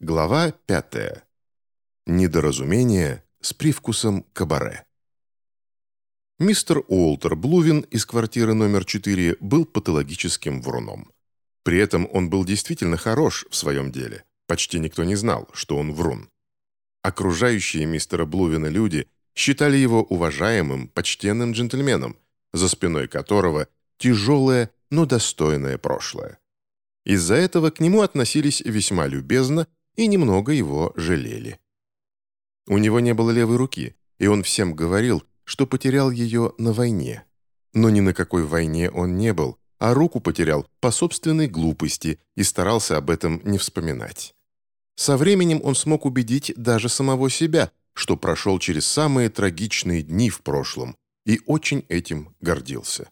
Глава пятая. Недоразумение с привкусом кабаре. Мистер Уолтер Блувин из квартиры номер 4 был патологическим вруном. При этом он был действительно хорош в своем деле. Почти никто не знал, что он врун. Окружающие мистера Блувина люди считали его уважаемым, почтенным джентльменом, за спиной которого тяжелое, но достойное прошлое. Из-за этого к нему относились весьма любезно и немного его жалели. У него не было левой руки, и он всем говорил, что потерял ее на войне. Но ни на какой войне он не был, а руку потерял по собственной глупости и старался об этом не вспоминать. Со временем он смог убедить даже самого себя, что прошел через самые трагичные дни в прошлом, и очень этим гордился.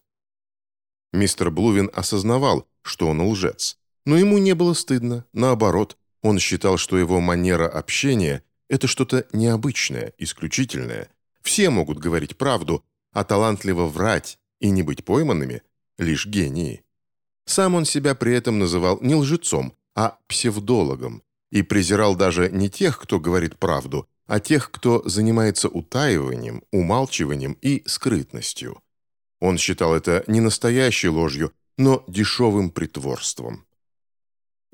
Мистер Блувин осознавал, что он лжец, но ему не было стыдно, наоборот, он считал, что его манера общения – это что-то необычное, исключительное. Все могут говорить правду, а талантливо врать и не быть пойманными – лишь гении. Сам он себя при этом называл не лжецом, а псевдологом, и презирал даже не тех, кто говорит правду, а тех, кто занимается утаиванием, умалчиванием и скрытностью. Он считал это не настоящей ложью, но дешевым притворством.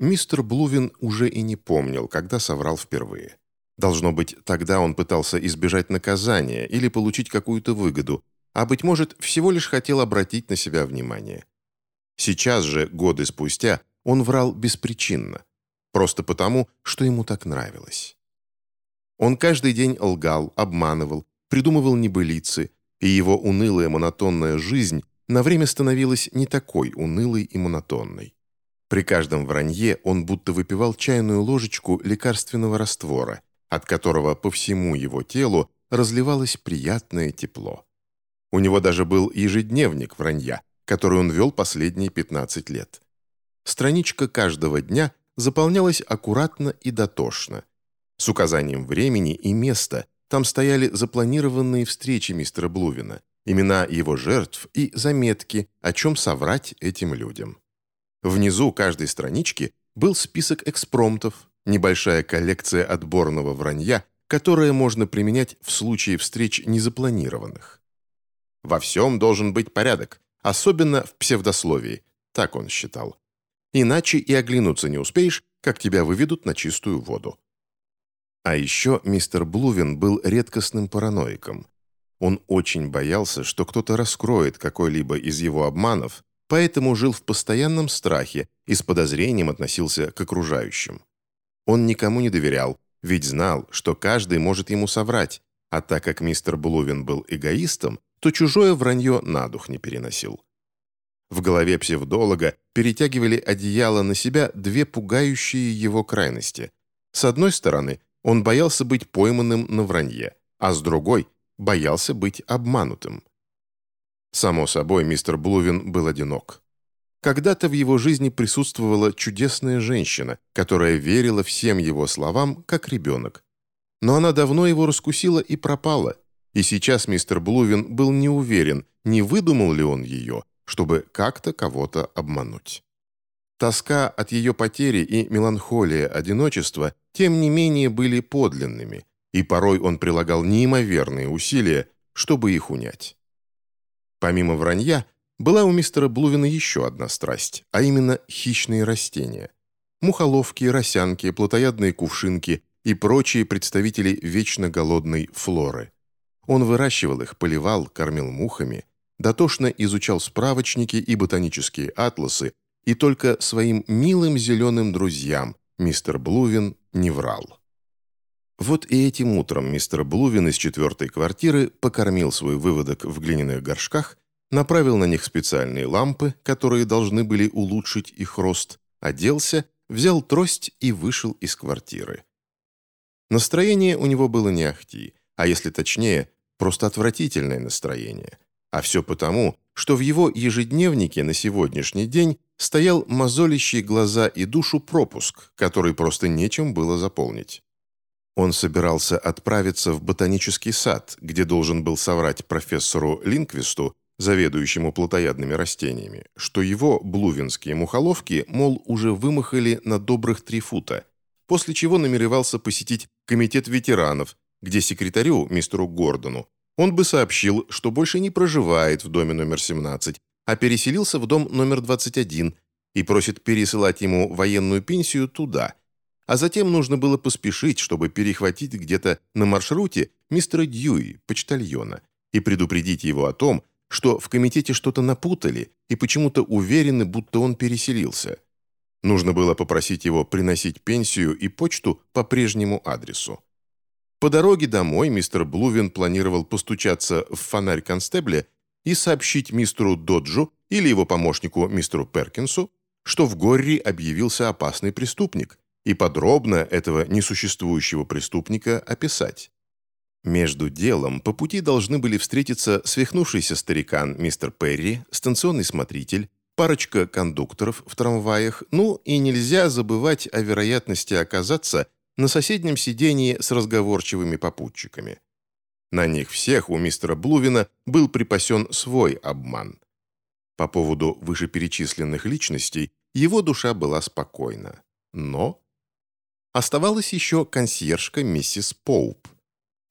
Мистер Блувин уже и не помнил, когда соврал впервые. Должно быть, тогда он пытался избежать наказания или получить какую-то выгоду, а, быть может, всего лишь хотел обратить на себя внимание. Сейчас же, годы спустя, он врал беспричинно, просто потому, что ему так нравилось. Он каждый день лгал, обманывал, придумывал небылицы, и его унылая монотонная жизнь на время становилась не такой унылой и монотонной. При каждом вранье он будто выпивал чайную ложечку лекарственного раствора, от которого по всему его телу разливалось приятное тепло. У него даже был ежедневник вранья, который он вел последние 15 лет. Страничка каждого дня заполнялась аккуратно и дотошно. С указанием времени и места там стояли запланированные встречи мистера Блувина, имена его жертв и заметки, о чем соврать этим людям. Внизу каждой странички был список экспромтов, небольшая коллекция отборного вранья, которое можно применять в случае встреч незапланированных. Во всем должен быть порядок, особенно в псевдословии, так он считал. Иначе и оглянуться не успеешь, как тебя выведут на чистую воду. А еще мистер Блувин был редкостным параноиком. Он очень боялся, что кто-то раскроет какой-либо из его обманов поэтому жил в постоянном страхе и с подозрением относился к окружающим. Он никому не доверял, ведь знал, что каждый может ему соврать, а так как мистер Блувин был эгоистом, то чужое вранье на дух не переносил. В голове псевдолога перетягивали одеяло на себя две пугающие его крайности. С одной стороны, он боялся быть пойманным на вранье, а с другой – боялся быть обманутым. Само собой, мистер Блувин был одинок. Когда-то в его жизни присутствовала чудесная женщина, которая верила всем его словам, как ребенок. Но она давно его раскусила и пропала, и сейчас мистер Блувин был не уверен, не выдумал ли он ее, чтобы как-то кого-то обмануть. Тоска от ее потери и меланхолия одиночества, тем не менее, были подлинными, и порой он прилагал неимоверные усилия, чтобы их унять. Помимо вранья, была у мистера Блувина еще одна страсть, а именно хищные растения. Мухоловки, росянки, плотоядные кувшинки и прочие представители вечно голодной флоры. Он выращивал их, поливал, кормил мухами, дотошно изучал справочники и ботанические атласы, и только своим милым зеленым друзьям мистер Блувин не врал. Вот и этим утром мистер Блувин из четвертой квартиры покормил свой выводок в глиняных горшках, направил на них специальные лампы, которые должны были улучшить их рост, оделся, взял трость и вышел из квартиры. Настроение у него было не ахти, а если точнее, просто отвратительное настроение. А все потому, что в его ежедневнике на сегодняшний день стоял мозолящий глаза и душу пропуск, который просто нечем было заполнить. Он собирался отправиться в ботанический сад, где должен был соврать профессору Линквисту, заведующему плотоядными растениями, что его блувинские мухоловки, мол, уже вымахали на добрых три фута, после чего намеревался посетить комитет ветеранов, где секретарю, мистеру Гордону, он бы сообщил, что больше не проживает в доме номер 17, а переселился в дом номер 21 и просит пересылать ему военную пенсию туда. А затем нужно было поспешить, чтобы перехватить где-то на маршруте мистера Дьюи, почтальона, и предупредить его о том, что в комитете что-то напутали и почему-то уверены, будто он переселился. Нужно было попросить его приносить пенсию и почту по прежнему адресу. По дороге домой мистер Блувин планировал постучаться в фонарь констебля и сообщить мистеру Доджу или его помощнику мистеру Перкинсу, что в Горри объявился опасный преступник, и подробно этого несуществующего преступника описать. Между делом по пути должны были встретиться свихнувшийся старикан мистер Перри, станционный смотритель, парочка кондукторов в трамваях, ну и нельзя забывать о вероятности оказаться на соседнем сидении с разговорчивыми попутчиками. На них всех у мистера Блувина был припасен свой обман. По поводу вышеперечисленных личностей его душа была спокойна. Но оставалась еще консьержка миссис Поуп –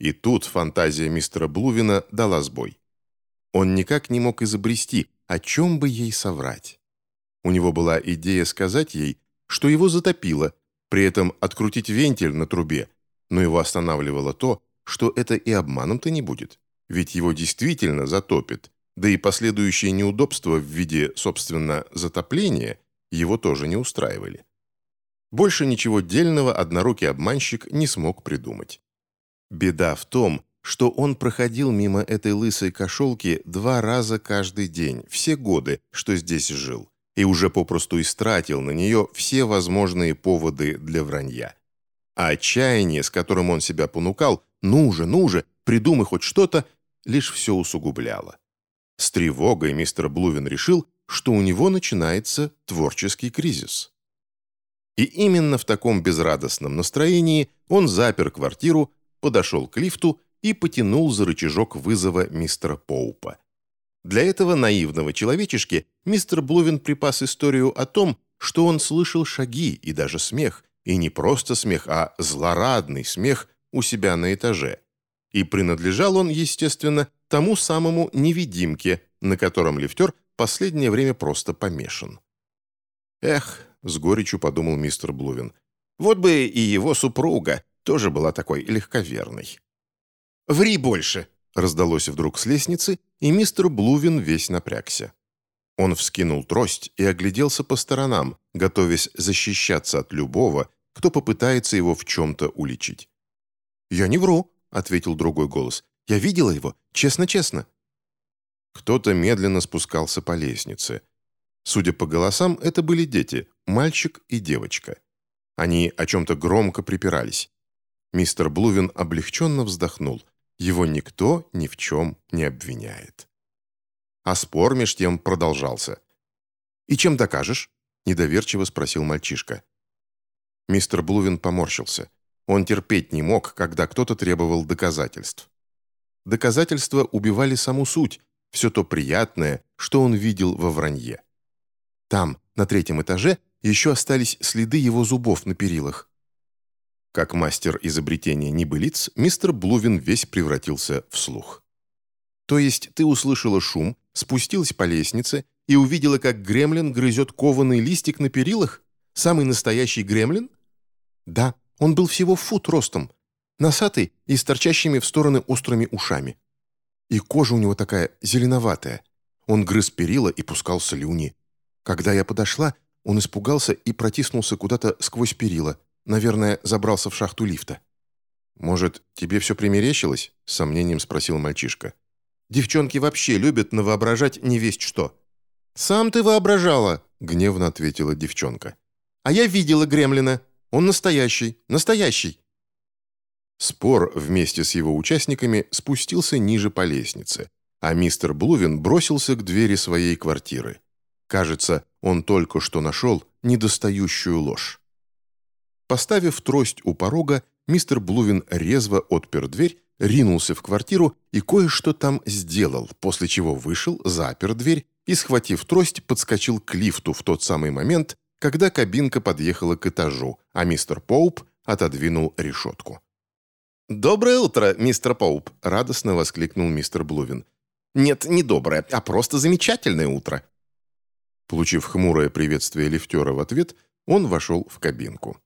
и тут фантазия мистера Блувина дала сбой. Он никак не мог изобрести, о чем бы ей соврать. У него была идея сказать ей, что его затопило, при этом открутить вентиль на трубе, но его останавливало то, что это и обманом-то не будет, ведь его действительно затопит, да и последующие неудобства в виде, собственно, затопления его тоже не устраивали. Больше ничего дельного однорукий обманщик не смог придумать. Беда в том, что он проходил мимо этой лысой кошелки два раза каждый день, все годы, что здесь жил, и уже попросту истратил на нее все возможные поводы для вранья. А отчаяние, с которым он себя понукал, «ну же, ну же, придумай хоть что-то», лишь все усугубляло. С тревогой мистер Блувин решил, что у него начинается творческий кризис. И именно в таком безрадостном настроении он запер квартиру, подошел к лифту и потянул за рычажок вызова мистера Поупа. Для этого наивного человечешки мистер Блувин припас историю о том, что он слышал шаги и даже смех, и не просто смех, а злорадный смех у себя на этаже. И принадлежал он, естественно, тому самому невидимке, на котором лифтер последнее время просто помешан. «Эх», — с горечью подумал мистер Блувин, — «вот бы и его супруга, тоже была такой легковерной. «Ври больше!» — раздалось вдруг с лестницы, и мистер Блувин весь напрягся. Он вскинул трость и огляделся по сторонам, готовясь защищаться от любого, кто попытается его в чем-то уличить. «Я не вру», — ответил другой голос. «Я видела его, честно-честно». Кто-то медленно спускался по лестнице. Судя по голосам, это были дети, мальчик и девочка. Они о чем-то громко припирались. Мистер Блувин облегченно вздохнул. Его никто ни в чем не обвиняет. А спор меж тем продолжался. «И чем докажешь?» – недоверчиво спросил мальчишка. Мистер Блувин поморщился. Он терпеть не мог, когда кто-то требовал доказательств. Доказательства убивали саму суть, все то приятное, что он видел во вранье. Там, на третьем этаже, еще остались следы его зубов на перилах. Как мастер изобретения небылиц, мистер Блувин весь превратился в слух. То есть ты услышала шум, спустилась по лестнице и увидела, как гремлин грызет кованый листик на перилах? Самый настоящий гремлин? Да, он был всего фут ростом, носатый и с торчащими в стороны острыми ушами. И кожа у него такая зеленоватая. Он грыз перила и пускал слюни. Когда я подошла, он испугался и протиснулся куда-то сквозь перила. Наверное, забрался в шахту лифта. «Может, тебе все примерещилось?» — с сомнением спросил мальчишка. «Девчонки вообще любят навоображать не весть что». «Сам ты воображала!» — гневно ответила девчонка. «А я видела Гремлина. Он настоящий, настоящий!» Спор вместе с его участниками спустился ниже по лестнице, а мистер Блувин бросился к двери своей квартиры. Кажется, он только что нашел недостающую ложь. Поставив трость у порога, мистер Блувин резво отпер дверь, ринулся в квартиру и кое-что там сделал, после чего вышел, запер дверь и, схватив трость, подскочил к лифту в тот самый момент, когда кабинка подъехала к этажу, а мистер Поуп отодвинул решетку. «Доброе утро, мистер Поуп!» — радостно воскликнул мистер Блувин. «Нет, не доброе, а просто замечательное утро!» Получив хмурое приветствие лифтера в ответ, он вошел в кабинку.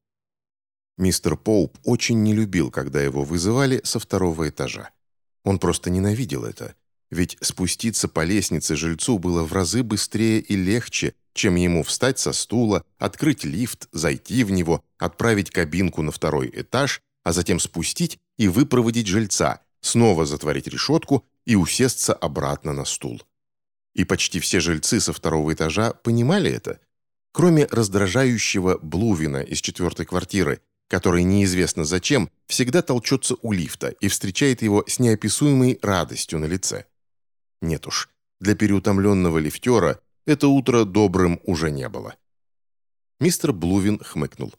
Мистер Поуп очень не любил, когда его вызывали со второго этажа. Он просто ненавидел это, ведь спуститься по лестнице жильцу было в разы быстрее и легче, чем ему встать со стула, открыть лифт, зайти в него, отправить кабинку на второй этаж, а затем спустить и выпроводить жильца, снова затворить решетку и усесться обратно на стул. И почти все жильцы со второго этажа понимали это. Кроме раздражающего Блувина из четвертой квартиры, который неизвестно зачем всегда толчется у лифта и встречает его с неописуемой радостью на лице. Нет уж, для переутомленного лифтера это утро добрым уже не было. Мистер Блувин хмыкнул.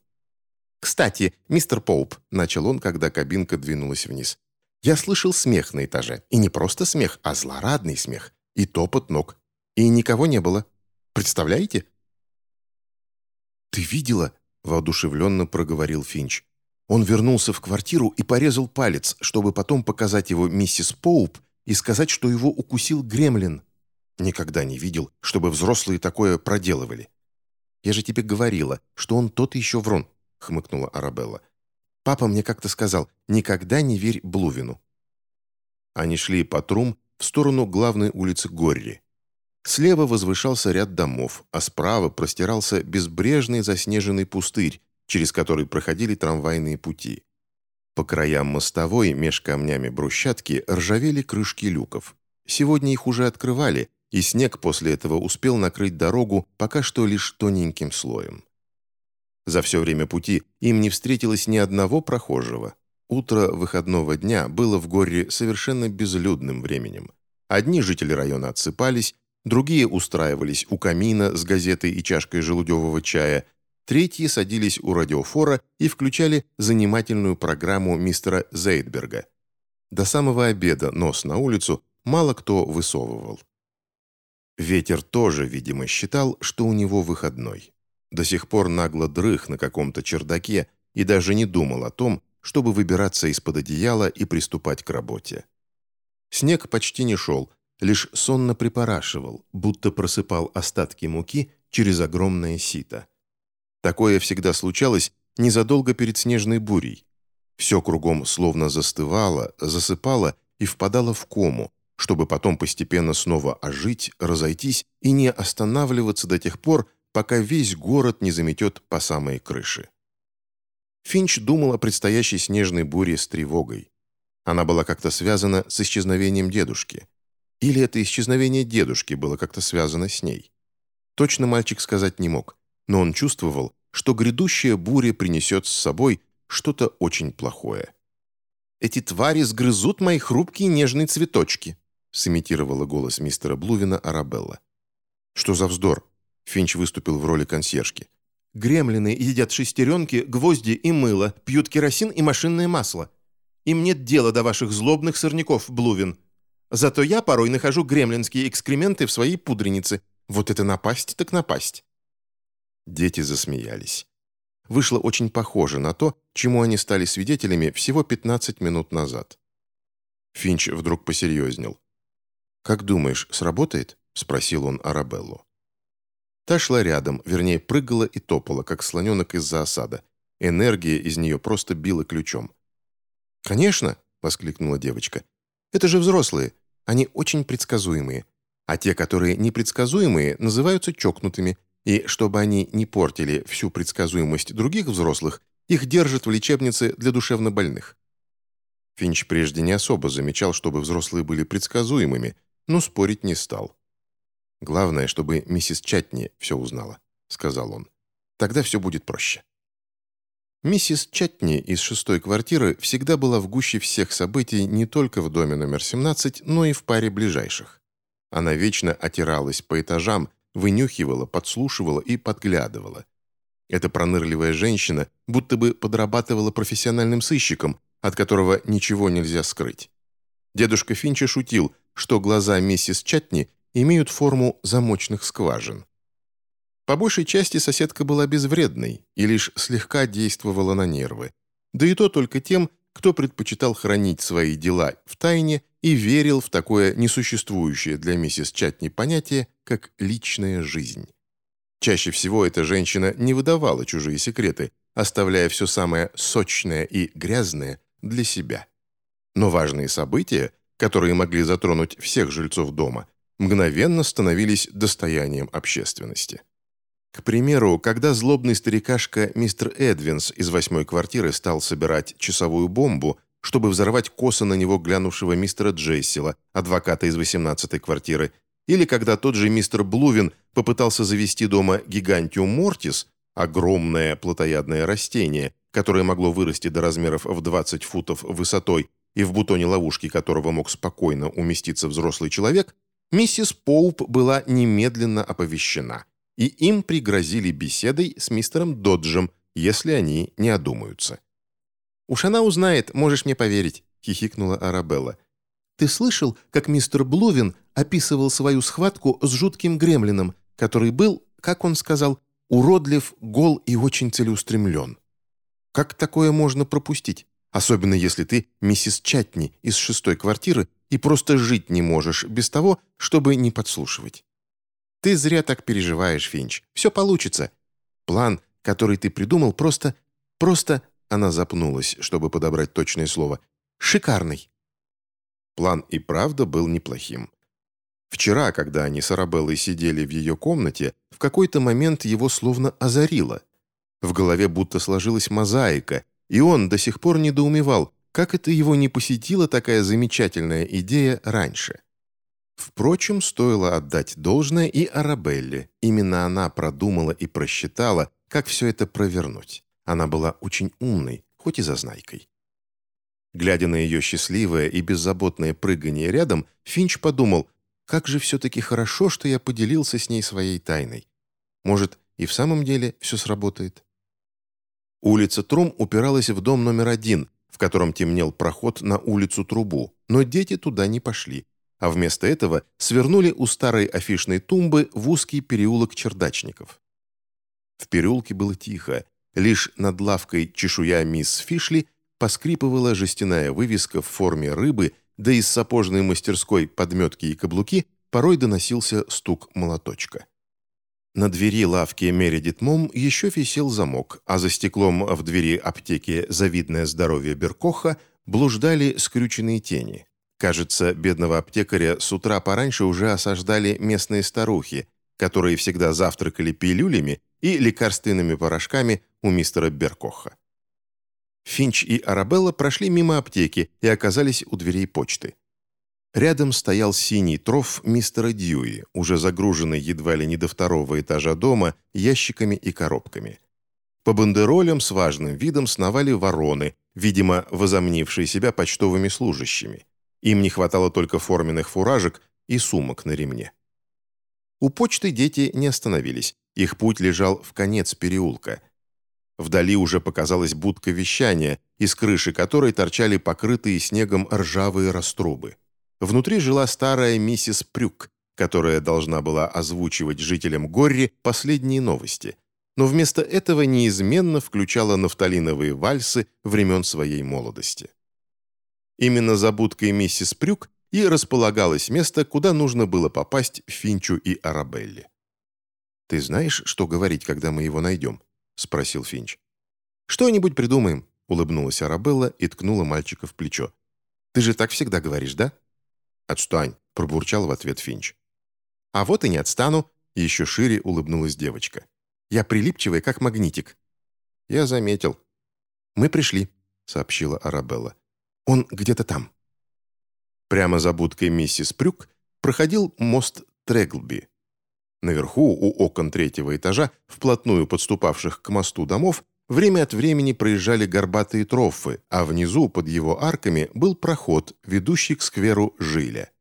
«Кстати, мистер Поуп», — начал он, когда кабинка двинулась вниз, «я слышал смех на этаже. И не просто смех, а злорадный смех. И топот ног. И никого не было. Представляете?» «Ты видела?» — воодушевленно проговорил Финч. Он вернулся в квартиру и порезал палец, чтобы потом показать его миссис Поуп и сказать, что его укусил гремлин. Никогда не видел, чтобы взрослые такое проделывали. «Я же тебе говорила, что он тот еще врун», — хмыкнула Арабелла. «Папа мне как-то сказал, никогда не верь Блувину». Они шли по трум в сторону главной улицы Горри. Слева возвышался ряд домов, а справа простирался безбрежный заснеженный пустырь, через который проходили трамвайные пути. По краям мостовой, меж камнями брусчатки, ржавели крышки люков. Сегодня их уже открывали, и снег после этого успел накрыть дорогу пока что лишь тоненьким слоем. За все время пути им не встретилось ни одного прохожего. Утро выходного дня было в горе совершенно безлюдным временем. Одни жители района отсыпались, другие устраивались у камина с газетой и чашкой желудевого чая, третьи садились у радиофора и включали занимательную программу мистера Зейдберга. До самого обеда нос на улицу мало кто высовывал. Ветер тоже, видимо, считал, что у него выходной. До сих пор нагло дрых на каком-то чердаке и даже не думал о том, чтобы выбираться из-под одеяла и приступать к работе. Снег почти не шел, лишь сонно припорашивал, будто просыпал остатки муки через огромное сито. Такое всегда случалось незадолго перед снежной бурей. Все кругом словно застывало, засыпало и впадало в кому, чтобы потом постепенно снова ожить, разойтись и не останавливаться до тех пор, пока весь город не заметет по самой крыше. Финч думал о предстоящей снежной буре с тревогой. Она была как-то связана с исчезновением дедушки. Или это исчезновение дедушки было как-то связано с ней. Точно мальчик сказать не мог, но он чувствовал, что грядущая буря принесет с собой что-то очень плохое. «Эти твари сгрызут мои хрупкие нежные цветочки», сымитировала голос мистера Блувина Арабелла. «Что за вздор?» Финч выступил в роли консьержки. «Гремлины едят шестеренки, гвозди и мыло, пьют керосин и машинное масло. Им нет дела до ваших злобных сорняков, Блувин. Зато я порой нахожу гремлинские экскременты в своей пудренице. Вот это напасть так напасть». Дети засмеялись. Вышло очень похоже на то, чему они стали свидетелями всего 15 минут назад. Финч вдруг посерьезнел. «Как думаешь, сработает?» — спросил он Арабеллу. Та шла рядом, вернее, прыгала и топала, как слоненок из-за осада. Энергия из нее просто била ключом. «Конечно!» — воскликнула девочка. «Это же взрослые. Они очень предсказуемые. А те, которые непредсказуемые, называются чокнутыми. И чтобы они не портили всю предсказуемость других взрослых, их держат в лечебнице для душевнобольных». Финч прежде не особо замечал, чтобы взрослые были предсказуемыми, но спорить не стал. «Главное, чтобы миссис Чатни все узнала», — сказал он. «Тогда все будет проще». Миссис Чатни из шестой квартиры всегда была в гуще всех событий не только в доме номер 17, но и в паре ближайших. Она вечно отиралась по этажам, вынюхивала, подслушивала и подглядывала. Эта пронырливая женщина будто бы подрабатывала профессиональным сыщиком, от которого ничего нельзя скрыть. Дедушка Финча шутил, что глаза миссис Чатни имеют форму замочных скважин. По большей части соседка была безвредной и лишь слегка действовала на нервы, да и то только тем, кто предпочитал хранить свои дела в тайне и верил в такое несуществующее для миссис Чатни понятие, как личная жизнь. Чаще всего эта женщина не выдавала чужие секреты, оставляя все самое сочное и грязное для себя. Но важные события, которые могли затронуть всех жильцов дома, мгновенно становились достоянием общественности. К примеру, когда злобный старикашка мистер Эдвинс из восьмой квартиры стал собирать часовую бомбу, чтобы взорвать косо на него глянувшего мистера Джессила, адвоката из восемнадцатой квартиры, или когда тот же мистер Блувин попытался завести дома гигантиум мортис, огромное плотоядное растение, которое могло вырасти до размеров в 20 футов высотой и в бутоне ловушки которого мог спокойно уместиться взрослый человек, миссис Поуп была немедленно оповещена – и им пригрозили беседой с мистером Доджем, если они не одумаются. «Уж она узнает, можешь мне поверить», — хихикнула Арабелла. «Ты слышал, как мистер Блувин описывал свою схватку с жутким гремлином, который был, как он сказал, уродлив, гол и очень целеустремлен? Как такое можно пропустить? Особенно если ты миссис Чатни из шестой квартиры и просто жить не можешь без того, чтобы не подслушивать. Ты зря так переживаешь, Финч. Все получится. План, который ты придумал, просто... Просто...» Она запнулась, чтобы подобрать точное слово. «Шикарный». План и правда был неплохим. Вчера, когда они с Арабеллой сидели в ее комнате, в какой-то момент его словно озарило. В голове будто сложилась мозаика, и он до сих пор недоумевал, как это его не посетила такая замечательная идея раньше. Впрочем, стоило отдать должное и Арабелле. Именно она продумала и просчитала, как все это провернуть. Она была очень умной, хоть и зазнайкой. Глядя на ее счастливое и беззаботное прыгание рядом, Финч подумал, как же все-таки хорошо, что я поделился с ней своей тайной. Может, и в самом деле все сработает? Улица Трум упиралась в дом номер один, в котором темнел проход на улицу Трубу, но дети туда не пошли а вместо этого свернули у старой афишной тумбы в узкий переулок чердачников. В переулке было тихо, лишь над лавкой чешуя мисс Фишли поскрипывала жестяная вывеска в форме рыбы, да из сапожной мастерской подметки и каблуки порой доносился стук молоточка. На двери лавки Мередит Мом еще висел замок, а за стеклом в двери аптеки «Завидное здоровье Беркоха» блуждали скрюченные тени. Кажется, бедного аптекаря с утра пораньше уже осаждали местные старухи, которые всегда завтракали пилюлями и лекарственными порошками у мистера Беркоха. Финч и Арабелла прошли мимо аптеки и оказались у дверей почты. Рядом стоял синий троф мистера Дьюи, уже загруженный едва ли не до второго этажа дома ящиками и коробками. По бандеролям с важным видом сновали вороны, видимо, возомнившие себя почтовыми служащими. Им не хватало только форменных фуражек и сумок на ремне. У почты дети не остановились. Их путь лежал в конец переулка. Вдали уже показалась будка вещания, из крыши которой торчали покрытые снегом ржавые раструбы. Внутри жила старая миссис Прюк, которая должна была озвучивать жителям Горри последние новости, но вместо этого неизменно включала нафталиновые вальсы времен своей молодости. Именно за будкой миссис Прюк и располагалось место, куда нужно было попасть Финчу и Арабелле. «Ты знаешь, что говорить, когда мы его найдем?» — спросил Финч. «Что-нибудь придумаем», — улыбнулась Арабелла и ткнула мальчика в плечо. «Ты же так всегда говоришь, да?» «Отстань», — пробурчал в ответ Финч. «А вот и не отстану», — еще шире улыбнулась девочка. «Я прилипчивая, как магнитик». «Я заметил». «Мы пришли», — сообщила Арабелла. Он где-то там». Прямо за будкой миссис Прюк проходил мост Треглби. Наверху, у окон третьего этажа, вплотную подступавших к мосту домов, время от времени проезжали горбатые трофы, а внизу, под его арками, был проход, ведущий к скверу Жиля.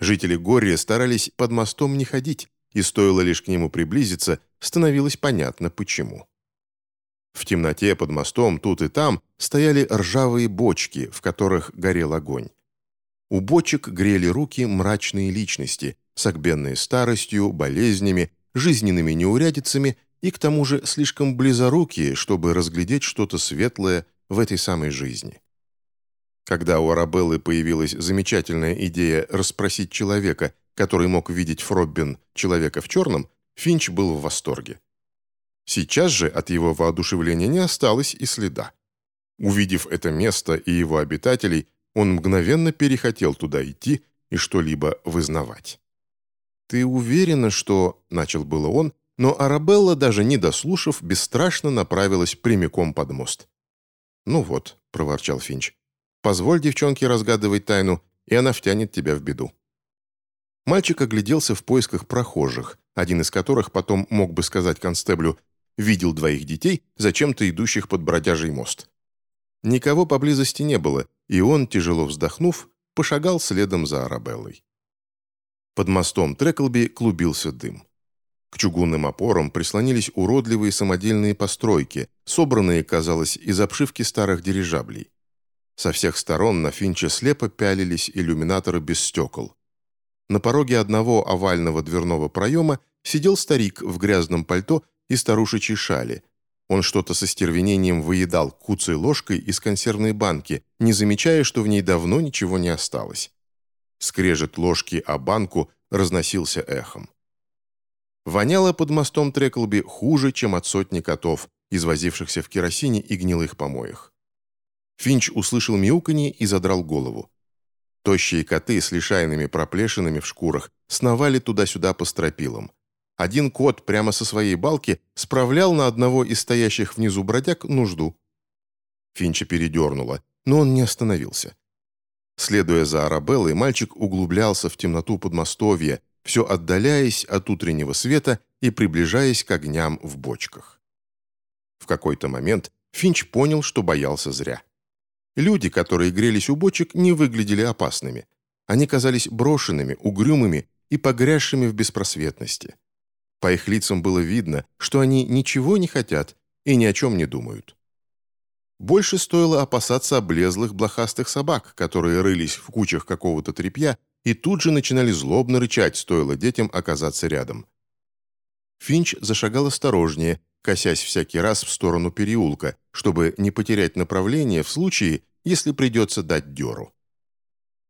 Жители Горья старались под мостом не ходить, и стоило лишь к нему приблизиться, становилось понятно почему. В темноте под мостом тут и там стояли ржавые бочки, в которых горел огонь. У бочек грели руки мрачные личности, согбенные старостью, болезнями, жизненными неурядицами и к тому же слишком близорукие, чтобы разглядеть что-то светлое в этой самой жизни. Когда у Арабеллы появилась замечательная идея расспросить человека, который мог видеть Фроббин, человека в черном, Финч был в восторге. Сейчас же от его воодушевления не осталось и следа. Увидев это место и его обитателей, он мгновенно перехотел туда идти и что-либо вызнавать. «Ты уверена, что...» — начал было он, но Арабелла, даже не дослушав, бесстрашно направилась прямиком под мост. «Ну вот», — проворчал Финч, — «позволь девчонке разгадывать тайну, и она втянет тебя в беду». Мальчик огляделся в поисках прохожих, один из которых потом мог бы сказать констеблю «видел двоих детей, зачем-то идущих под бродяжий мост». Никого поблизости не было, и он, тяжело вздохнув, пошагал следом за Арабеллой. Под мостом Треклби клубился дым. К чугунным опорам прислонились уродливые самодельные постройки, собранные, казалось, из обшивки старых дирижаблей. Со всех сторон на Финча слепо пялились иллюминаторы без стекол. На пороге одного овального дверного проема сидел старик в грязном пальто и старушечьей шали. Он что-то со стервенением выедал куцей ложкой из консервной банки, не замечая, что в ней давно ничего не осталось. Скрежет ложки о банку разносился эхом. Воняло под мостом Треклби хуже, чем от сотни котов, извозившихся в керосине и гнилых помоях. Финч услышал мяуканье и задрал голову. Тощие коты с лишайными проплешинами в шкурах сновали туда-сюда по стропилам. Один кот прямо со своей балки справлял на одного из стоящих внизу бродяг нужду. Финча передернуло, но он не остановился. Следуя за Арабеллой, мальчик углублялся в темноту подмостовья, все отдаляясь от утреннего света и приближаясь к огням в бочках. В какой-то момент Финч понял, что боялся зря. Люди, которые грелись у бочек, не выглядели опасными. Они казались брошенными, угрюмыми и погрязшими в беспросветности. По их лицам было видно, что они ничего не хотят и ни о чем не думают. Больше стоило опасаться облезлых блохастых собак, которые рылись в кучах какого-то тряпья и тут же начинали злобно рычать, стоило детям оказаться рядом. Финч зашагал осторожнее, косясь всякий раз в сторону переулка, чтобы не потерять направление в случае, если придется дать дёру.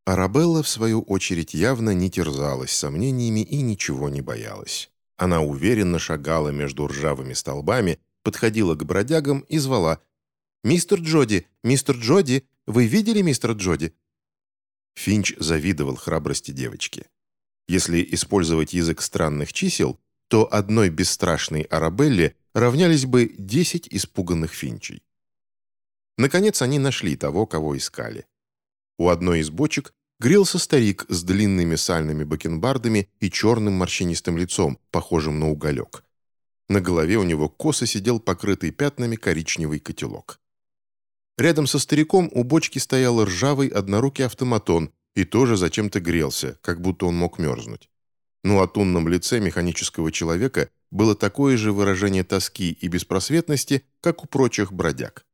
Арабелла, в свою очередь, явно не терзалась сомнениями и ничего не боялась. Она уверенно шагала между ржавыми столбами, подходила к бродягам и звала «Мистер Джоди! Мистер Джоди! Вы видели мистера Джоди?» Финч завидовал храбрости девочки. Если использовать язык странных чисел, то одной бесстрашной Арабелле равнялись бы 10 испуганных Финчей. Наконец они нашли того, кого искали. У одной из бочек грелся старик с длинными сальными бакенбардами и черным морщинистым лицом, похожим на уголек. На голове у него косо сидел покрытый пятнами коричневый котелок. Рядом со стариком у бочки стоял ржавый однорукий автоматон и тоже зачем-то грелся, как будто он мог мерзнуть. Но о тунном лице механического человека было такое же выражение тоски и беспросветности, как у прочих бродяг.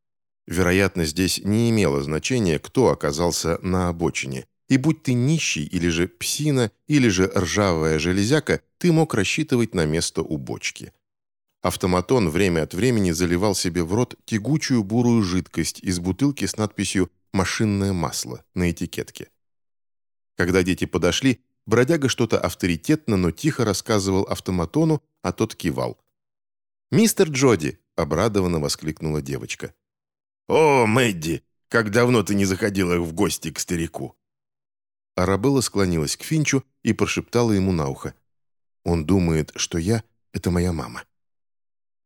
Вероятно, здесь не имело значения, кто оказался на обочине, и будь ты нищий или же псина, или же ржавая железяка, ты мог рассчитывать на место у бочки. Автоматон время от времени заливал себе в рот тягучую бурую жидкость из бутылки с надписью «машинное масло» на этикетке. Когда дети подошли, бродяга что-то авторитетно, но тихо рассказывал автоматону, а тот кивал. «Мистер Джоди!» — обрадованно воскликнула девочка. «О, Мэдди, как давно ты не заходила в гости к старику!» Арабелла склонилась к Финчу и прошептала ему на ухо. «Он думает, что я — это моя мама».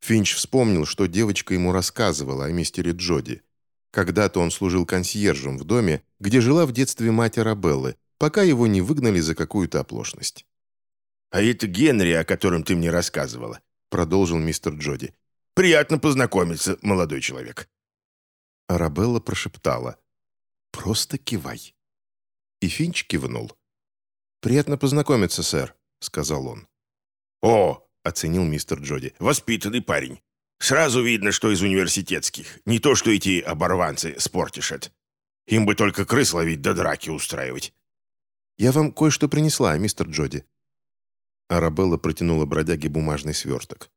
Финч вспомнил, что девочка ему рассказывала о мистере Джоди. Когда-то он служил консьержем в доме, где жила в детстве мать Арабеллы, пока его не выгнали за какую-то оплошность. «А это Генри, о котором ты мне рассказывала», — продолжил мистер Джоди. «Приятно познакомиться, молодой человек». Арабелла прошептала. «Просто кивай». И Финч кивнул. «Приятно познакомиться, сэр», — сказал он. «О, оценил мистер Джоди. «Воспитанный парень. Сразу видно, что из университетских. Не то, что эти оборванцы спортишет. Им бы только крыс ловить да драки устраивать». «Я вам кое-что принесла, мистер Джоди». Арабелла протянула бродяге бумажный сверток.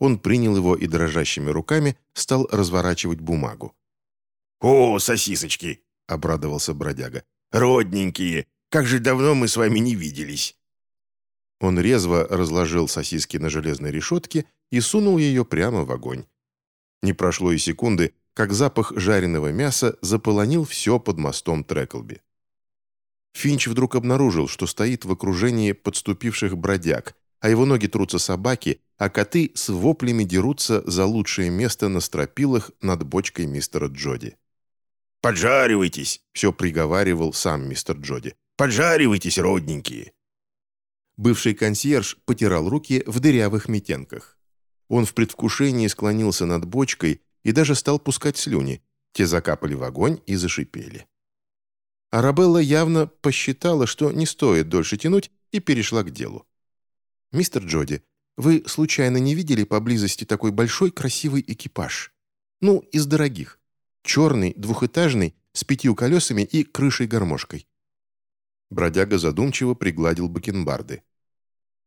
Он принял его и дрожащими руками стал разворачивать бумагу. «О, сосисочки!» — обрадовался бродяга. «Родненькие! Как же давно мы с вами не виделись!» Он резво разложил сосиски на железной решетке и сунул ее прямо в огонь. Не прошло и секунды, как запах жареного мяса заполонил все под мостом Треклби. Финч вдруг обнаружил, что стоит в окружении подступивших бродяг, а его ноги трутся собаки, а коты с воплями дерутся за лучшее место на стропилах над бочкой мистера Джоди. «Поджаривайтесь!» — все приговаривал сам мистер Джоди. «Поджаривайтесь, родненькие!» Бывший консьерж потирал руки в дырявых метенках. Он в предвкушении склонился над бочкой и даже стал пускать слюни. Те закапали в огонь и зашипели. Арабелла явно посчитала, что не стоит дольше тянуть, и перешла к делу. «Мистер Джоди, вы случайно не видели поблизости такой большой красивый экипаж? Ну, из дорогих. Черный, двухэтажный, с пятью колесами и крышей-гармошкой». Бродяга задумчиво пригладил бакенбарды.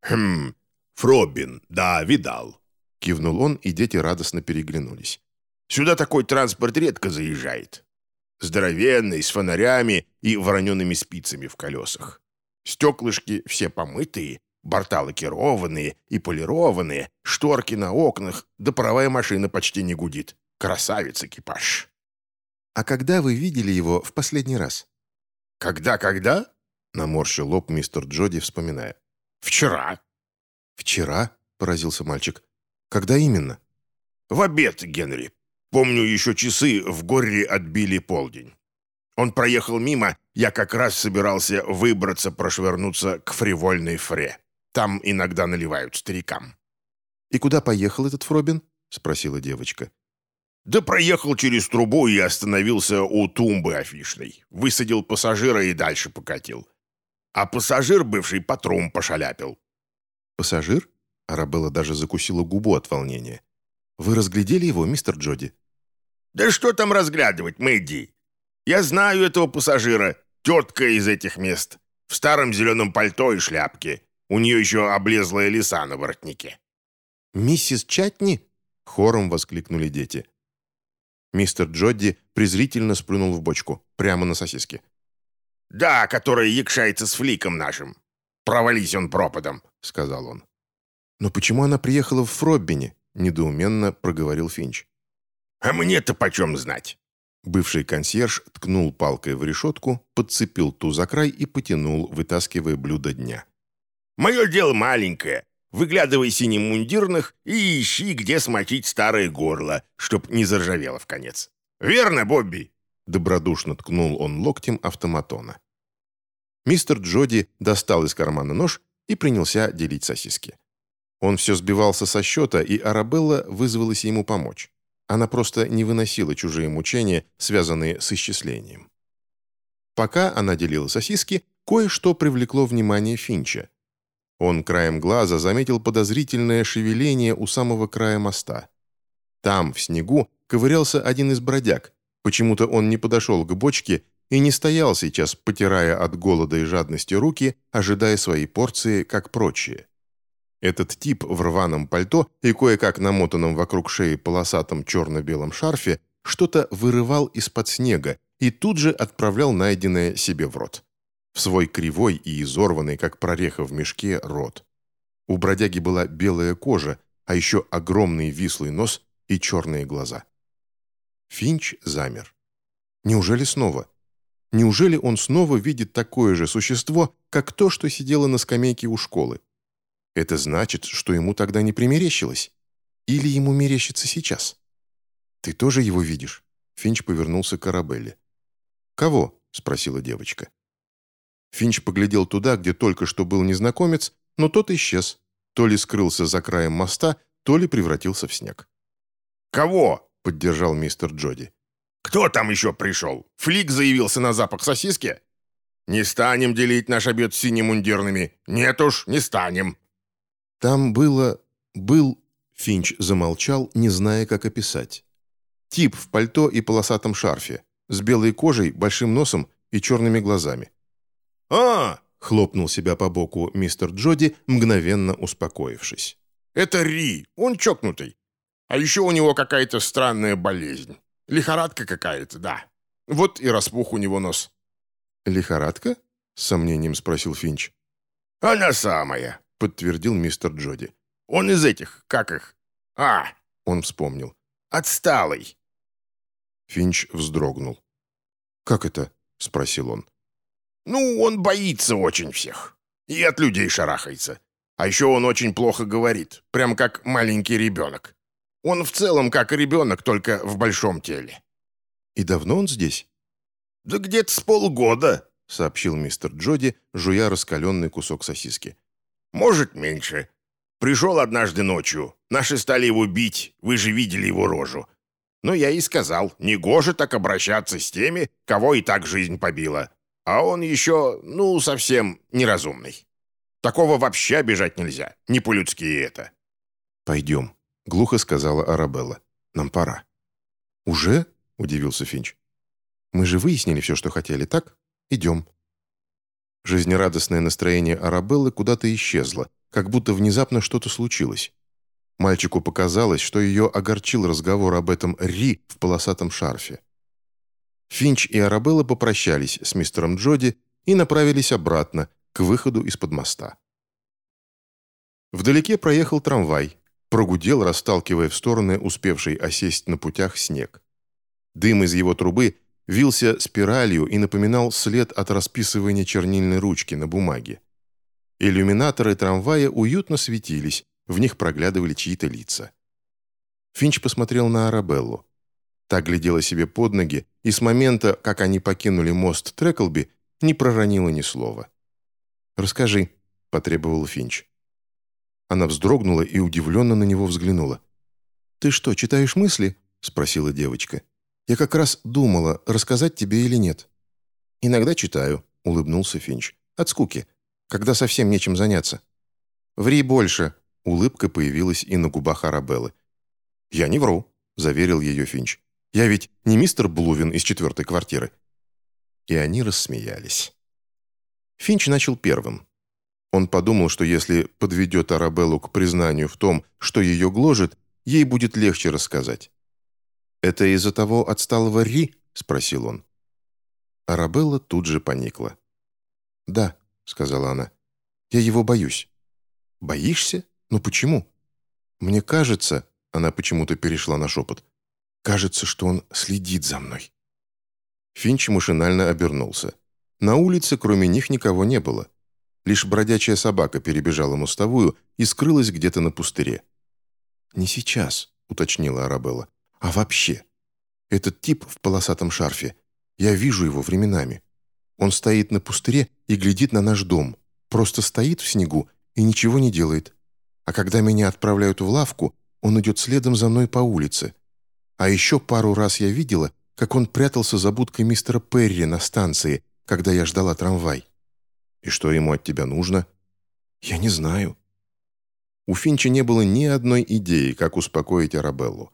«Хм, Фробин, да, видал», — кивнул он, и дети радостно переглянулись. «Сюда такой транспорт редко заезжает. Здоровенный, с фонарями и вороненными спицами в колесах. Стеклышки все помытые, борта лакированные и полированные, шторки на окнах, да паровая машина почти не гудит. Красавец экипаж». «А когда вы видели его в последний раз?» «Когда-когда?» — наморщил лоб мистер Джоди, вспоминая. «Вчера». «Вчера?» — поразился мальчик. «Когда именно?» «В обед, Генри. Помню, еще часы в горе отбили полдень. Он проехал мимо, я как раз собирался выбраться, прошвырнуться к фривольной фре. Там иногда наливают старикам». «И куда поехал этот Фробин?» — спросила девочка. «Да проехал через трубу и остановился у тумбы афишной. Высадил пассажира и дальше покатил. А пассажир бывший по трум пошаляпил. «Пассажир?» Арабелла даже закусила губу от волнения. «Вы разглядели его, мистер Джоди?» «Да что там разглядывать, Мэдди? Я знаю этого пассажира, тетка из этих мест, в старом зеленом пальто и шляпке. У нее еще облезлая лиса на воротнике». «Миссис Чатни?» — хором воскликнули дети. Мистер Джодди презрительно сплюнул в бочку, прямо на сосиски. «Да, которая якшается с фликом нашим. Провались он пропадом», — сказал он. «Но почему она приехала в Фроббине?» — недоуменно проговорил Финч. «А мне-то почем знать?» Бывший консьерж ткнул палкой в решетку, подцепил ту за край и потянул, вытаскивая блюдо дня. «Мое дело маленькое. Выглядывай синемундирных и ищи, где смочить старое горло, чтоб не заржавело в конец. Верно, Бобби?» Добродушно ткнул он локтем автоматона. Мистер Джоди достал из кармана нож и принялся делить сосиски. Он все сбивался со счета, и Арабелла вызвалась ему помочь. Она просто не выносила чужие мучения, связанные с исчислением. Пока она делила сосиски, кое-что привлекло внимание Финча. Он краем глаза заметил подозрительное шевеление у самого края моста. Там, в снегу, ковырялся один из бродяг. Почему-то он не подошел к бочке и не стоял сейчас, потирая от голода и жадности руки, ожидая своей порции, как прочие. Этот тип в рваном пальто и кое-как намотанном вокруг шеи полосатом черно-белом шарфе что-то вырывал из-под снега и тут же отправлял найденное себе в рот. В свой кривой и изорванный, как прореха в мешке, рот. У бродяги была белая кожа, а еще огромный вислый нос и черные глаза. Финч замер. Неужели снова? Неужели он снова видит такое же существо, как то, что сидело на скамейке у школы? Это значит, что ему тогда не примерещилось? Или ему мерещится сейчас? «Ты тоже его видишь?» Финч повернулся к Арабелле. «Кого?» — спросила девочка. Финч поглядел туда, где только что был незнакомец, но тот исчез. То ли скрылся за краем моста, то ли превратился в снег. «Кого?» — поддержал мистер Джоди. «Кто там еще пришел? Флик заявился на запах сосиски? Не станем делить наш обед с синемундирными. Нет уж, не станем». Там было... был... Финч замолчал, не зная, как описать. Тип в пальто и полосатом шарфе, с белой кожей, большим носом и черными глазами. «А!» — хлопнул себя по боку мистер Джоди, мгновенно успокоившись. «Это Ри, он чокнутый. А еще у него какая-то странная болезнь. Лихорадка какая-то, да. Вот и распух у него нос». «Лихорадка?» — с сомнением спросил Финч. «Она самая», — подтвердил мистер Джоди. «Он из этих, как их? А!» — он вспомнил. «Отсталый». Финч вздрогнул. «Как это?» — спросил он. «Ну, он боится очень всех. И от людей шарахается. А еще он очень плохо говорит, прям как маленький ребенок. Он в целом как ребенок, только в большом теле». «И давно он здесь?» «Да где-то с полгода», — сообщил мистер Джоди, жуя раскаленный кусок сосиски. «Может, меньше. Пришел однажды ночью. Наши стали его бить, вы же видели его рожу. Но я и сказал, негоже так обращаться с теми, кого и так жизнь побила. А он еще, ну, совсем неразумный. Такого вообще обижать нельзя, не по-людски это». «Пойдем», — глухо сказала Арабелла. «Нам пора». «Уже?» — удивился Финч. «Мы же выяснили все, что хотели, так? Идем». Жизнерадостное настроение Арабеллы куда-то исчезло, как будто внезапно что-то случилось. Мальчику показалось, что ее огорчил разговор об этом Ри в полосатом шарфе. Финч и Арабелла попрощались с мистером Джоди и направились обратно, к выходу из-под моста. Вдалеке проехал трамвай, прогудел, расталкивая в стороны успевший осесть на путях снег. Дым из его трубы вился спиралью и напоминал след от расписывания чернильной ручки на бумаге. Иллюминаторы трамвая уютно светились, в них проглядывали чьи-то лица. Финч посмотрел на Арабеллу. Та глядела себе под ноги, и с момента, как они покинули мост Треклби, не проронила ни слова. «Расскажи», — потребовал Финч. Она вздрогнула и удивленно на него взглянула. «Ты что, читаешь мысли?» — спросила девочка. «Я как раз думала, рассказать тебе или нет». «Иногда читаю», — улыбнулся Финч. «От скуки, когда совсем нечем заняться». «Ври больше», — улыбка появилась и на губах Арабеллы. «Я не вру», — заверил ее Финч. «Я ведь не мистер Блувин из четвертой квартиры». И они рассмеялись. Финч начал первым. Он подумал, что если подведет Арабеллу к признанию в том, что ее гложет, ей будет легче рассказать. «Это из-за того отсталого Ри?» — спросил он. Арабелла тут же поникла. «Да», — сказала она, — «я его боюсь». «Боишься? Ну почему?» «Мне кажется...» — она почему-то перешла на шепот. «Кажется, что он следит за мной». Финч машинально обернулся. На улице кроме них никого не было. Лишь бродячая собака перебежала мостовую и скрылась где-то на пустыре. «Не сейчас», — уточнила Арабелла, — «а вообще. Этот тип в полосатом шарфе. Я вижу его временами. Он стоит на пустыре и глядит на наш дом. Просто стоит в снегу и ничего не делает. А когда меня отправляют в лавку, он идет следом за мной по улице. А еще пару раз я видела, как он прятался за будкой мистера Перри на станции, когда я ждала трамвай. И что ему от тебя нужно? Я не знаю. У Финча не было ни одной идеи, как успокоить Арабеллу.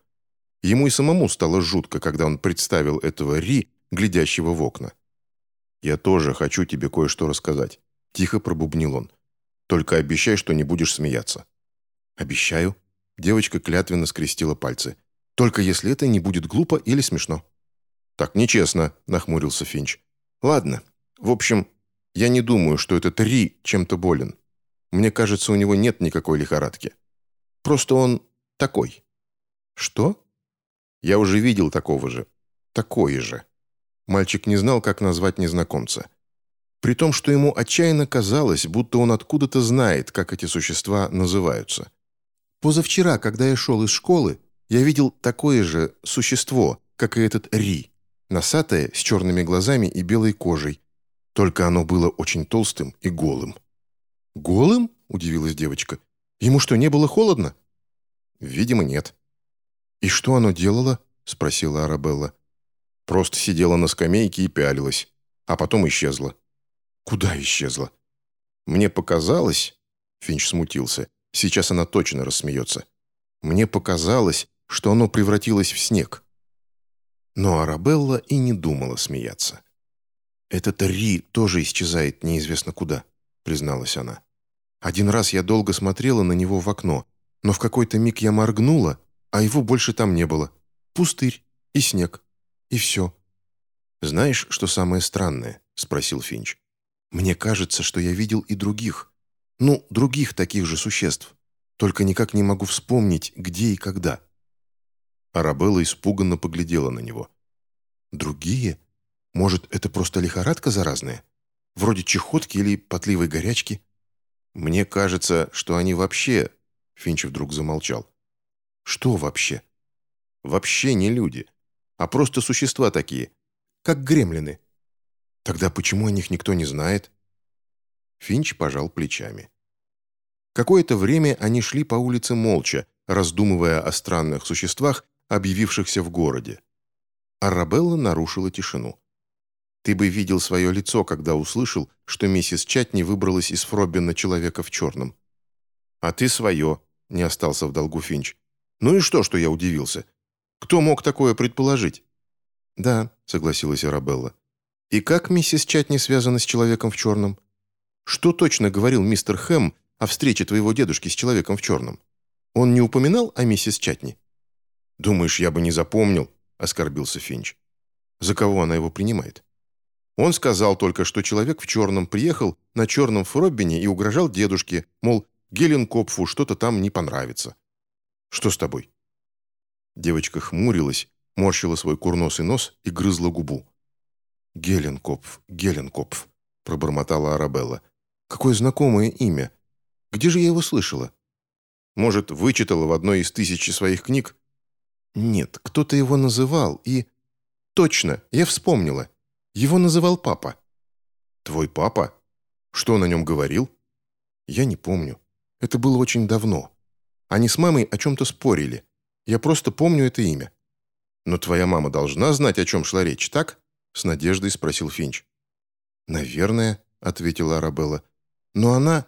Ему и самому стало жутко, когда он представил этого Ри, глядящего в окна. «Я тоже хочу тебе кое-что рассказать», — тихо пробубнил он. «Только обещай, что не будешь смеяться». «Обещаю». Девочка клятвенно скрестила пальцы. «Только если это не будет глупо или смешно». «Так нечестно», — нахмурился Финч. Ладно. В общем, я не думаю, что этот Ри чем-то болен. Мне кажется, у него нет никакой лихорадки. Просто он такой. Что? Я уже видел такого же. Такое же. Мальчик не знал, как назвать незнакомца. При том, что ему отчаянно казалось, будто он откуда-то знает, как эти существа называются. Позавчера, когда я шел из школы, я видел такое же существо, как и этот Ри носатое, с черными глазами и белой кожей. Только оно было очень толстым и голым. «Голым?» – удивилась девочка. «Ему что, не было холодно?» «Видимо, нет». «И что оно делало?» – спросила Арабелла. «Просто сидела на скамейке и пялилась, а потом исчезла». «Куда исчезла?» «Мне показалось...» – Финч смутился. «Сейчас она точно рассмеется. Мне показалось, что оно превратилось в снег». Но Арабелла и не думала смеяться. «Этот Ри тоже исчезает неизвестно куда», — призналась она. «Один раз я долго смотрела на него в окно, но в какой-то миг я моргнула, а его больше там не было. Пустырь и снег. И все. «Знаешь, что самое странное?» — спросил Финч. «Мне кажется, что я видел и других. Ну, других таких же существ. Только никак не могу вспомнить, где и когда». Арабелла испуганно поглядела на него. «Другие? Может, это просто лихорадка заразная? Вроде чехотки или потливой горячки?» «Мне кажется, что они вообще...» Финч вдруг замолчал. «Что вообще?» «Вообще не люди, а просто существа такие, как гремлины. Тогда почему о них никто не знает? Финч пожал плечами. Какое-то время они шли по улице молча, раздумывая о странных существах, объявившихся в городе. Арабелла нарушила тишину. «Ты бы видел свое лицо, когда услышал, что миссис Чатни выбралась из Фробина человека в черном». «А ты свое», — не остался в долгу Финч. «Ну и что, что я удивился? Кто мог такое предположить?» «Да», — согласилась Арабелла. «И как миссис Чатни связана с человеком в черном? Что точно говорил мистер Хэм о встрече твоего дедушки с человеком в черном? Он не упоминал о миссис Чатни?» «Думаешь, я бы не запомнил?» — оскорбился Финч. «За кого она его принимает?» Он сказал только, что человек в черном приехал на черном Фроббине и угрожал дедушке, мол, Геленкопфу что-то там не понравится. «Что с тобой?» Девочка хмурилась, морщила свой курносый нос и грызла губу. «Геленкопф, Геленкопф», — пробормотала Арабелла. «Какое знакомое имя. Где же я его слышала?» «Может, вычитала в одной из тысячи своих книг?» «Нет, кто-то его называл, и...» «Точно, я вспомнила. Его называл папа». «Твой папа? Что он о нем говорил?» «Я не помню. Это было очень давно. Они с мамой о чем-то спорили. Я просто помню это имя. «Но твоя мама должна знать, о чем шла речь, так?» С надеждой спросил Финч. «Наверное», — ответила Арабелла. «Но она...»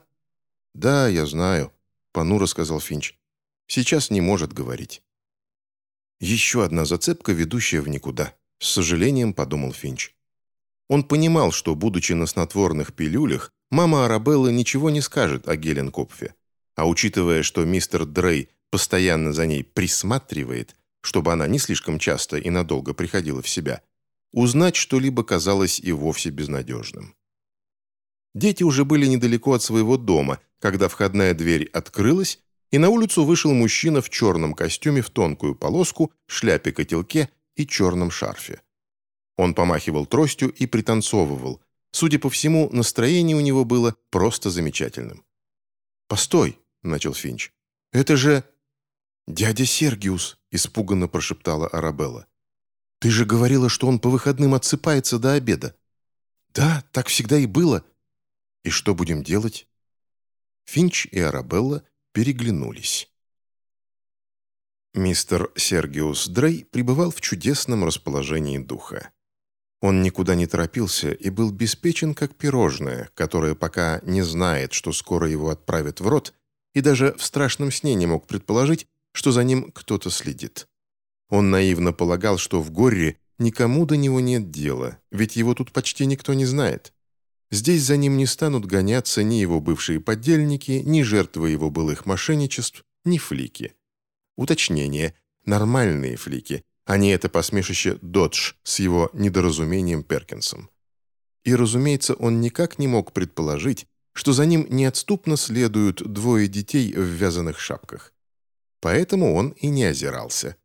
«Да, я знаю», — понуро сказал Финч. «Сейчас не может говорить». «Еще одна зацепка, ведущая в никуда», — с сожалением подумал Финч. Он понимал, что, будучи на снотворных пилюлях, мама Арабеллы ничего не скажет о Геленкопфе. А учитывая, что мистер Дрей постоянно за ней присматривает, чтобы она не слишком часто и надолго приходила в себя, узнать что-либо казалось и вовсе безнадежным. Дети уже были недалеко от своего дома, когда входная дверь открылась, и на улицу вышел мужчина в черном костюме в тонкую полоску, шляпе-котелке и черном шарфе. Он помахивал тростью и пританцовывал. Судя по всему, настроение у него было просто замечательным. «Постой!» — начал Финч. «Это же...» «Дядя Сергиус!» – испуганно прошептала Арабелла. «Ты же говорила, что он по выходным отсыпается до обеда». «Да, так всегда и было». «И что будем делать?» Финч и Арабелла переглянулись. Мистер Сергиус Дрей пребывал в чудесном расположении духа. Он никуда не торопился и был беспечен, как пирожное, которое пока не знает, что скоро его отправят в рот, и даже в страшном сне не мог предположить, что за ним кто-то следит. Он наивно полагал, что в Горре никому до него нет дела, ведь его тут почти никто не знает. Здесь за ним не станут гоняться ни его бывшие подельники, ни жертвы его былых мошенничеств, ни флики. Уточнение. Нормальные флики, а не это посмешище Додж с его недоразумением Перкинсом. И, разумеется, он никак не мог предположить, что за ним неотступно следуют двое детей в вязаных шапках поэтому он и не озирался.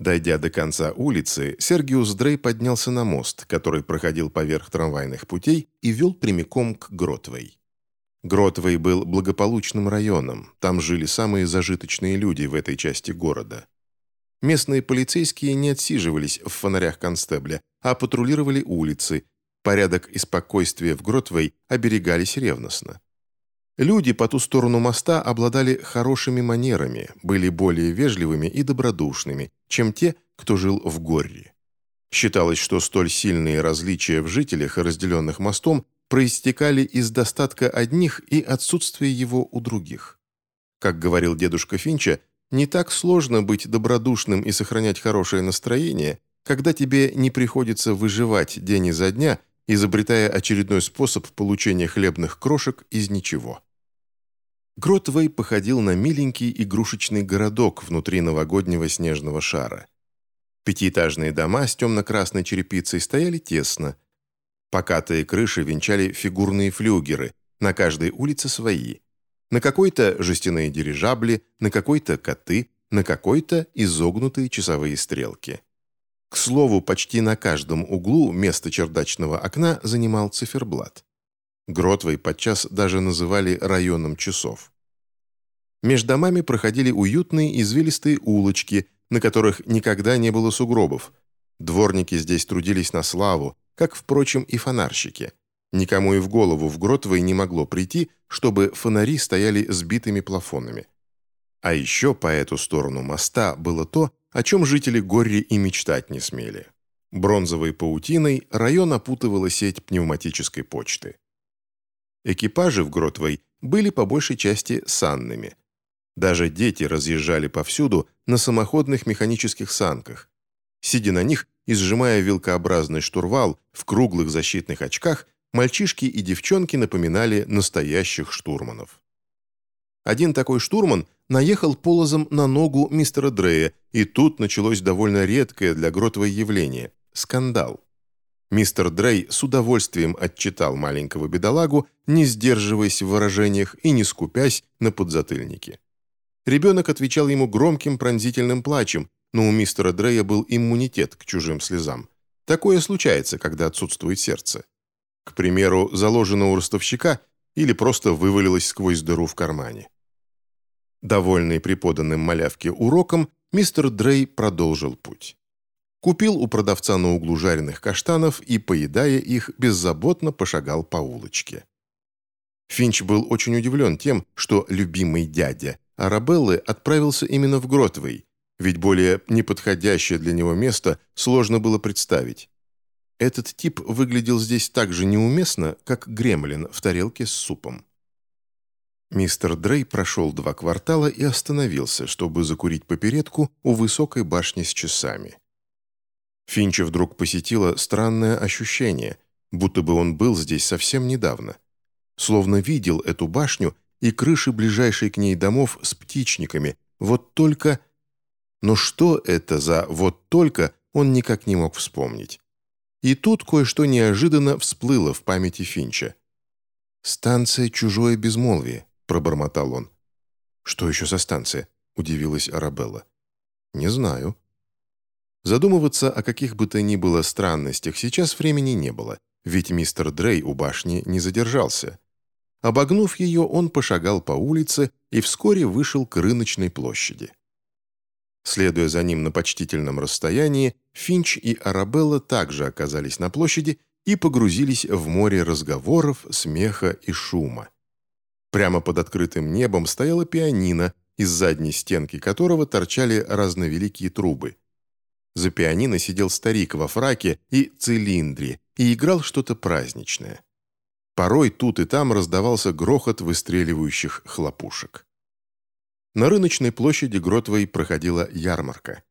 Дойдя до конца улицы, Сергиус Дрей поднялся на мост, который проходил поверх трамвайных путей и вел прямиком к Гротвей. Гротвей был благополучным районом, там жили самые зажиточные люди в этой части города. Местные полицейские не отсиживались в фонарях констебля, а патрулировали улицы, порядок и спокойствие в Гротвей оберегались ревностно. Люди по ту сторону моста обладали хорошими манерами, были более вежливыми и добродушными, чем те, кто жил в Горре. Считалось, что столь сильные различия в жителях, разделенных мостом, проистекали из достатка одних и отсутствия его у других. Как говорил дедушка Финча, не так сложно быть добродушным и сохранять хорошее настроение, когда тебе не приходится выживать день изо дня, изобретая очередной способ получения хлебных крошек из ничего. Гротвей походил на миленький игрушечный городок внутри новогоднего снежного шара. Пятиэтажные дома с темно-красной черепицей стояли тесно. Покатые крыши венчали фигурные флюгеры, на каждой улице свои. На какой-то жестяные дирижабли, на какой-то коты, на какой-то изогнутые часовые стрелки. К слову, почти на каждом углу место чердачного окна занимал циферблат. Гротвой подчас даже называли районом часов. Между домами проходили уютные извилистые улочки, на которых никогда не было сугробов. Дворники здесь трудились на славу, как, впрочем, и фонарщики. Никому и в голову в Гротвой не могло прийти, чтобы фонари стояли сбитыми плафонами. А еще по эту сторону моста было то, о чем жители Горри и мечтать не смели. Бронзовой паутиной район опутывала сеть пневматической почты. Экипажи в Гротвой были по большей части санными. Даже дети разъезжали повсюду на самоходных механических санках. Сидя на них и сжимая вилкообразный штурвал в круглых защитных очках, мальчишки и девчонки напоминали настоящих штурманов. Один такой штурман наехал полозом на ногу мистера Дрея, и тут началось довольно редкое для Гротовой явление – скандал. Мистер Дрей с удовольствием отчитал маленького бедолагу, не сдерживаясь в выражениях и не скупясь на подзатыльнике. Ребенок отвечал ему громким пронзительным плачем, но у мистера Дрея был иммунитет к чужим слезам. Такое случается, когда отсутствует сердце. К примеру, заложено у ростовщика или просто вывалилось сквозь дыру в кармане. Довольный преподанным малявке уроком, мистер Дрей продолжил путь. Купил у продавца на углу жареных каштанов и, поедая их, беззаботно пошагал по улочке. Финч был очень удивлен тем, что любимый дядя Арабеллы отправился именно в Гротвей, ведь более неподходящее для него место сложно было представить. Этот тип выглядел здесь так же неуместно, как гремлин в тарелке с супом. Мистер Дрей прошел два квартала и остановился, чтобы закурить попередку у высокой башни с часами. Финча вдруг посетило странное ощущение, будто бы он был здесь совсем недавно. Словно видел эту башню и крыши ближайшей к ней домов с птичниками, вот только... Но что это за «вот только» он никак не мог вспомнить. И тут кое-что неожиданно всплыло в памяти Финча. «Станция «Чужое безмолвие», — пробормотал он. «Что еще за станция?» — удивилась Арабелла. «Не знаю». Задумываться о каких бы то ни было странностях сейчас времени не было, ведь мистер Дрей у башни не задержался. Обогнув ее, он пошагал по улице и вскоре вышел к рыночной площади. Следуя за ним на почтительном расстоянии, Финч и Арабелла также оказались на площади и погрузились в море разговоров, смеха и шума. Прямо под открытым небом стояла пианино, из задней стенки которого торчали разновеликие трубы. За пианино сидел старик во фраке и цилиндре и играл что-то праздничное. Порой тут и там раздавался грохот выстреливающих хлопушек. На рыночной площади Гротвой проходила ярмарка.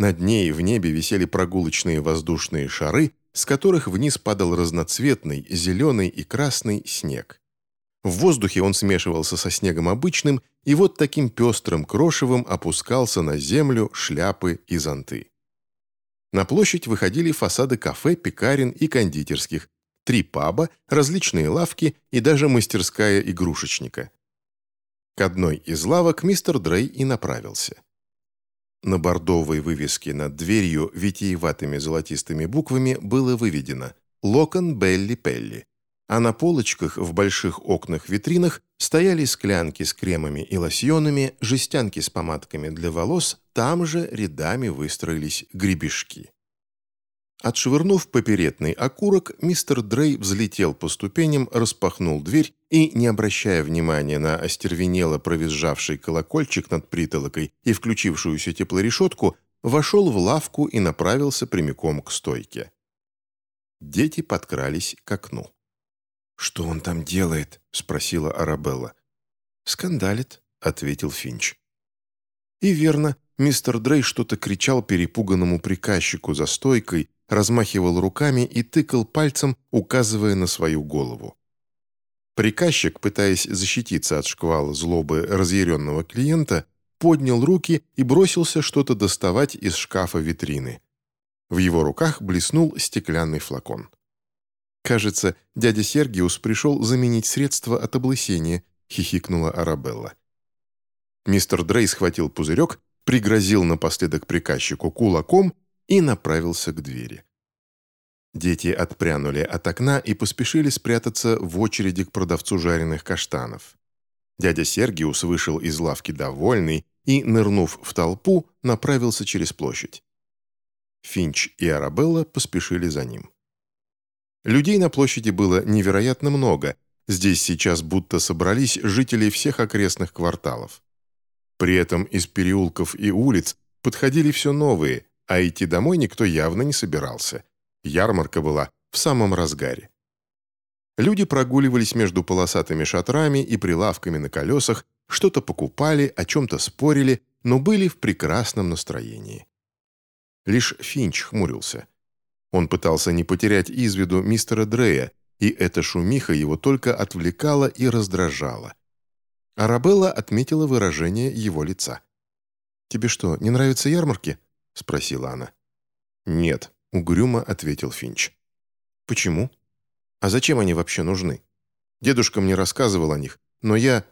Над ней в небе висели прогулочные воздушные шары, с которых вниз падал разноцветный, зеленый и красный снег. В воздухе он смешивался со снегом обычным, и вот таким пестрым крошевым опускался на землю шляпы и зонты. На площадь выходили фасады кафе, пекарен и кондитерских, три паба, различные лавки и даже мастерская игрушечника. К одной из лавок мистер Дрей и направился. На бордовой вывеске над дверью витиеватыми золотистыми буквами было выведено «Локон Белли Пелли», а на полочках в больших окнах-витринах стояли склянки с кремами и лосьонами, жестянки с помадками для волос, там же рядами выстроились гребешки. Отшвырнув поперетный окурок, мистер Дрей взлетел по ступеням, распахнул дверь и, не обращая внимания на остервенело провизжавший колокольчик над притолокой и включившуюся теплорешетку, вошел в лавку и направился прямиком к стойке. Дети подкрались к окну. «Что он там делает?» — спросила Арабелла. «Скандалит», — ответил Финч. И верно, мистер Дрей что-то кричал перепуганному приказчику за стойкой, размахивал руками и тыкал пальцем, указывая на свою голову. Приказчик, пытаясь защититься от шквала злобы разъяренного клиента, поднял руки и бросился что-то доставать из шкафа витрины. В его руках блеснул стеклянный флакон. «Кажется, дядя Сергиус пришел заменить средства от облысения», — хихикнула Арабелла. Мистер Дрей схватил пузырек, пригрозил напоследок приказчику кулаком и направился к двери. Дети отпрянули от окна и поспешили спрятаться в очереди к продавцу жареных каштанов. Дядя Сергиус вышел из лавки довольный и, нырнув в толпу, направился через площадь. Финч и Арабелла поспешили за ним. Людей на площади было невероятно много, здесь сейчас будто собрались жители всех окрестных кварталов. При этом из переулков и улиц подходили все новые, а идти домой никто явно не собирался. Ярмарка была в самом разгаре. Люди прогуливались между полосатыми шатрами и прилавками на колесах, что-то покупали, о чем-то спорили, но были в прекрасном настроении. Лишь Финч хмурился. Он пытался не потерять из виду мистера Дрея, и эта шумиха его только отвлекала и раздражала. Арабелла отметила выражение его лица. «Тебе что, не нравятся ярмарки?» — спросила она. «Нет», — угрюмо ответил Финч. «Почему? А зачем они вообще нужны? Дедушка мне рассказывал о них, но я...»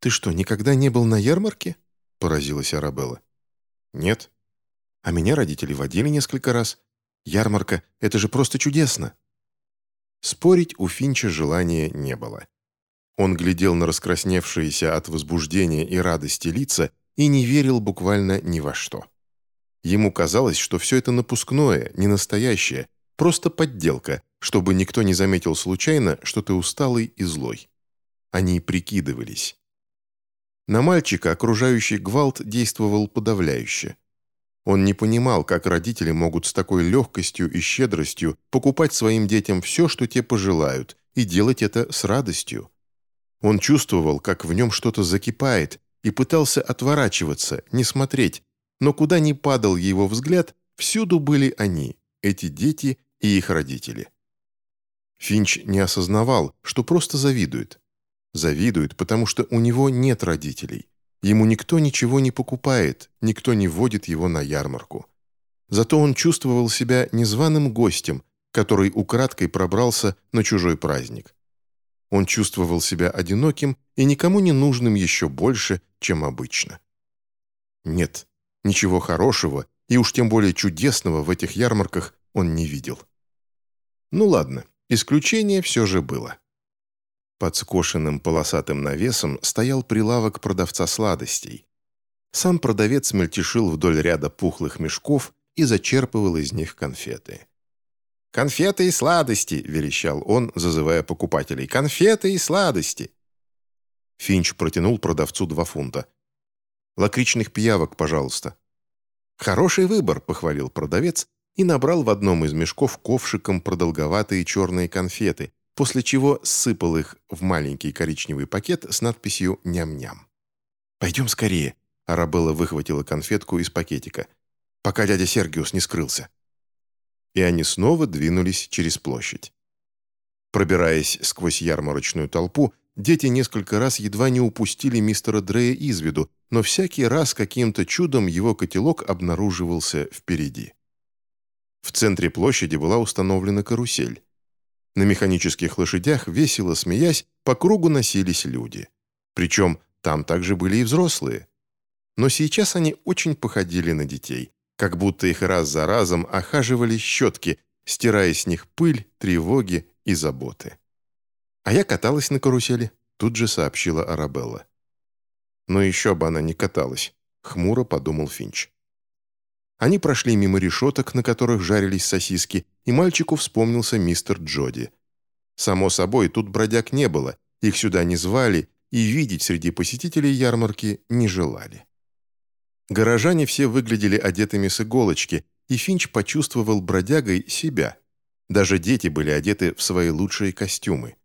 «Ты что, никогда не был на ярмарке?» — поразилась Арабелла. «Нет. А меня родители водили несколько раз. Ярмарка — это же просто чудесно!» Спорить у Финча желания не было. Он глядел на раскрасневшиеся от возбуждения и радости лица и не верил буквально ни во что. Ему казалось, что все это напускное, не настоящее, просто подделка, чтобы никто не заметил случайно, что ты усталый и злой. Они прикидывались. На мальчика окружающий гвалт действовал подавляюще. Он не понимал, как родители могут с такой легкостью и щедростью покупать своим детям все, что те пожелают, и делать это с радостью. Он чувствовал, как в нем что-то закипает, и пытался отворачиваться, не смотреть, но куда ни падал его взгляд, всюду были они, эти дети и их родители. Финч не осознавал, что просто завидует. Завидует, потому что у него нет родителей. Ему никто ничего не покупает, никто не водит его на ярмарку. Зато он чувствовал себя незваным гостем, который украдкой пробрался на чужой праздник. Он чувствовал себя одиноким и никому не нужным еще больше, чем обычно. Нет, ничего хорошего и уж тем более чудесного в этих ярмарках он не видел. Ну ладно, исключение все же было. Под скошенным полосатым навесом стоял прилавок продавца сладостей. Сам продавец мельтешил вдоль ряда пухлых мешков и зачерпывал из них конфеты. «Конфеты и сладости!» – верещал он, зазывая покупателей. «Конфеты и сладости!» Финч протянул продавцу два фунта. «Лакричных пиявок, пожалуйста». «Хороший выбор», – похвалил продавец и набрал в одном из мешков ковшиком продолговатые черные конфеты, после чего сыпал их в маленький коричневый пакет с надписью «Ням-ням». «Пойдем скорее», – Арабелла выхватила конфетку из пакетика, пока дядя Сергиус не скрылся и они снова двинулись через площадь. Пробираясь сквозь ярмарочную толпу, дети несколько раз едва не упустили мистера Дрея из виду, но всякий раз каким-то чудом его котелок обнаруживался впереди. В центре площади была установлена карусель. На механических лошадях, весело смеясь, по кругу носились люди. Причем там также были и взрослые. Но сейчас они очень походили на детей как будто их раз за разом охаживали щетки, стирая с них пыль, тревоги и заботы. А я каталась на карусели, тут же сообщила Арабелла. Но еще бы она не каталась, хмуро подумал Финч. Они прошли мимо решеток, на которых жарились сосиски, и мальчику вспомнился мистер Джоди. Само собой, тут бродяг не было, их сюда не звали и видеть среди посетителей ярмарки не желали. Горожане все выглядели одетыми с иголочки, и Финч почувствовал бродягой себя. Даже дети были одеты в свои лучшие костюмы.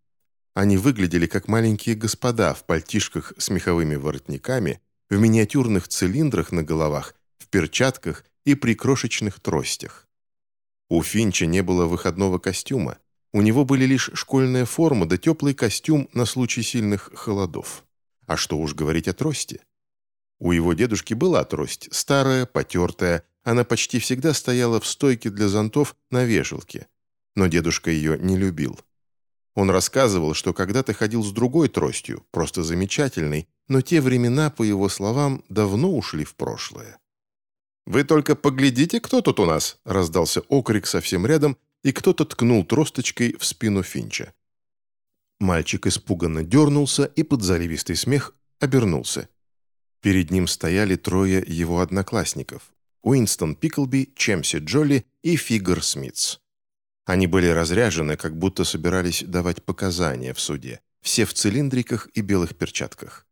Они выглядели как маленькие господа в пальтишках с меховыми воротниками, в миниатюрных цилиндрах на головах, в перчатках и при крошечных тростях. У Финча не было выходного костюма. У него были лишь школьная форма да теплый костюм на случай сильных холодов. А что уж говорить о трости. У его дедушки была трость, старая, потертая, она почти всегда стояла в стойке для зонтов на вешалке. Но дедушка ее не любил. Он рассказывал, что когда-то ходил с другой тростью, просто замечательной, но те времена, по его словам, давно ушли в прошлое. «Вы только поглядите, кто тут у нас!» – раздался окрик совсем рядом, и кто-то ткнул тросточкой в спину Финча. Мальчик испуганно дернулся и под заливистый смех обернулся. Перед ним стояли трое его одноклассников – Уинстон Пиклби, Чемси Джоли и Фигар Смитс. Они были разряжены, как будто собирались давать показания в суде, все в цилиндриках и белых перчатках.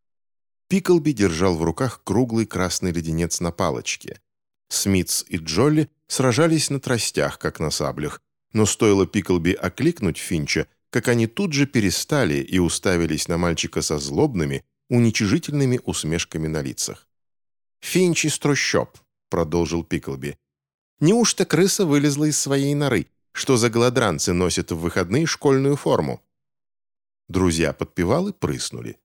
Пиклби держал в руках круглый красный леденец на палочке. Смитс и Джолли сражались на тростях, как на саблях, но стоило Пиклби окликнуть Финча, как они тут же перестали и уставились на мальчика со злобными, уничижительными усмешками на лицах. «Финч из трущоб», — продолжил Пиклби. «Неужто крыса вылезла из своей норы? Что за голодранцы носят в выходные школьную форму?» Друзья подпевалы прыснули.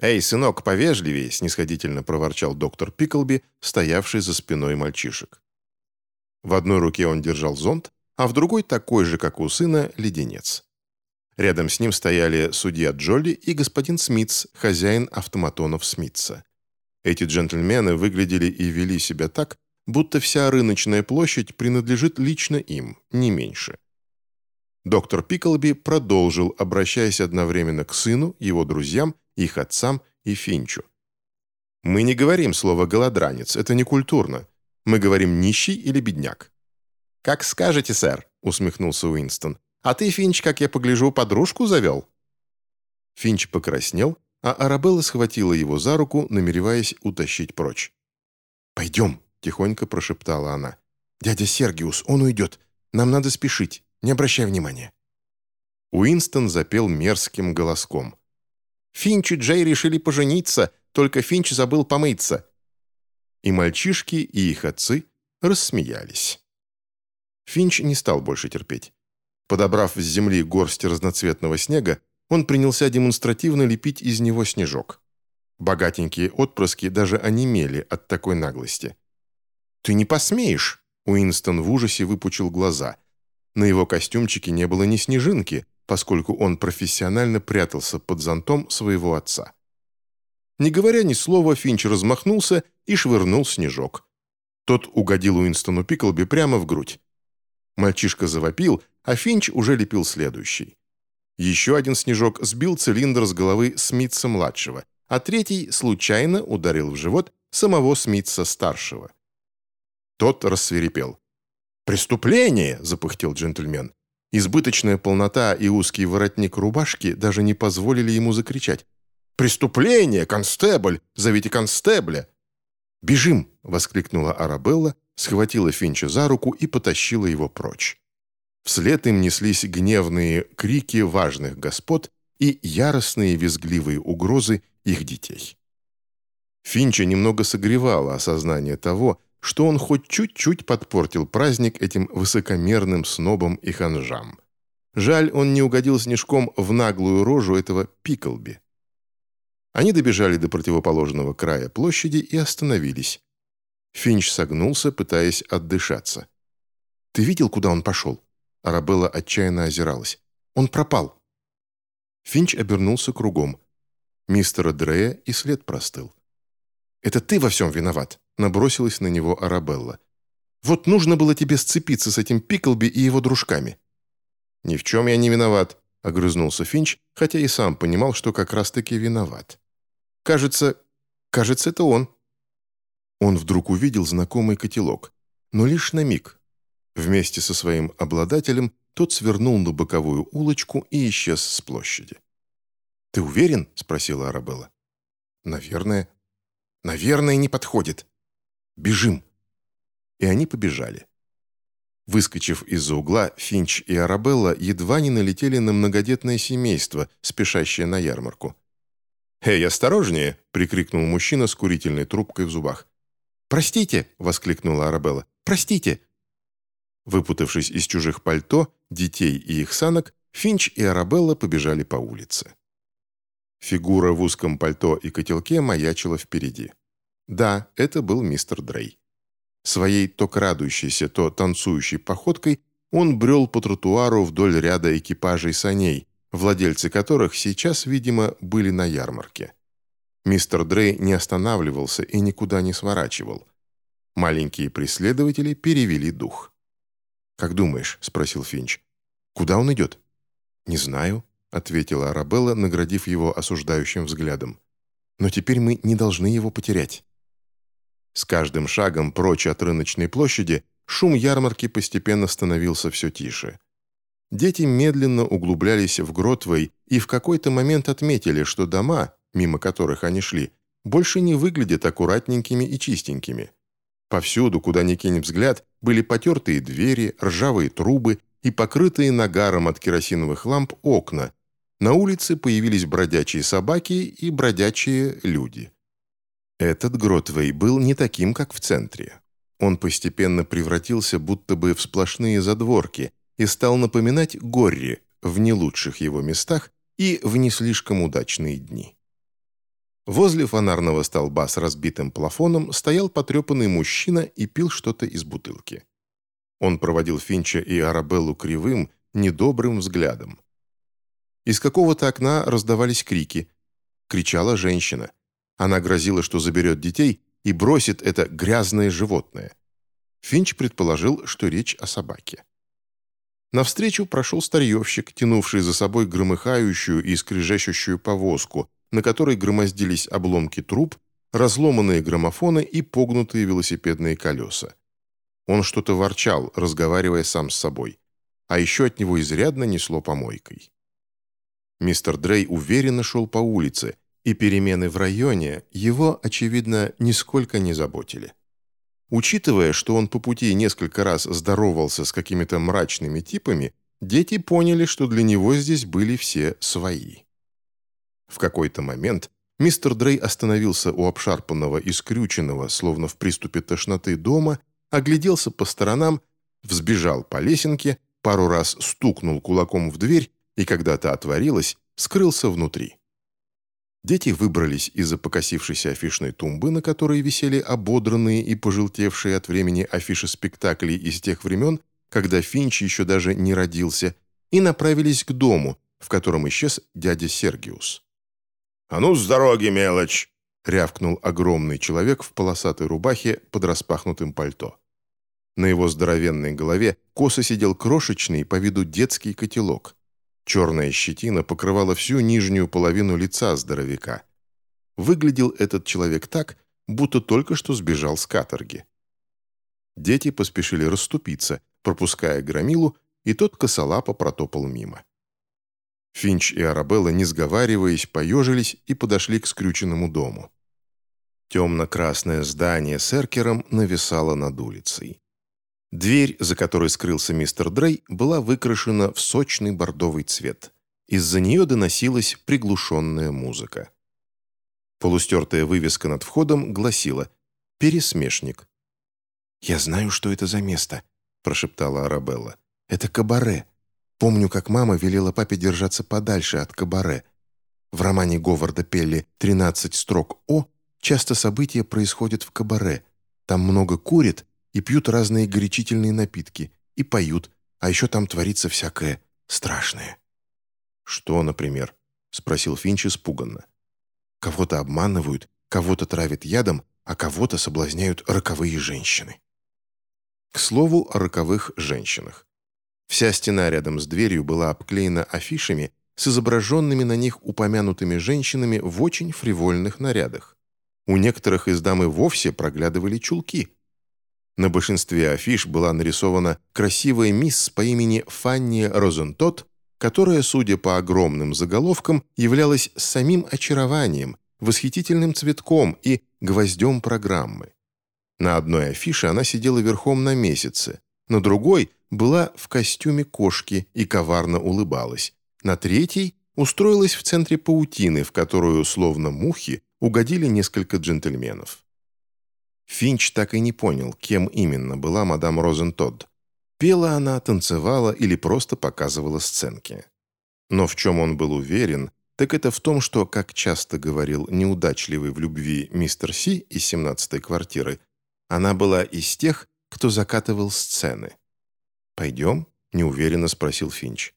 «Эй, сынок, повежливее!» — снисходительно проворчал доктор Пиклби, стоявший за спиной мальчишек. В одной руке он держал зонт, а в другой такой же, как у сына, леденец. Рядом с ним стояли судья Джолли и господин Смитс, хозяин автоматонов Смитса. Эти джентльмены выглядели и вели себя так, будто вся рыночная площадь принадлежит лично им, не меньше. Доктор Пиклби продолжил, обращаясь одновременно к сыну, его друзьям, их отцам и Финчу. «Мы не говорим слово «голодранец», это не культурно. Мы говорим «нищий» или «бедняк». «Как скажете, сэр», — усмехнулся Уинстон. «А ты, Финч, как я погляжу, подружку завел?» Финч покраснел, а Арабелла схватила его за руку, намереваясь утащить прочь. «Пойдем», — тихонько прошептала она. «Дядя Сергиус, он уйдет. Нам надо спешить. Не обращай внимания». Уинстон запел мерзким голоском. «Финч и Джей решили пожениться, только Финч забыл помыться». И мальчишки, и их отцы рассмеялись. Финч не стал больше терпеть. Подобрав с земли горсть разноцветного снега, он принялся демонстративно лепить из него снежок. Богатенькие отпрыски даже онемели от такой наглости. «Ты не посмеешь!» Уинстон в ужасе выпучил глаза. На его костюмчике не было ни снежинки, поскольку он профессионально прятался под зонтом своего отца. Не говоря ни слова, Финч размахнулся и швырнул снежок. Тот угодил Уинстону Пиклби прямо в грудь. Мальчишка завопил, а Финч уже лепил следующий. Еще один снежок сбил цилиндр с головы Смитса-младшего, а третий случайно ударил в живот самого Смитса-старшего. Тот рассверепел. «Преступление!» – запыхтел джентльмен. Избыточная полнота и узкий воротник рубашки даже не позволили ему закричать. «Преступление! Констебль! Зовите констебля!» «Бежим!» – воскликнула Арабелла, схватила Финча за руку и потащила его прочь. Вслед им неслись гневные крики важных господ и яростные визгливые угрозы их детей. Финча немного согревало осознание того, что он хоть чуть-чуть подпортил праздник этим высокомерным снобам и ханжам. Жаль, он не угодил снежком в наглую рожу этого Пиклби. Они добежали до противоположного края площади и остановились. Финч согнулся, пытаясь отдышаться. «Ты видел, куда он пошел?» Арабелла отчаянно озиралась. «Он пропал!» Финч обернулся кругом. Мистера Дрея и след простыл. «Это ты во всем виноват!» Набросилась на него Арабелла. «Вот нужно было тебе сцепиться с этим Пиклби и его дружками». «Ни в чем я не виноват», — огрызнулся Финч, хотя и сам понимал, что как раз-таки виноват. «Кажется, кажется, это он», он вдруг увидел знакомый котелок, но лишь на миг. Вместе со своим обладателем тот свернул на боковую улочку и исчез с площади. «Ты уверен?» — спросила Арабелла. «Наверное». «Наверное, не подходит». «Бежим». И они побежали. Выскочив из-за угла, Финч и Арабелла едва не налетели на многодетное семейство, спешащее на ярмарку. «Эй, осторожнее!» — прикрикнул мужчина с курительной трубкой в зубах. «Простите!» — воскликнула Арабелла. «Простите!» Выпутавшись из чужих пальто, детей и их санок, Финч и Арабелла побежали по улице. Фигура в узком пальто и котелке маячила впереди. Да, это был мистер Дрей. Своей то крадущейся, то танцующей походкой он брел по тротуару вдоль ряда экипажей саней, владельцы которых сейчас, видимо, были на ярмарке. Мистер Дрей не останавливался и никуда не сворачивал. Маленькие преследователи перевели дух. «Как думаешь?» — спросил Финч. «Куда он идет?» «Не знаю», — ответила Арабелла, наградив его осуждающим взглядом. «Но теперь мы не должны его потерять». С каждым шагом прочь от рыночной площади шум ярмарки постепенно становился все тише. Дети медленно углублялись в Гротвей и в какой-то момент отметили, что дома, мимо которых они шли, больше не выглядят аккуратненькими и чистенькими. Повсюду, куда ни кинь взгляд, были потертые двери, ржавые трубы и покрытые нагаром от керосиновых ламп окна. На улице появились бродячие собаки и бродячие люди. Этот Гротвей был не таким, как в центре. Он постепенно превратился будто бы в сплошные задворки и стал напоминать Горри в не лучших его местах и в не слишком удачные дни. Возле фонарного столба с разбитым плафоном стоял потрепанный мужчина и пил что-то из бутылки. Он проводил Финча и Арабеллу кривым, недобрым взглядом. Из какого-то окна раздавались крики. Кричала женщина. Она грозила, что заберет детей и бросит это грязное животное. Финч предположил, что речь о собаке. Навстречу прошел старьевщик, тянувший за собой громыхающую и скрежещущую повозку, на которой громоздились обломки труб, разломанные граммофоны и погнутые велосипедные колеса. Он что-то ворчал, разговаривая сам с собой. А еще от него изрядно несло помойкой. Мистер Дрей уверенно шел по улице, и перемены в районе его, очевидно, нисколько не заботили. Учитывая, что он по пути несколько раз здоровался с какими-то мрачными типами, дети поняли, что для него здесь были все свои. В какой-то момент мистер Дрей остановился у обшарпанного и скрюченного, словно в приступе тошноты дома, огляделся по сторонам, взбежал по лесенке, пару раз стукнул кулаком в дверь и, когда то отворилась, скрылся внутри. Дети выбрались из-за покосившейся афишной тумбы, на которой висели ободранные и пожелтевшие от времени афиши спектаклей из тех времен, когда Финч еще даже не родился, и направились к дому, в котором исчез дядя Сергиус. «А ну, с дороги, мелочь!» — рявкнул огромный человек в полосатой рубахе под распахнутым пальто. На его здоровенной голове косо сидел крошечный по виду детский котелок. Черная щетина покрывала всю нижнюю половину лица здоровяка. Выглядел этот человек так, будто только что сбежал с каторги. Дети поспешили расступиться, пропуская громилу, и тот косолапо протопал мимо. Финч и Арабелла, не сговариваясь, поежились и подошли к скрюченному дому. Темно-красное здание с эркером нависало над улицей. Дверь, за которой скрылся мистер Дрей, была выкрашена в сочный бордовый цвет. Из-за нее доносилась приглушенная музыка. Полустертая вывеска над входом гласила «Пересмешник». «Я знаю, что это за место», – прошептала Арабелла. «Это кабаре. Помню, как мама велела папе держаться подальше от кабаре. В романе Говарда Пелли «13 строк О» часто события происходят в кабаре. Там много курят и пьют разные горячительные напитки, и поют, а еще там творится всякое страшное. «Что, например?» — спросил Финч испуганно. «Кого-то обманывают, кого-то травят ядом, а кого-то соблазняют роковые женщины». К слову о роковых женщинах. Вся стена рядом с дверью была обклеена афишами с изображенными на них упомянутыми женщинами в очень фривольных нарядах. У некоторых из дам и вовсе проглядывали чулки. На большинстве афиш была нарисована красивая мисс по имени Фанни Розентот, которая, судя по огромным заголовкам, являлась самим очарованием, восхитительным цветком и гвоздем программы. На одной афише она сидела верхом на месяце, на другой была в костюме кошки и коварно улыбалась. На третьей устроилась в центре паутины, в которую, словно мухи, угодили несколько джентльменов. Финч так и не понял, кем именно была мадам Розентодд. Пела она, танцевала или просто показывала сценки. Но в чем он был уверен, так это в том, что, как часто говорил неудачливый в любви мистер Си из 17-й квартиры, она была из тех, кто закатывал сцены. «Пойдем?» – неуверенно спросил Финч.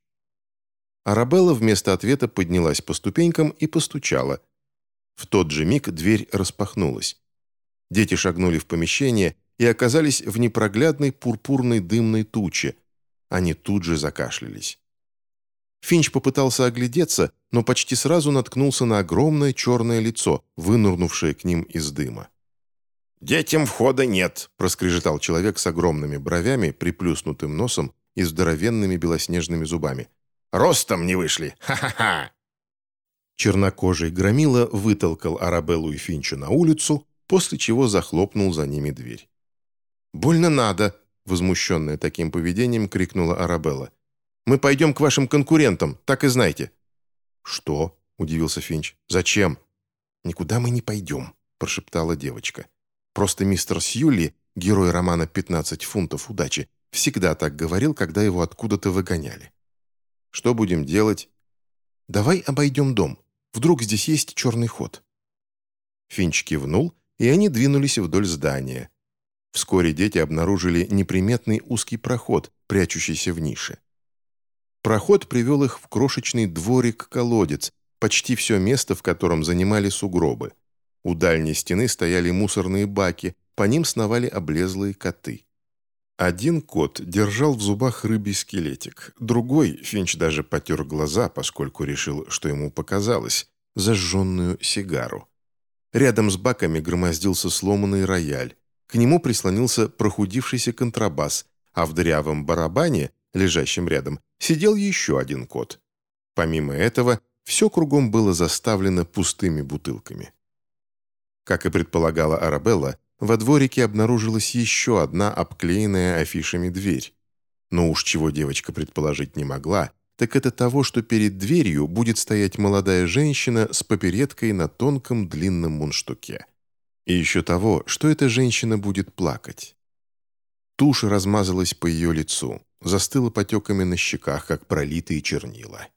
Арабелла вместо ответа поднялась по ступенькам и постучала. В тот же миг дверь распахнулась. Дети шагнули в помещение и оказались в непроглядной пурпурной дымной туче. Они тут же закашлялись. Финч попытался оглядеться, но почти сразу наткнулся на огромное черное лицо, вынурнувшее к ним из дыма. «Детям входа нет», – проскрежетал человек с огромными бровями, приплюснутым носом и здоровенными белоснежными зубами. «Ростом не вышли! Ха-ха-ха!» Чернокожий громила вытолкал Арабеллу и Финча на улицу, после чего захлопнул за ними дверь. «Больно надо!» – возмущенная таким поведением крикнула Арабелла. «Мы пойдем к вашим конкурентам, так и знайте». «Что?» – удивился Финч. «Зачем?» «Никуда мы не пойдем», – прошептала девочка. Просто мистер Сьюли, герой романа «15 фунтов удачи», всегда так говорил, когда его откуда-то выгоняли. «Что будем делать?» «Давай обойдем дом. Вдруг здесь есть черный ход». Финч кивнул, и они двинулись вдоль здания. Вскоре дети обнаружили неприметный узкий проход, прячущийся в нише. Проход привел их в крошечный дворик-колодец, почти все место в котором занимали сугробы – у дальней стены стояли мусорные баки, по ним сновали облезлые коты. Один кот держал в зубах рыбий скелетик, другой, Финч даже потер глаза, поскольку решил, что ему показалось, зажженную сигару. Рядом с баками громоздился сломанный рояль. К нему прислонился прохудившийся контрабас, а в дырявом барабане, лежащем рядом, сидел еще один кот. Помимо этого, все кругом было заставлено пустыми бутылками. Как и предполагала Арабелла, во дворике обнаружилась еще одна обклеенная афишами дверь. Но уж чего девочка предположить не могла, так это того, что перед дверью будет стоять молодая женщина с попередкой на тонком длинном мундштуке. И еще того, что эта женщина будет плакать. Тушь размазалась по ее лицу, застыла потеками на щеках, как пролитые чернила.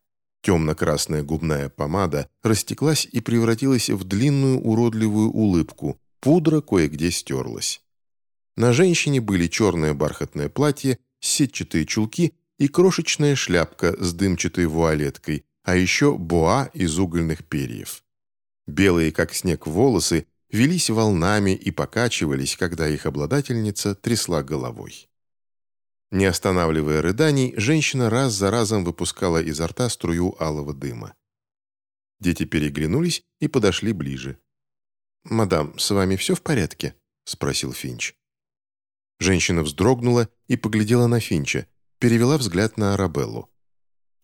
Темно-красная губная помада растеклась и превратилась в длинную уродливую улыбку, пудра кое-где стерлась. На женщине были черное бархатное платье, сетчатые чулки и крошечная шляпка с дымчатой вуалеткой, а еще боа из угольных перьев. Белые, как снег, волосы велись волнами и покачивались, когда их обладательница трясла головой. Не останавливая рыданий, женщина раз за разом выпускала изо рта струю алого дыма. Дети переглянулись и подошли ближе. «Мадам, с вами все в порядке?» — спросил Финч. Женщина вздрогнула и поглядела на Финча, перевела взгляд на Арабеллу.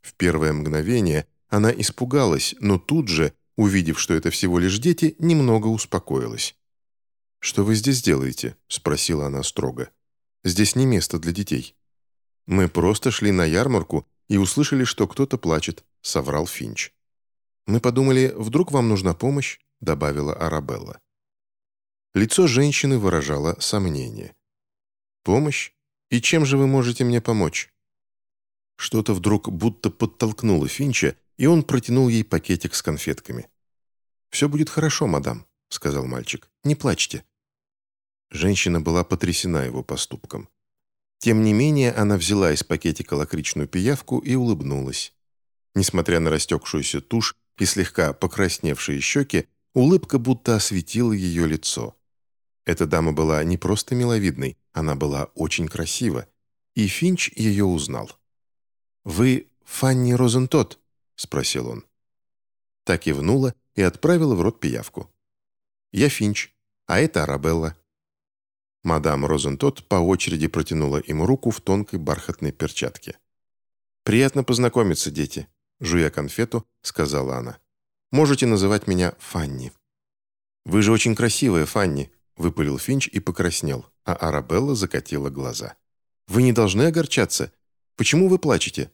В первое мгновение она испугалась, но тут же, увидев, что это всего лишь дети, немного успокоилась. «Что вы здесь делаете?» — спросила она строго. Здесь не место для детей». «Мы просто шли на ярмарку и услышали, что кто-то плачет», — соврал Финч. «Мы подумали, вдруг вам нужна помощь?» — добавила Арабелла. Лицо женщины выражало сомнение. «Помощь? И чем же вы можете мне помочь?» Что-то вдруг будто подтолкнуло Финча, и он протянул ей пакетик с конфетками. «Все будет хорошо, мадам», — сказал мальчик. «Не плачьте». Женщина была потрясена его поступком. Тем не менее, она взяла из пакетика лакричную пиявку и улыбнулась. Несмотря на растекшуюся тушь и слегка покрасневшие щеки, улыбка будто осветила ее лицо. Эта дама была не просто миловидной, она была очень красива, и Финч ее узнал. «Вы Фанни Розентот?» — спросил он. Так кивнула и отправила в рот пиявку. «Я Финч, а это Арабелла». Мадам Розентот по очереди протянула им руку в тонкой бархатной перчатке. «Приятно познакомиться, дети», — жуя конфету, сказала она. «Можете называть меня Фанни». «Вы же очень красивая, Фанни», — выпалил Финч и покраснел, а Арабелла закатила глаза. «Вы не должны огорчаться. Почему вы плачете?»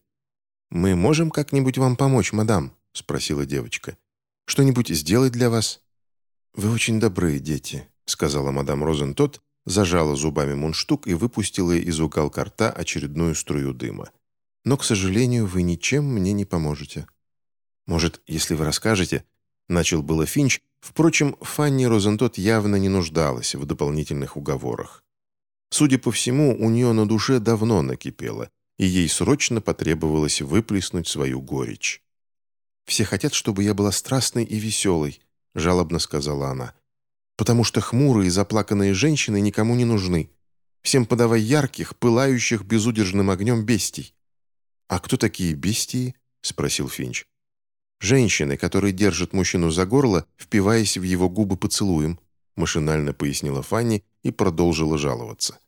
«Мы можем как-нибудь вам помочь, мадам?» — спросила девочка. «Что-нибудь сделать для вас?» «Вы очень добрые дети», — сказала мадам Розентот, зажала зубами мундштук и выпустила из уголка рта очередную струю дыма. «Но, к сожалению, вы ничем мне не поможете». Может, если вы расскажете, начал было Финч, впрочем, Фанни Розентот явно не нуждалась в дополнительных уговорах. Судя по всему, у нее на душе давно накипело, и ей срочно потребовалось выплеснуть свою горечь. «Все хотят, чтобы я была страстной и веселой», — жалобно сказала она. «Потому что хмурые, заплаканные женщины никому не нужны. Всем подавай ярких, пылающих безудержным огнем бестий». «А кто такие бестии?» — спросил Финч. «Женщины, которые держат мужчину за горло, впиваясь в его губы поцелуем», машинально пояснила Фанни и продолжила жаловаться.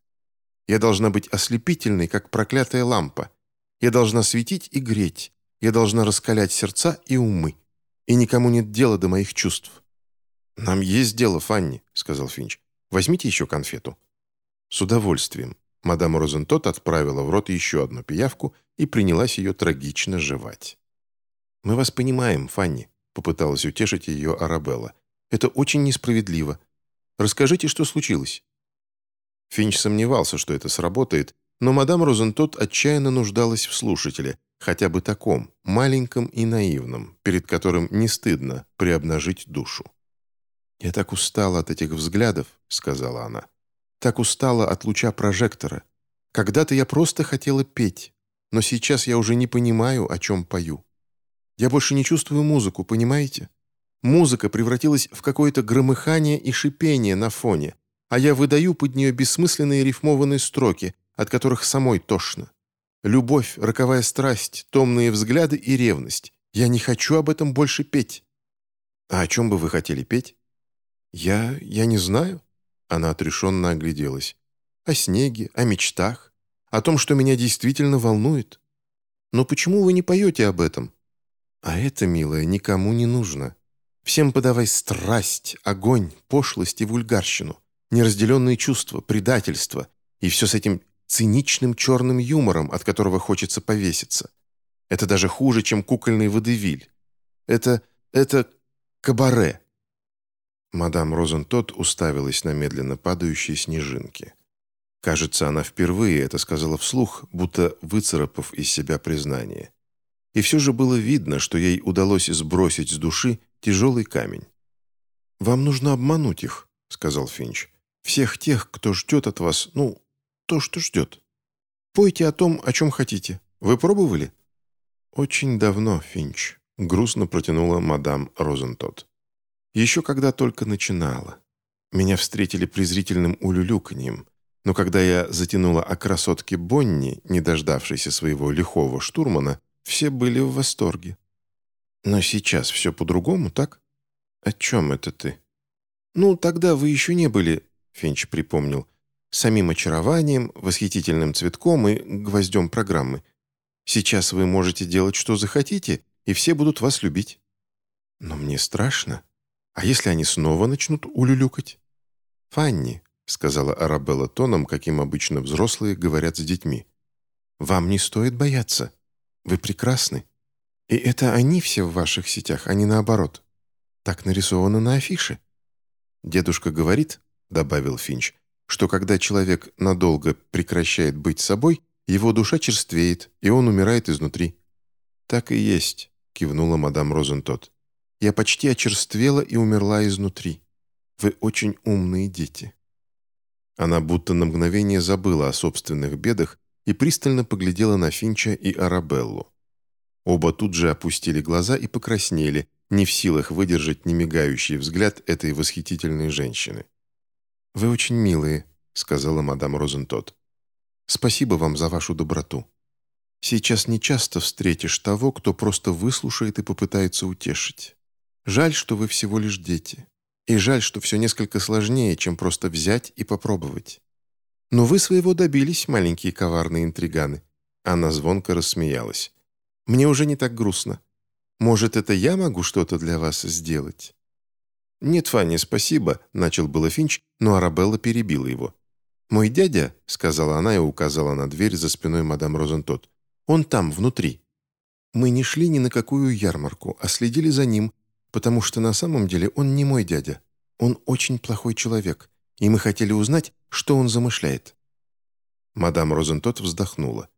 «Я должна быть ослепительной, как проклятая лампа. Я должна светить и греть. Я должна раскалять сердца и умы. И никому нет дела до моих чувств». «Нам есть дело, Фанни», — сказал Финч. «Возьмите еще конфету». «С удовольствием». Мадам Розентот отправила в рот еще одну пиявку и принялась ее трагично жевать. «Мы вас понимаем, Фанни», — попыталась утешить ее Арабелла. «Это очень несправедливо. Расскажите, что случилось». Финч сомневался, что это сработает, но мадам Розентот отчаянно нуждалась в слушателе, хотя бы таком, маленьком и наивном, перед которым не стыдно приобнажить душу. «Я так устала от этих взглядов», — сказала она. «Так устала от луча прожектора. Когда-то я просто хотела петь, но сейчас я уже не понимаю, о чем пою. Я больше не чувствую музыку, понимаете? Музыка превратилась в какое-то громыхание и шипение на фоне, а я выдаю под нее бессмысленные рифмованные строки, от которых самой тошно. Любовь, роковая страсть, томные взгляды и ревность. Я не хочу об этом больше петь. А о чем бы вы хотели петь? Я... я не знаю. Она отрешенно огляделась. О снеге, о мечтах, о том, что меня действительно волнует. Но почему вы не поете об этом? А это, милая, никому не нужно. Всем подавай страсть, огонь, пошлость и вульгарщину, неразделенные чувства, предательство и все с этим циничным черным юмором, от которого хочется повеситься. Это даже хуже, чем кукольный водевиль. Это... это... кабаре. Мадам Розентот уставилась на медленно падающие снежинки. Кажется, она впервые это сказала вслух, будто выцарапав из себя признание. И все же было видно, что ей удалось сбросить с души тяжелый камень. «Вам нужно обмануть их», — сказал Финч. «Всех тех, кто ждет от вас, ну, то, что ждет. Пойте о том, о чем хотите. Вы пробовали?» «Очень давно, Финч», — грустно протянула мадам Розентот. «Еще когда только начинала. Меня встретили презрительным улюлюканьем, но когда я затянула о красотке Бонни, не дождавшейся своего лихого штурмана, все были в восторге. Но сейчас все по-другому, так? О чем это ты? Ну, тогда вы еще не были, Финч припомнил, самим очарованием, восхитительным цветком и гвоздем программы. Сейчас вы можете делать, что захотите, и все будут вас любить. Но мне страшно. А если они снова начнут улюлюкать? «Фанни», — сказала Арабелла тоном, каким обычно взрослые говорят с детьми, «вам не стоит бояться. Вы прекрасны. И это они все в ваших сетях, а не наоборот. Так нарисовано на афише. Дедушка говорит, добавил Финч, что когда человек надолго прекращает быть собой, его душа черствеет, и он умирает изнутри. Так и есть, кивнула мадам Розентот. Я почти очерствела и умерла изнутри. Вы очень умные дети. Она будто на мгновение забыла о собственных бедах и пристально поглядела на Финча и Арабеллу. Оба тут же опустили глаза и покраснели, не в силах выдержать немигающий взгляд этой восхитительной женщины. «Вы очень милые», — сказала мадам Розентот. «Спасибо вам за вашу доброту. Сейчас нечасто встретишь того, кто просто выслушает и попытается утешить. Жаль, что вы всего лишь дети. И жаль, что все несколько сложнее, чем просто взять и попробовать. Но вы своего добились, маленькие коварные интриганы». Она звонко рассмеялась. «Мне уже не так грустно. Может, это я могу что-то для вас сделать?» «Нет, Фанни, спасибо», — начал было Финч, но Арабелла перебила его. «Мой дядя», — сказала она и указала на дверь за спиной мадам Розентот, — «он там, внутри». Мы не шли ни на какую ярмарку, а следили за ним, потому что на самом деле он не мой дядя. Он очень плохой человек, и мы хотели узнать, что он замышляет». Мадам Розентот вздохнула.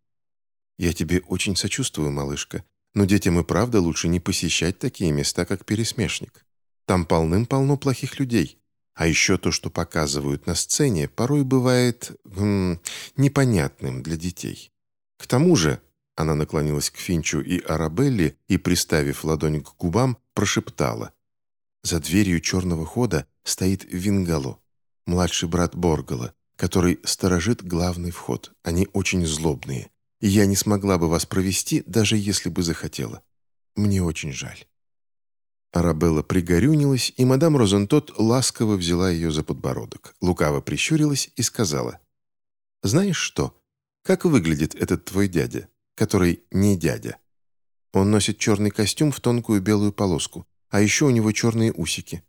«Я тебе очень сочувствую, малышка, Но детям и правда лучше не посещать такие места, как пересмешник. Там полным-полно плохих людей. А еще то, что показывают на сцене, порой бывает м, непонятным для детей. К тому же, она наклонилась к Финчу и Арабелле и, приставив ладонь к губам, прошептала. За дверью черного хода стоит Вингало, младший брат Боргала, который сторожит главный вход. Они очень злобные. И я не смогла бы вас провести, даже если бы захотела. Мне очень жаль». Арабелла пригорюнилась, и мадам Розентот ласково взяла ее за подбородок, лукаво прищурилась и сказала, «Знаешь что? Как выглядит этот твой дядя, который не дядя? Он носит черный костюм в тонкую белую полоску, а еще у него черные усики.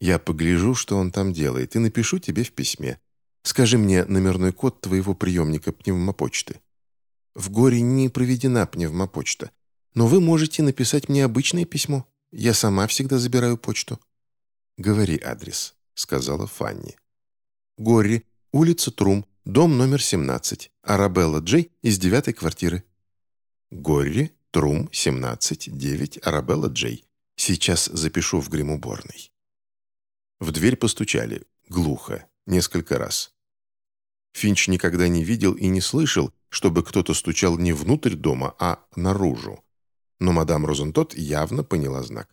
Я погляжу, что он там делает, и напишу тебе в письме. Скажи мне номерной код твоего приемника пневмопочты. В горе не проведена пневмопочта, но вы можете написать мне обычное письмо. Я сама всегда забираю почту». «Говори адрес», — сказала Фанни. «Горри, улица Трум, дом номер 17, Арабелла Джей из девятой квартиры». «Горри, Трум, 17, 9, Арабелла Джей. Сейчас запишу в гримуборной». В дверь постучали, глухо, несколько раз. Финч никогда не видел и не слышал, чтобы кто-то стучал не внутрь дома, а наружу но мадам Розентот явно поняла знак.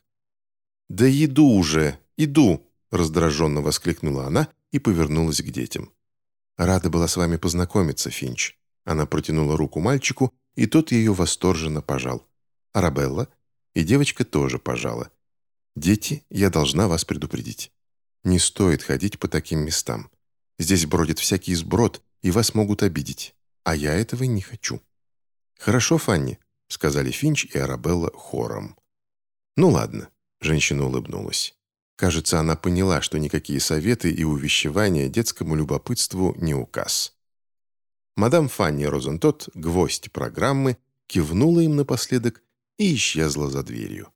«Да иду уже, иду!» – раздраженно воскликнула она и повернулась к детям. «Рада была с вами познакомиться, Финч». Она протянула руку мальчику, и тот ее восторженно пожал. «Арабелла?» И девочка тоже пожала. «Дети, я должна вас предупредить. Не стоит ходить по таким местам. Здесь бродит всякий сброд, и вас могут обидеть. А я этого не хочу». «Хорошо, Фанни», — сказали Финч и Арабелла хором. «Ну ладно», — женщина улыбнулась. Кажется, она поняла, что никакие советы и увещевания детскому любопытству не указ. Мадам Фанни Розентот, гвоздь программы, кивнула им напоследок и исчезла за дверью.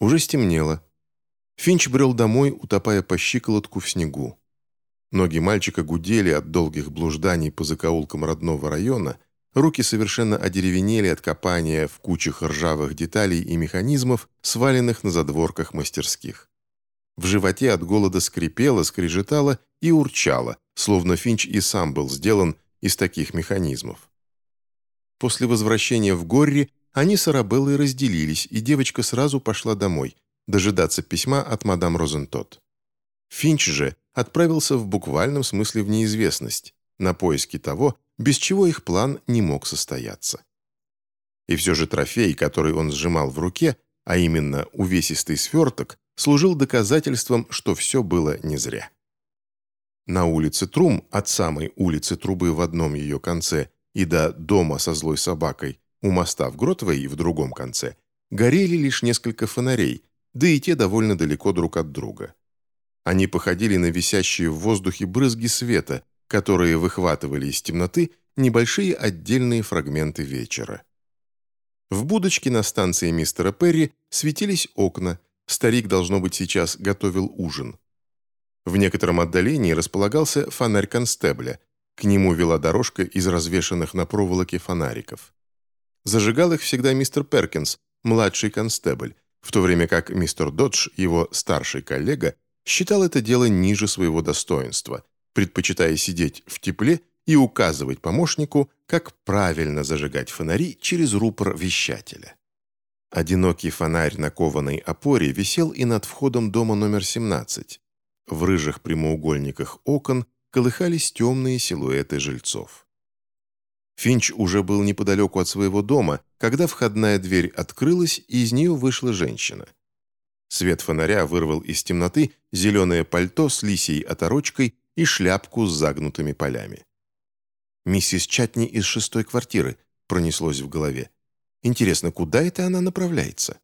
Уже стемнело. Финч брел домой, утопая по щиколотку в снегу. Ноги мальчика гудели от долгих блужданий по закоулкам родного района, Руки совершенно одеревенели от копания в кучах ржавых деталей и механизмов, сваленных на задворках мастерских. В животе от голода скрипело, скрежетало и урчало, словно Финч и сам был сделан из таких механизмов. После возвращения в Горри они с Арабеллой разделились, и девочка сразу пошла домой, дожидаться письма от мадам Розентот. Финч же отправился в буквальном смысле в неизвестность, на поиски того, без чего их план не мог состояться. И все же трофей, который он сжимал в руке, а именно увесистый сверток, служил доказательством, что все было не зря. На улице Трум, от самой улицы Трубы в одном ее конце и до дома со злой собакой, у моста в Гротвей в другом конце, горели лишь несколько фонарей, да и те довольно далеко друг от друга. Они походили на висящие в воздухе брызги света, которые выхватывали из темноты небольшие отдельные фрагменты вечера. В будочке на станции мистера Перри светились окна, старик, должно быть, сейчас готовил ужин. В некотором отдалении располагался фонарь констебля, к нему вела дорожка из развешанных на проволоке фонариков. Зажигал их всегда мистер Перкинс, младший констебль, в то время как мистер Додж, его старший коллега, считал это дело ниже своего достоинства – предпочитая сидеть в тепле и указывать помощнику, как правильно зажигать фонари через рупор вещателя. Одинокий фонарь на кованой опоре висел и над входом дома номер 17. В рыжих прямоугольниках окон колыхались темные силуэты жильцов. Финч уже был неподалеку от своего дома, когда входная дверь открылась, и из нее вышла женщина. Свет фонаря вырвал из темноты зеленое пальто с лисией оторочкой и шляпку с загнутыми полями. «Миссис Чатни из шестой квартиры», — пронеслось в голове. «Интересно, куда это она направляется?»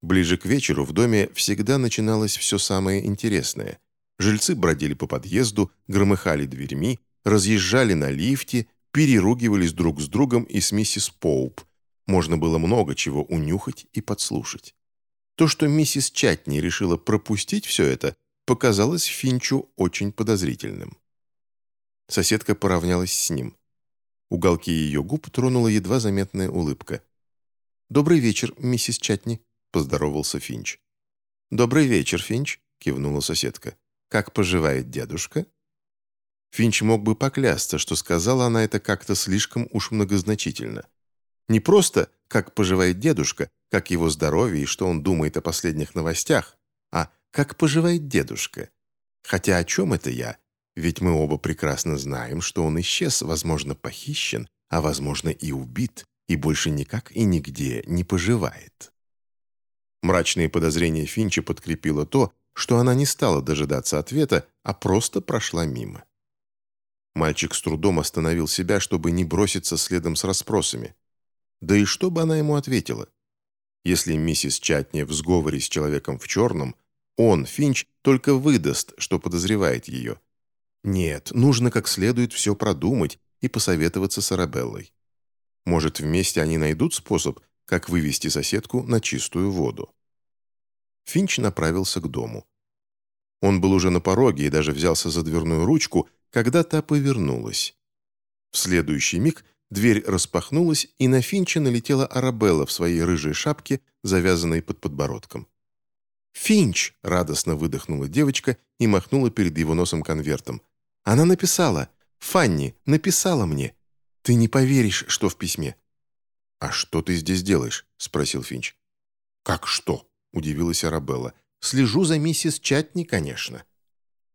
Ближе к вечеру в доме всегда начиналось все самое интересное. Жильцы бродили по подъезду, громыхали дверьми, разъезжали на лифте, переругивались друг с другом и с миссис Поуп. Можно было много чего унюхать и подслушать. То, что миссис Чатни решила пропустить все это, показалось Финчу очень подозрительным. Соседка поравнялась с ним. Уголки ее губ тронула едва заметная улыбка. «Добрый вечер, миссис Чатни», — поздоровался Финч. «Добрый вечер, Финч», — кивнула соседка. «Как поживает дедушка?» Финч мог бы поклясться, что сказала она это как-то слишком уж многозначительно. Не просто «как поживает дедушка», как его здоровье и что он думает о последних новостях, «как поживает дедушка». Хотя о чем это я? Ведь мы оба прекрасно знаем, что он исчез, возможно, похищен, а, возможно, и убит, и больше никак и нигде не поживает. Мрачные подозрения Финча подкрепило то, что она не стала дожидаться ответа, а просто прошла мимо. Мальчик с трудом остановил себя, чтобы не броситься следом с расспросами. Да и что бы она ему ответила? Если миссис Чатни в сговоре с человеком в черном, он, Финч, только выдаст, что подозревает ее. Нет, нужно как следует все продумать и посоветоваться с Арабеллой. Может, вместе они найдут способ, как вывести соседку на чистую воду. Финч направился к дому. Он был уже на пороге и даже взялся за дверную ручку, когда та повернулась. В следующий миг дверь распахнулась, и на Финча налетела Арабелла в своей рыжей шапке, завязанной под подбородком. «Финч!» — радостно выдохнула девочка и махнула перед его носом конвертом. «Она написала! Фанни написала мне! Ты не поверишь, что в письме!» «А что ты здесь делаешь?» — спросил Финч. «Как что?» — удивилась Арабелла. «Слежу за миссис Чатни, конечно».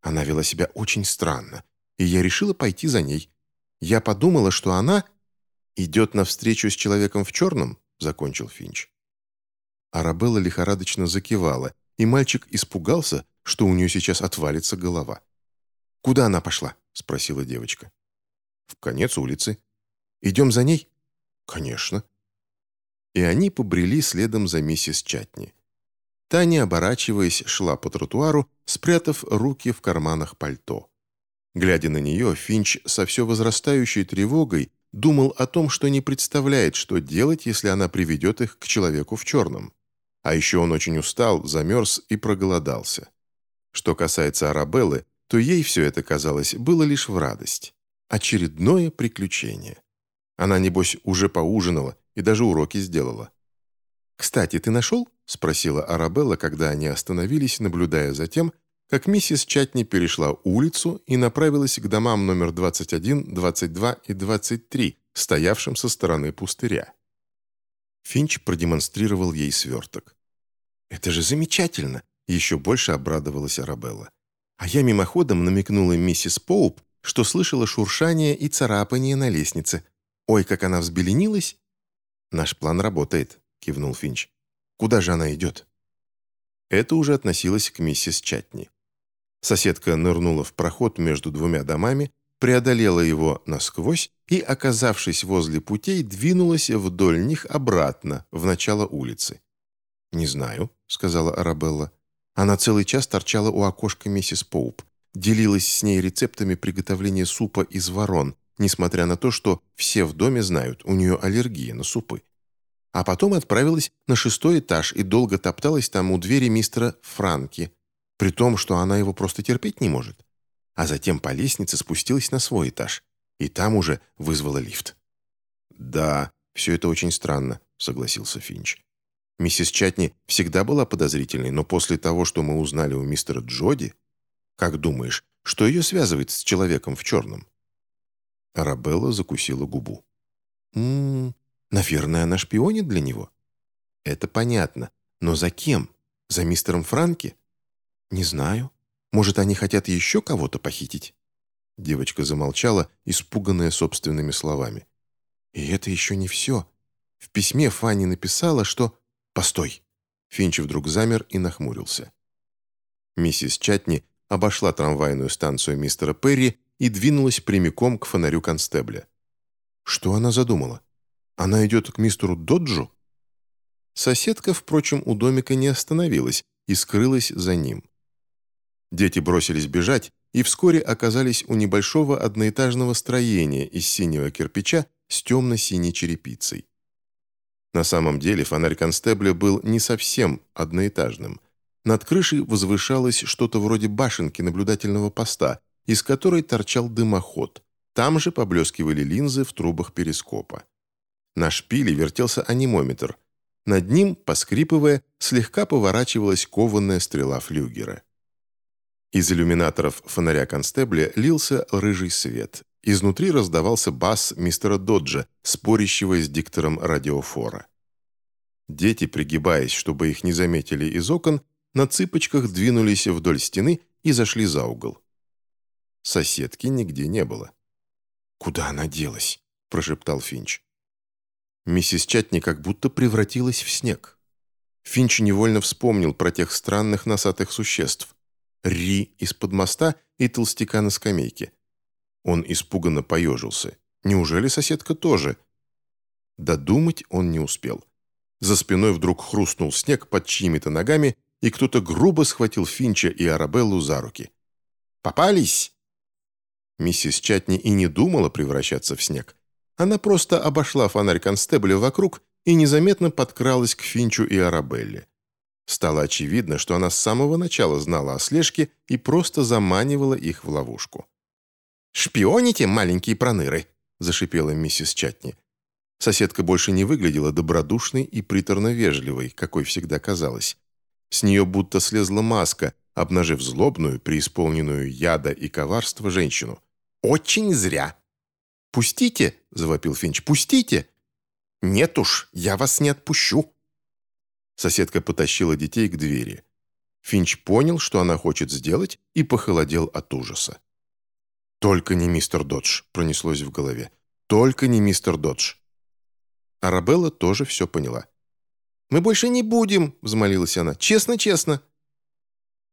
Она вела себя очень странно и я решила пойти за ней. Я подумала, что она идет навстречу с человеком в черном, закончил Финч. Арабелла лихорадочно закивала, и мальчик испугался, что у нее сейчас отвалится голова. «Куда она пошла?» – спросила девочка. «В конец улицы. Идем за ней?» «Конечно». И они побрели следом за миссис Чатни. Та, не оборачиваясь, шла по тротуару, спрятав руки в карманах пальто. Глядя на нее, Финч со все возрастающей тревогой думал о том, что не представляет, что делать, если она приведет их к человеку в черном. А еще он очень устал, замерз и проголодался. Что касается Арабеллы, то ей все это, казалось, было лишь в радость. Очередное приключение. Она, небось, уже поужинала и даже уроки сделала. «Кстати, ты нашел?» – спросила Арабелла, когда они остановились, наблюдая за тем, как миссис Чатни перешла улицу и направилась к домам номер 21, 22 и 23, стоявшим со стороны пустыря. Финч продемонстрировал ей сверток. «Это же замечательно!» – еще больше обрадовалась Арабелла. А я мимоходом намекнула миссис Поуп, что слышала шуршание и царапание на лестнице. Ой, как она взбеленилась! «Наш план работает», – кивнул Финч. «Куда же она идет?» Это уже относилось к миссис Чатни. Соседка нырнула в проход между двумя домами, преодолела его насквозь и, оказавшись возле путей, двинулась вдоль них обратно, в начало улицы. «Не знаю», — сказала Арабелла. Она целый час торчала у окошка миссис Поуп, делилась с ней рецептами приготовления супа из ворон, несмотря на то, что все в доме знают, у нее аллергия на супы. А потом отправилась на шестой этаж и долго топталась там у двери мистера Франки, при том, что она его просто терпеть не может. А затем по лестнице спустилась на свой этаж, и там уже вызвала лифт. «Да, все это очень странно», — согласился Финч. «Миссис Чатни всегда была подозрительной, но после того, что мы узнали у мистера Джоди, как думаешь, что ее связывает с человеком в черном?» Арабелла закусила губу. «М-м, наверное, она шпионит для него?» «Это понятно. Но за кем? За мистером Франки?» «Не знаю. Может, они хотят еще кого-то похитить?» Девочка замолчала, испуганная собственными словами. «И это еще не все. В письме Фанни написала, что...» «Постой!» Финч вдруг замер и нахмурился. Миссис Чатни обошла трамвайную станцию мистера Перри и двинулась прямиком к фонарю констебля. Что она задумала? Она идет к мистеру Доджу? Соседка, впрочем, у домика не остановилась и скрылась за ним. Дети бросились бежать и вскоре оказались у небольшого одноэтажного строения из синего кирпича с темно-синей черепицей. На самом деле фонарь констебля был не совсем одноэтажным. Над крышей возвышалось что-то вроде башенки наблюдательного поста, из которой торчал дымоход. Там же поблескивали линзы в трубах перископа. На шпиле вертелся анимометр. Над ним, поскрипывая, слегка поворачивалась кованая стрела флюгера. Из иллюминаторов фонаря констебля лился рыжий свет. Изнутри раздавался бас мистера Доджа, спорящего с диктором радиофора. Дети, пригибаясь, чтобы их не заметили из окон, на цыпочках двинулись вдоль стены и зашли за угол. Соседки нигде не было. «Куда она делась?» – прошептал Финч. Миссис Чатни как будто превратилась в снег. Финч невольно вспомнил про тех странных носатых существ. Ри из-под моста и толстяка на скамейке. Он испуганно поежился. Неужели соседка тоже? Додумать он не успел. За спиной вдруг хрустнул снег под чьими-то ногами, и кто-то грубо схватил Финча и Арабеллу за руки. «Попались!» Миссис Чатни и не думала превращаться в снег. Она просто обошла фонарь констебля вокруг и незаметно подкралась к Финчу и Арабелле. Стало очевидно, что она с самого начала знала о слежке и просто заманивала их в ловушку. «Шпионите, маленькие проныры!» – зашипела миссис Чатни. Соседка больше не выглядела добродушной и приторно-вежливой, какой всегда казалась. С нее будто слезла маска, обнажив злобную, преисполненную яда и коварства женщину. «Очень зря!» «Пустите!» – завопил Финч. «Пустите!» «Нет уж, я вас не отпущу!» Соседка потащила детей к двери. Финч понял, что она хочет сделать, и похолодел от ужаса. «Только не мистер Додж», – пронеслось в голове. «Только не мистер Додж». Арабелла тоже все поняла. «Мы больше не будем», – взмолилась она. «Честно-честно».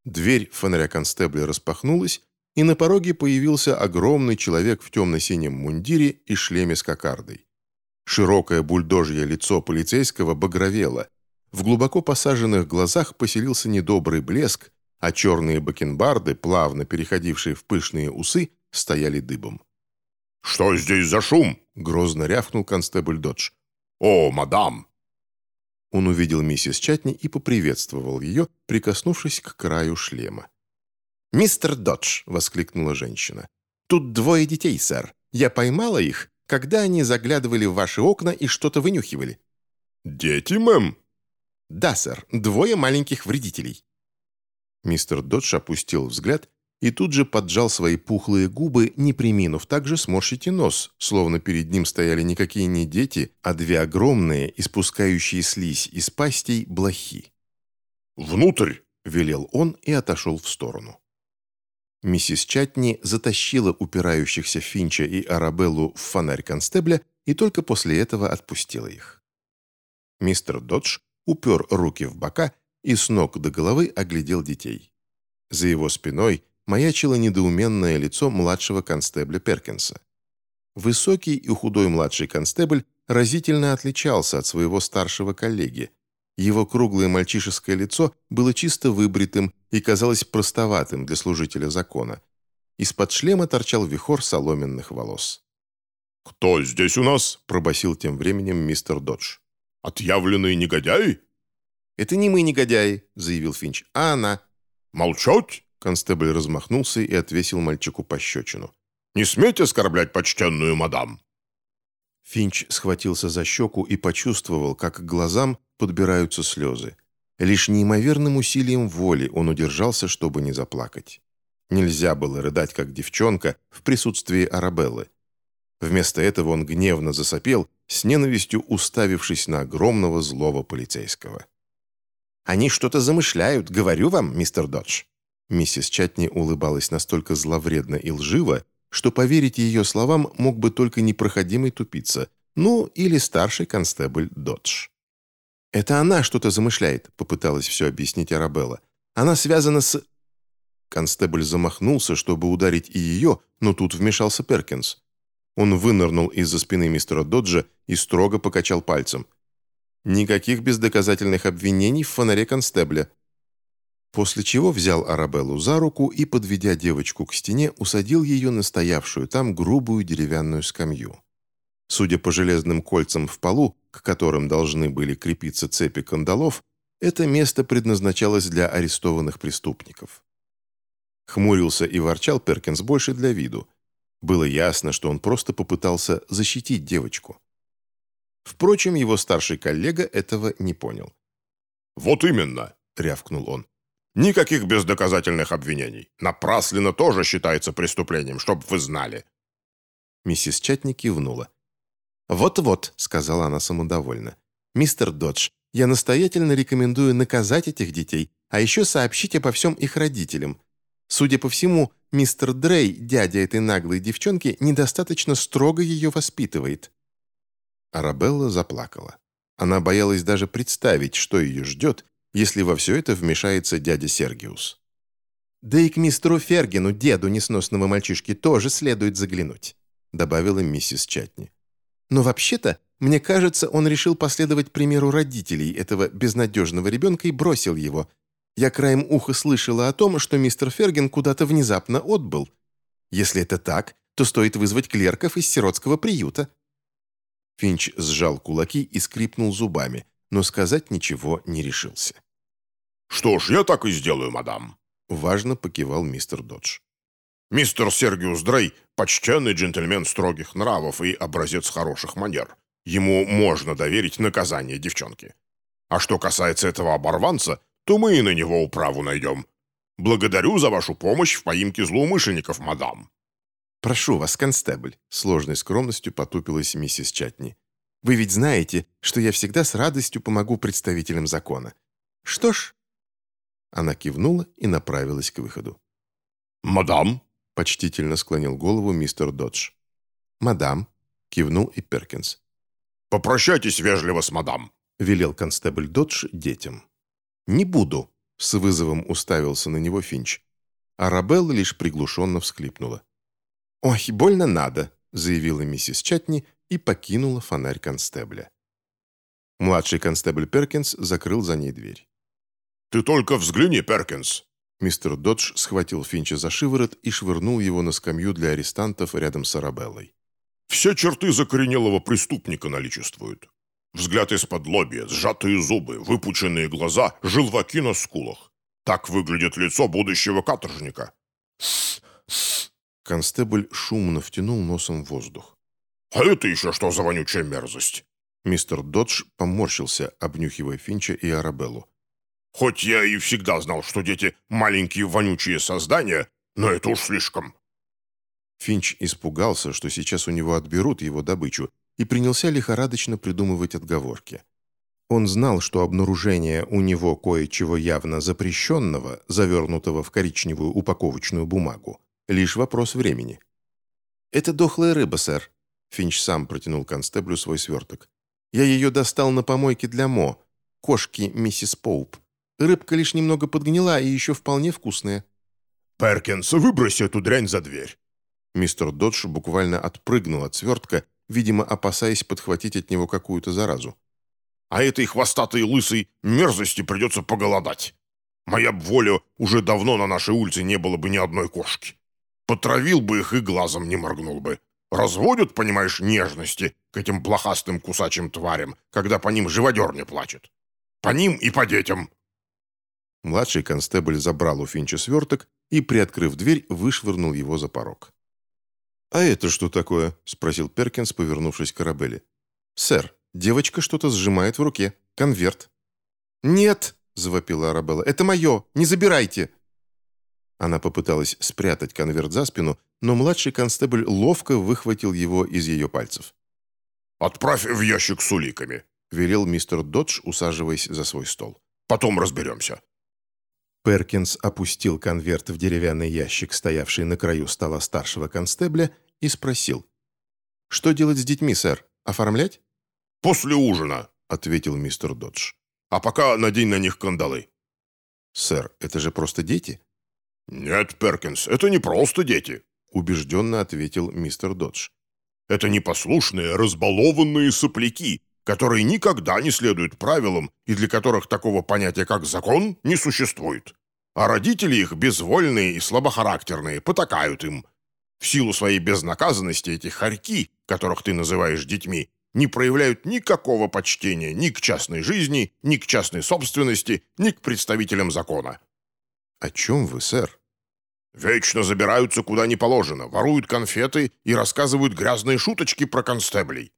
Дверь фонаря констебля распахнулась, и на пороге появился огромный человек в темно-синем мундире и шлеме с кокардой. Широкое бульдожье лицо полицейского багровело. В глубоко посаженных глазах поселился недобрый блеск, а черные бакенбарды, плавно переходившие в пышные усы, стояли дыбом. «Что здесь за шум?» — грозно рявкнул констебль Додж. «О, мадам!» Он увидел миссис Чатни и поприветствовал ее, прикоснувшись к краю шлема. «Мистер Додж!» — воскликнула женщина. «Тут двое детей, сэр. Я поймала их, когда они заглядывали в ваши окна и что-то вынюхивали». «Дети, мэм?» «Да, сэр. Двое маленьких вредителей». Мистер Додж опустил взгляд и тут же поджал свои пухлые губы, не приминув также сморщить и нос, словно перед ним стояли никакие не дети, а две огромные, испускающие слизь из пастей, блохи. «Внутрь!» — велел он и отошел в сторону. Миссис Чатни затащила упирающихся Финча и Арабеллу в фонарь констебля и только после этого отпустила их. Мистер Додж упер руки в бока и с ног до головы оглядел детей. За его спиной маячило недоуменное лицо младшего констебля Перкинса. Высокий и худой младший констебль разительно отличался от своего старшего коллеги. Его круглое мальчишеское лицо было чисто выбритым и казалось простоватым для служителя закона. Из-под шлема торчал вихор соломенных волос. «Кто здесь у нас?» – пробасил тем временем мистер Додж. «Отъявленный негодяй?» «Это не мы негодяи», – заявил Финч, – «а она». «Молчать!» Констебль размахнулся и отвесил мальчику пощечину. «Не смейте оскорблять почтенную мадам!» Финч схватился за щеку и почувствовал, как к глазам подбираются слезы. Лишь неимоверным усилием воли он удержался, чтобы не заплакать. Нельзя было рыдать, как девчонка, в присутствии Арабеллы. Вместо этого он гневно засопел, с ненавистью уставившись на огромного злого полицейского. «Они что-то замышляют, говорю вам, мистер Додж», Миссис Чатни улыбалась настолько зловредно и лживо, что поверить ее словам мог бы только непроходимый тупица, ну или старший констебль Додж. «Это она что-то замышляет», — попыталась все объяснить Арабелла. «Она связана с...» Констебль замахнулся, чтобы ударить и ее, но тут вмешался Перкинс. Он вынырнул из-за спины мистера Доджа и строго покачал пальцем. «Никаких бездоказательных обвинений в фонаре констебля после чего взял Арабеллу за руку и, подведя девочку к стене, усадил ее на стоявшую там грубую деревянную скамью. Судя по железным кольцам в полу, к которым должны были крепиться цепи кандалов, это место предназначалось для арестованных преступников. Хмурился и ворчал Перкинс больше для виду. Было ясно, что он просто попытался защитить девочку. Впрочем, его старший коллега этого не понял. «Вот именно!» — рявкнул он. «Никаких бездоказательных обвинений. Напрасленно тоже считается преступлением, чтоб вы знали». Миссис Чатни кивнула. «Вот-вот», — сказала она самодовольно. «Мистер Додж, я настоятельно рекомендую наказать этих детей, а еще сообщить обо всем их родителям. Судя по всему, мистер Дрей, дядя этой наглой девчонки, недостаточно строго ее воспитывает». Арабелла заплакала. Она боялась даже представить, что ее ждет, если во все это вмешается дядя Сергиус. «Да и к мистеру Фергину, деду несносного мальчишки, тоже следует заглянуть», добавила миссис Чатни. «Но вообще-то, мне кажется, он решил последовать примеру родителей этого безнадежного ребенка и бросил его. Я краем уха слышала о том, что мистер Ферген куда-то внезапно отбыл. Если это так, то стоит вызвать клерков из сиротского приюта». Финч сжал кулаки и скрипнул зубами, но сказать ничего не решился. «Что ж, я так и сделаю, мадам», — важно покивал мистер Додж. «Мистер Сергиус Дрей — почтенный джентльмен строгих нравов и образец хороших манер. Ему можно доверить наказание девчонки. А что касается этого оборванца, то мы и на него управу найдем. Благодарю за вашу помощь в поимке злоумышленников, мадам». «Прошу вас, констебль», — сложной скромностью потупилась миссис Чатни. «Вы ведь знаете, что я всегда с радостью помогу представителям закона. Что ж...» Она кивнула и направилась к выходу. «Мадам?» — почтительно склонил голову мистер Додж. «Мадам», — кивнул и Перкинс. «Попрощайтесь вежливо с мадам», — велел констебль Додж детям. «Не буду», — с вызовом уставился на него Финч. Арабелла лишь приглушенно всхлипнула. «Ой, больно надо», — заявила миссис Чатни и покинула фонарь констебля. Младший констебль Перкинс закрыл за ней дверь. «Ты только взгляни, Перкинс!» Мистер Додж схватил Финча за шиворот и швырнул его на скамью для арестантов рядом с Арабеллой. «Все черты закоренелого преступника наличествуют. Взгляд из-под лобья, сжатые зубы, выпученные глаза, желваки на скулах. Так выглядит лицо будущего каторжника. Констебль шумно втянул носом воздух. «А это еще что за вонючая мерзость?» Мистер Додж поморщился, обнюхивая Финча и Арабеллу. «Хоть я и всегда знал, что дети — маленькие вонючие создания, но это уж слишком». Финч испугался, что сейчас у него отберут его добычу, и принялся лихорадочно придумывать отговорки. Он знал, что обнаружение у него кое-чего явно запрещенного, завернутого в коричневую упаковочную бумагу, Лишь вопрос времени. «Это дохлая рыба, сэр», — Финч сам протянул констеблю свой сверток. «Я ее достал на помойке для Мо, кошки миссис Поуп. Рыбка лишь немного подгнила и еще вполне вкусная». «Перкинс, выброси эту дрянь за дверь». Мистер Додж буквально отпрыгнул от свертка, видимо, опасаясь подхватить от него какую-то заразу. «А этой хвостатой лысой мерзости придется поголодать. Моя б воля, уже давно на нашей улице не было бы ни одной кошки. Потравил бы их и глазом не моргнул бы. Разводят, понимаешь, нежности к этим блохастым кусачим тварям, когда по ним живодер не плачет. По ним и по детям». Младший констебль забрал у Финча сверток и, приоткрыв дверь, вышвырнул его за порог. «А это что такое?» — спросил Перкинс, повернувшись к Арабелле. «Сэр, девочка что-то сжимает в руке. Конверт». «Нет!» — завопила Арабелла. «Это мое! Не забирайте!» Она попыталась спрятать конверт за спину, но младший констебль ловко выхватил его из ее пальцев. «Отправь в ящик с уликами», — велел мистер Додж, усаживаясь за свой стол. «Потом разберемся». Перкинс опустил конверт в деревянный ящик, стоявший на краю стола старшего констебля, и спросил. «Что делать с детьми, сэр? Оформлять?» «После ужина», — ответил мистер Додж. «А пока надень на них кандалы». «Сэр, это же просто дети?» «Нет, Перкинс, это не просто дети», — убежденно ответил мистер Додж. «Это непослушные, разбалованные сопляки, которые никогда не следуют правилам и для которых такого понятия, как закон, не существует. А родители их, безвольные и слабохарактерные, потакают им. В силу своей безнаказанности эти хорьки, которых ты называешь детьми, не проявляют никакого почтения ни к частной жизни, ни к частной собственности, ни к представителям закона». «О чем вы, сэр?» Вечно забираются куда не положено, воруют конфеты и рассказывают грязные шуточки про констеблей.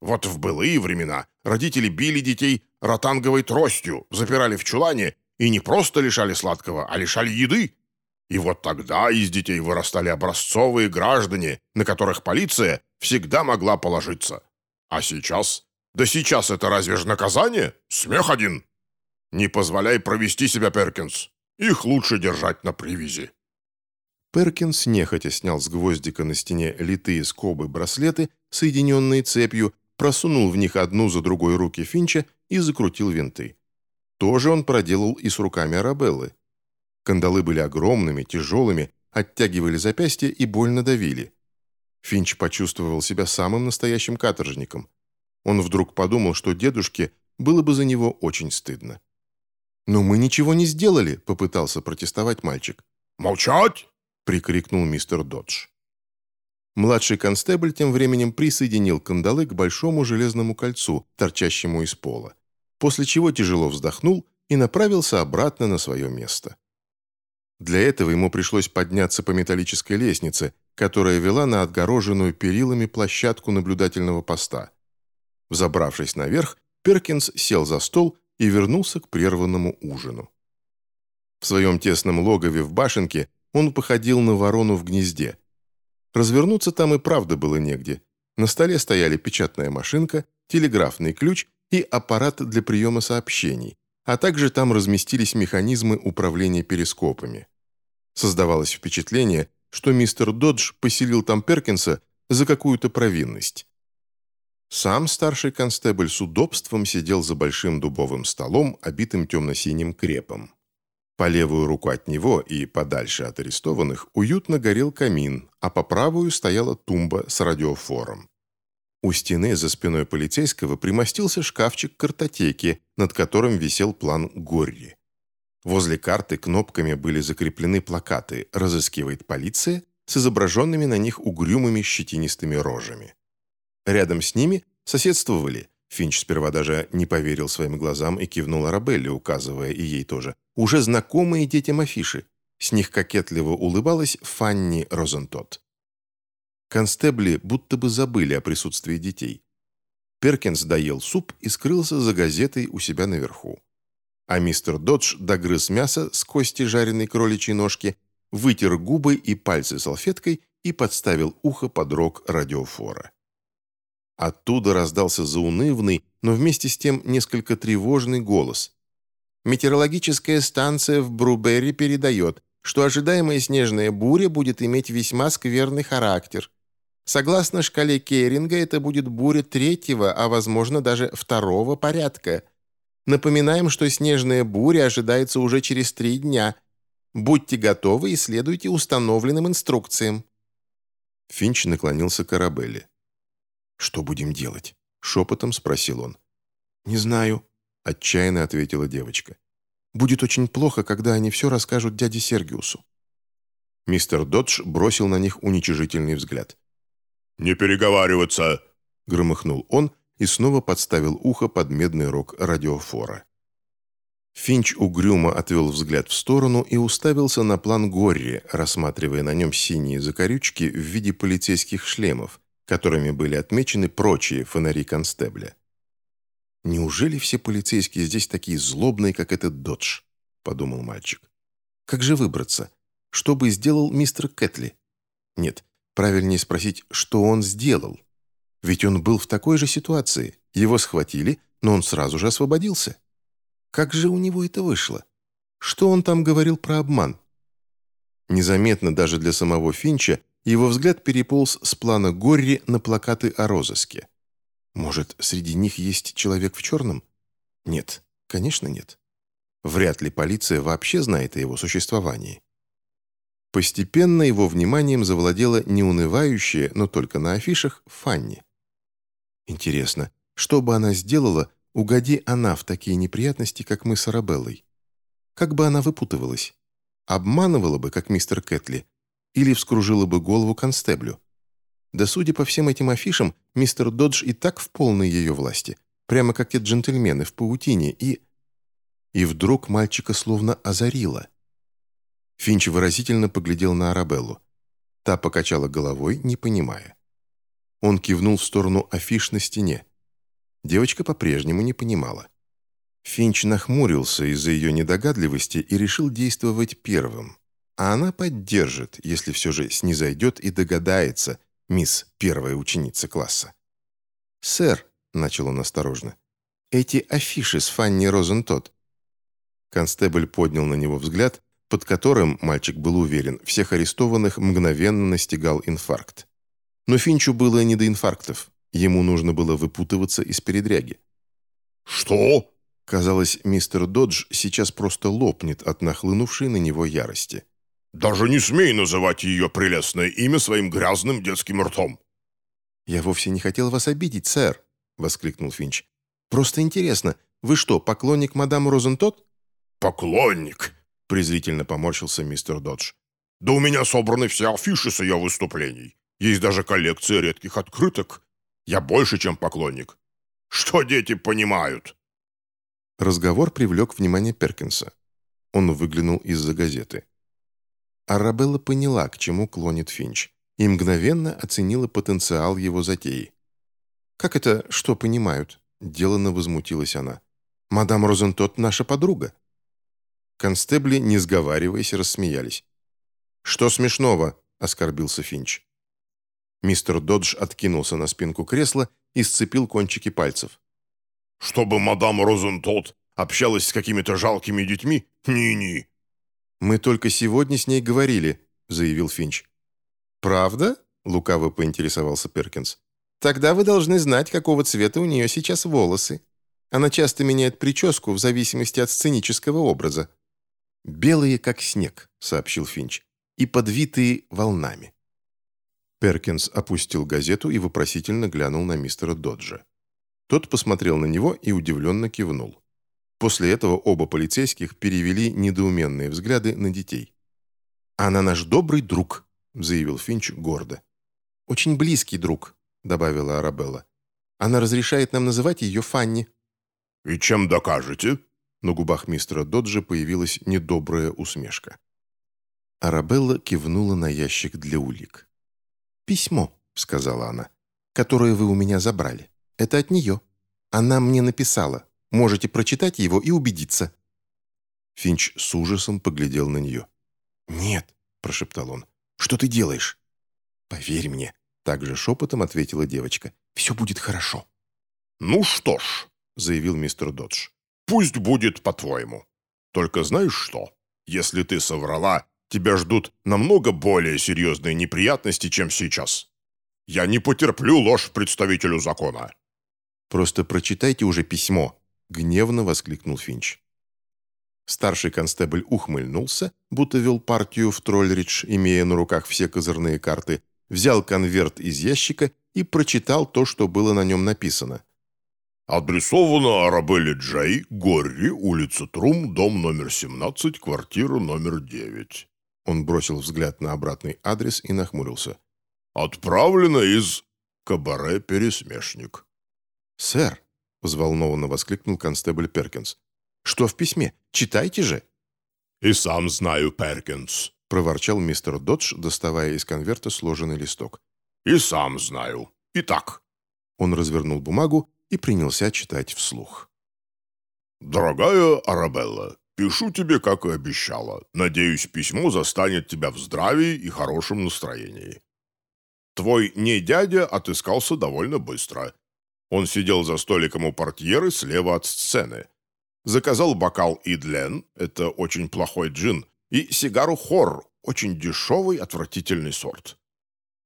Вот в былые времена родители били детей ротанговой тростью, запирали в чулане и не просто лишали сладкого, а лишали еды. И вот тогда из детей вырастали образцовые граждане, на которых полиция всегда могла положиться. А сейчас? Да сейчас это разве же наказание? Смех один. Не позволяй провести себя, Перкинс. Их лучше держать на привязи. Перкинс нехотя снял с гвоздика на стене литые скобы браслеты, соединенные цепью, просунул в них одну за другой руки Финча и закрутил винты. То же он проделал и с руками Арабеллы. Кандалы были огромными, тяжелыми, оттягивали запястья и больно давили. Финч почувствовал себя самым настоящим каторжником. Он вдруг подумал, что дедушке было бы за него очень стыдно. «Но мы ничего не сделали», — попытался протестовать мальчик. «Молчать!» — прикрикнул мистер Додж. Младший констебль тем временем присоединил кандалы к большому железному кольцу, торчащему из пола, после чего тяжело вздохнул и направился обратно на свое место. Для этого ему пришлось подняться по металлической лестнице, которая вела на отгороженную перилами площадку наблюдательного поста. Взобравшись наверх, Перкинс сел за стол и вернулся к прерванному ужину. В своем тесном логове в башенке он походил на ворону в гнезде – Развернуться там и правда было негде. На столе стояли печатная машинка, телеграфный ключ и аппарат для приема сообщений, а также там разместились механизмы управления перископами. Создавалось впечатление, что мистер Додж поселил там Перкинса за какую-то провинность. Сам старший констебль с удобством сидел за большим дубовым столом, обитым темно-синим крепом. По левую руку от него и подальше от арестованных уютно горел камин, а по правую стояла тумба с радиофором. У стены за спиной полицейского примостился шкафчик картотеки, над которым висел план Горри. Возле карты кнопками были закреплены плакаты «Разыскивает полиция» с изображенными на них угрюмыми щетинистыми рожами. Рядом с ними соседствовали Финч сперва даже не поверил своим глазам и кивнул Арабелле, указывая и ей тоже. Уже знакомые детям афиши. С них кокетливо улыбалась Фанни Розентот. Констебли будто бы забыли о присутствии детей. Перкинс доел суп и скрылся за газетой у себя наверху. А мистер Додж догрыз мясо с кости жареной кроличьей ножки, вытер губы и пальцы салфеткой и подставил ухо под рог радиофора. Оттуда раздался заунывный, но вместе с тем несколько тревожный голос. Метеорологическая станция в Бруберри передает, что ожидаемая снежная буря будет иметь весьма скверный характер. Согласно шкале Керринга, это будет буря третьего, а возможно даже второго порядка. Напоминаем, что снежная буря ожидается уже через три дня. Будьте готовы и следуйте установленным инструкциям. Финч наклонился к Арабелле. «Что будем делать?» — шепотом спросил он. «Не знаю», — отчаянно ответила девочка. «Будет очень плохо, когда они все расскажут дяде Сергиусу». Мистер Додж бросил на них уничижительный взгляд. «Не переговариваться!» — громыхнул он и снова подставил ухо под медный рог радиофора. Финч угрюмо отвел взгляд в сторону и уставился на план Горри, рассматривая на нем синие закорючки в виде полицейских шлемов, которыми были отмечены прочие фонари констебля. «Неужели все полицейские здесь такие злобные, как этот Додж?» – подумал мальчик. «Как же выбраться? Что бы сделал мистер Кэтли?» «Нет, правильнее спросить, что он сделал. Ведь он был в такой же ситуации. Его схватили, но он сразу же освободился. Как же у него это вышло? Что он там говорил про обман?» Незаметно даже для самого Финча его взгляд переполз с плана Горри на плакаты о розыске. Может, среди них есть человек в черном? Нет, конечно нет. Вряд ли полиция вообще знает о его существовании. Постепенно его вниманием завладела неунывающая, но только на афишах, Фанни. Интересно, что бы она сделала, угоди она в такие неприятности, как мы с Арабеллой? Как бы она выпутывалась? Обманывала бы, как мистер Кэтли, или вскружила бы голову констеблю. Да судя по всем этим афишам, мистер Додж и так в полной ее власти, прямо как те джентльмены в паутине, и... И вдруг мальчика словно озарило. Финч выразительно поглядел на Арабеллу. Та покачала головой, не понимая. Он кивнул в сторону афиш на стене. Девочка по-прежнему не понимала. Финч нахмурился из-за ее недогадливости и решил действовать первым. А она поддержит, если все же снизойдет и догадается, мисс, первая ученица класса. «Сэр», — начал он осторожно, — «эти афиши с Фанни Розентот». Констебль поднял на него взгляд, под которым, мальчик был уверен, всех арестованных мгновенно настигал инфаркт. Но Финчу было не до инфарктов. Ему нужно было выпутываться из передряги. «Что?» Казалось, мистер Додж сейчас просто лопнет от нахлынувшей на него ярости. «Даже не смей называть ее прелестное имя своим грязным детским ртом!» «Я вовсе не хотел вас обидеть, сэр», — воскликнул Финч. «Просто интересно, вы что, поклонник мадам Розентот?» «Поклонник!» — презрительно поморщился мистер Додж. «Да у меня собраны все афиши с ее выступлений. Есть даже коллекция редких открыток. Я больше, чем поклонник. Что дети понимают?» Разговор привлек внимание Перкинса. Он выглянул из-за газеты. Арабелла поняла, к чему клонит Финч, и мгновенно оценила потенциал его затеи. «Как это, что понимают?» – деланно возмутилась она. «Мадам Розентот наша подруга». Констебли, не сговариваясь, рассмеялись. «Что смешного?» – оскорбился Финч. Мистер Додж откинулся на спинку кресла и сцепил кончики пальцев. «Чтобы мадам Розентот общалась с какими-то жалкими детьми? Ни-ни!» «Мы только сегодня с ней говорили», — заявил Финч. «Правда?» — лукаво поинтересовался Перкинс. «Тогда вы должны знать, какого цвета у нее сейчас волосы. Она часто меняет прическу в зависимости от сценического образа». «Белые, как снег», — сообщил Финч, — «и подвитые волнами». Перкинс опустил газету и вопросительно глянул на мистера Доджа. Тот посмотрел на него и удивленно кивнул. После этого оба полицейских перевели недоуменные взгляды на детей. «Она наш добрый друг», — заявил Финч гордо. «Очень близкий друг», — добавила Арабелла. «Она разрешает нам называть ее Фанни». «И чем докажете?» На губах мистера Доджа появилась недобрая усмешка. Арабелла кивнула на ящик для улик. «Письмо», — сказала она, — «которое вы у меня забрали. Это от нее. Она мне написала. Можете прочитать его и убедиться». Финч с ужасом поглядел на нее. «Нет», — прошептал он, — «что ты делаешь?» «Поверь мне», — также шепотом ответила девочка, — «все будет хорошо». «Ну что ж», — заявил мистер Додж, — «пусть будет по-твоему. Только знаешь что? Если ты соврала, тебя ждут намного более серьезные неприятности, чем сейчас. Я не потерплю ложь представителю закона». «Просто прочитайте уже письмо», — гневно воскликнул Финч. Старший констебль ухмыльнулся, будто вел партию в Троллридж, имея на руках все козырные карты, взял конверт из ящика и прочитал то, что было на нем написано. «Адресовано Арабелле Джей, Горри, улица Трум, дом номер 17, квартира номер 9». Он бросил взгляд на обратный адрес и нахмурился. «Отправлено из кабаре «Пересмешник». «Сэр», — взволнованно воскликнул констебль Перкинс, «что в письме? Читайте же!» «И сам знаю, Перкинс», — проворчал мистер Додж, доставая из конверта сложенный листок. «И сам знаю. Итак». Он развернул бумагу и принялся читать вслух. «Дорогая Арабелла, Пишу тебе, как и обещала. Надеюсь, письмо застанет тебя в здравии и хорошем настроении. Твой не дядя отыскался довольно быстро. Он сидел за столиком у портьеры слева от сцены. Заказал бокал Идлен, это очень плохой джин, и сигару Хор, очень дешевый, отвратительный сорт.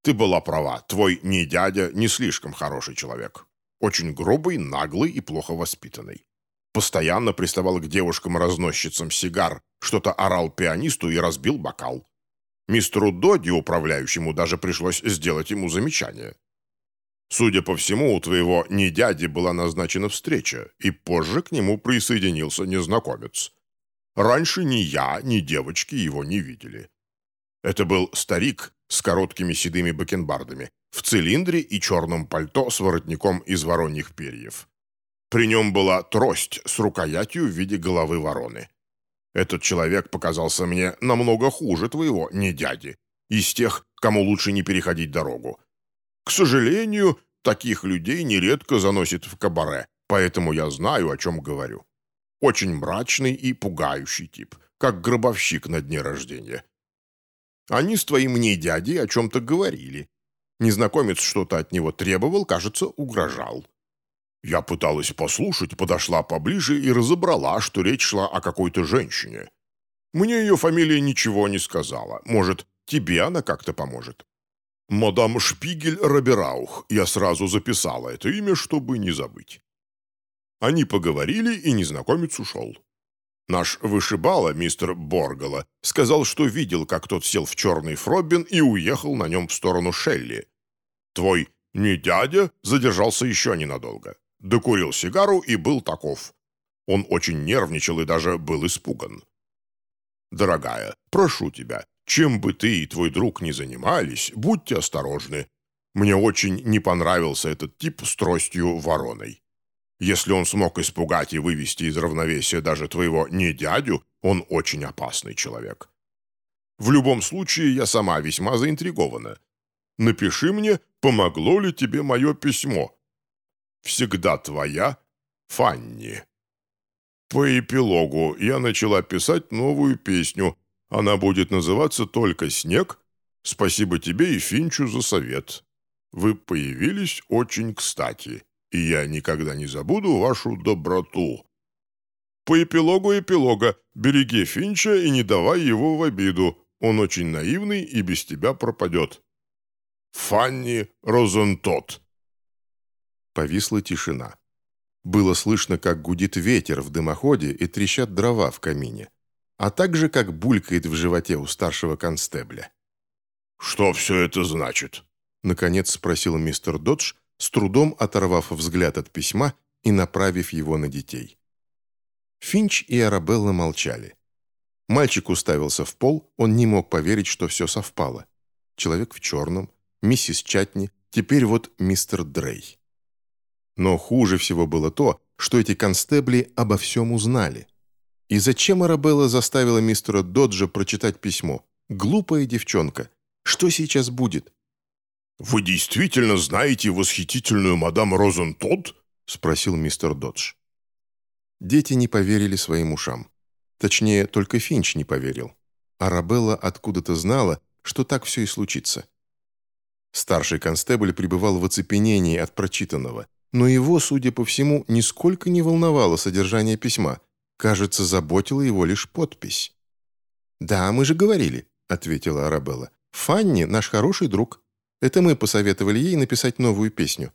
Ты была права, твой не дядя не слишком хороший человек. Очень грубый, наглый и плохо воспитанный. Постоянно приставал к девушкам-разносчицам сигар, что-то орал пианисту и разбил бокал. Мистеру Доди, управляющему, даже пришлось сделать ему замечание. Судя по всему, у твоего не дяди была назначена встреча, и позже к нему присоединился незнакомец. Раньше ни я, ни девочки его не видели. Это был старик с короткими седыми бакенбардами, в цилиндре и черном пальто с воротником из вороньих перьев. При нем была трость с рукоятью в виде головы вороны. Этот человек показался мне намного хуже твоего, не дяди, из тех, кому лучше не переходить дорогу. К сожалению, таких людей нередко заносит в кабаре, поэтому я знаю, о чем говорю. Очень мрачный и пугающий тип, как гробовщик на дне рождения. Они с твоим не дядей о чем-то говорили. Незнакомец что-то от него требовал, кажется, угрожал. Я пыталась послушать, подошла поближе и разобрала, что речь шла о какой-то женщине. Мне ее фамилия ничего не сказала. Может, тебе она как-то поможет. Мадам Шпигель Робераух. Я сразу записала это имя, чтобы не забыть. Они поговорили, и незнакомец ушел. Наш вышибала, мистер Боргала, сказал, что видел, как тот сел в черный фробин и уехал на нем в сторону Шелли. Твой не дядя задержался еще ненадолго. Докурил сигару и был таков. Он очень нервничал и даже был испуган. «Дорогая, прошу тебя, чем бы ты и твой друг ни занимались, будьте осторожны. Мне очень не понравился этот тип с тростью вороной. Если он смог испугать и вывести из равновесия даже твоего не дядю, он очень опасный человек. В любом случае, я сама весьма заинтригована. Напиши мне, помогло ли тебе мое письмо. Всегда твоя Фанни. По эпилогу я начала писать новую песню. Она будет называться «Только снег». Спасибо тебе и Финчу за совет. Вы появились очень кстати, и я никогда не забуду вашу доброту. По эпилогу эпилога береги Финча и не давай его в обиду. Он очень наивный и без тебя пропадет. Фанни Розентот Повисла тишина. Было слышно, как гудит ветер в дымоходе и трещат дрова в камине, а также как булькает в животе у старшего констебля. «Что все это значит?» — наконец спросил мистер Додж, с трудом оторвав взгляд от письма и направив его на детей. Финч и Арабелла молчали. Мальчик уставился в пол, он не мог поверить, что все совпало. Человек в черном, миссис Чатни, теперь вот мистер Дрей. Но хуже всего было то, что эти констебли обо всем узнали. И зачем Арабелла заставила мистера Доджа прочитать письмо? Глупая девчонка. Что сейчас будет? «Вы действительно знаете восхитительную мадам Розен Тодд?» — спросил мистер Додж. Дети не поверили своим ушам. Точнее, только Финч не поверил. Арабелла откуда-то знала, что так все и случится. Старший констебль пребывал в оцепенении от прочитанного — но его, судя по всему, нисколько не волновало содержание письма. Кажется, заботила его лишь подпись. «Да, мы же говорили», — ответила Арабелла. «Фанни — наш хороший друг. Это мы посоветовали ей написать новую песню».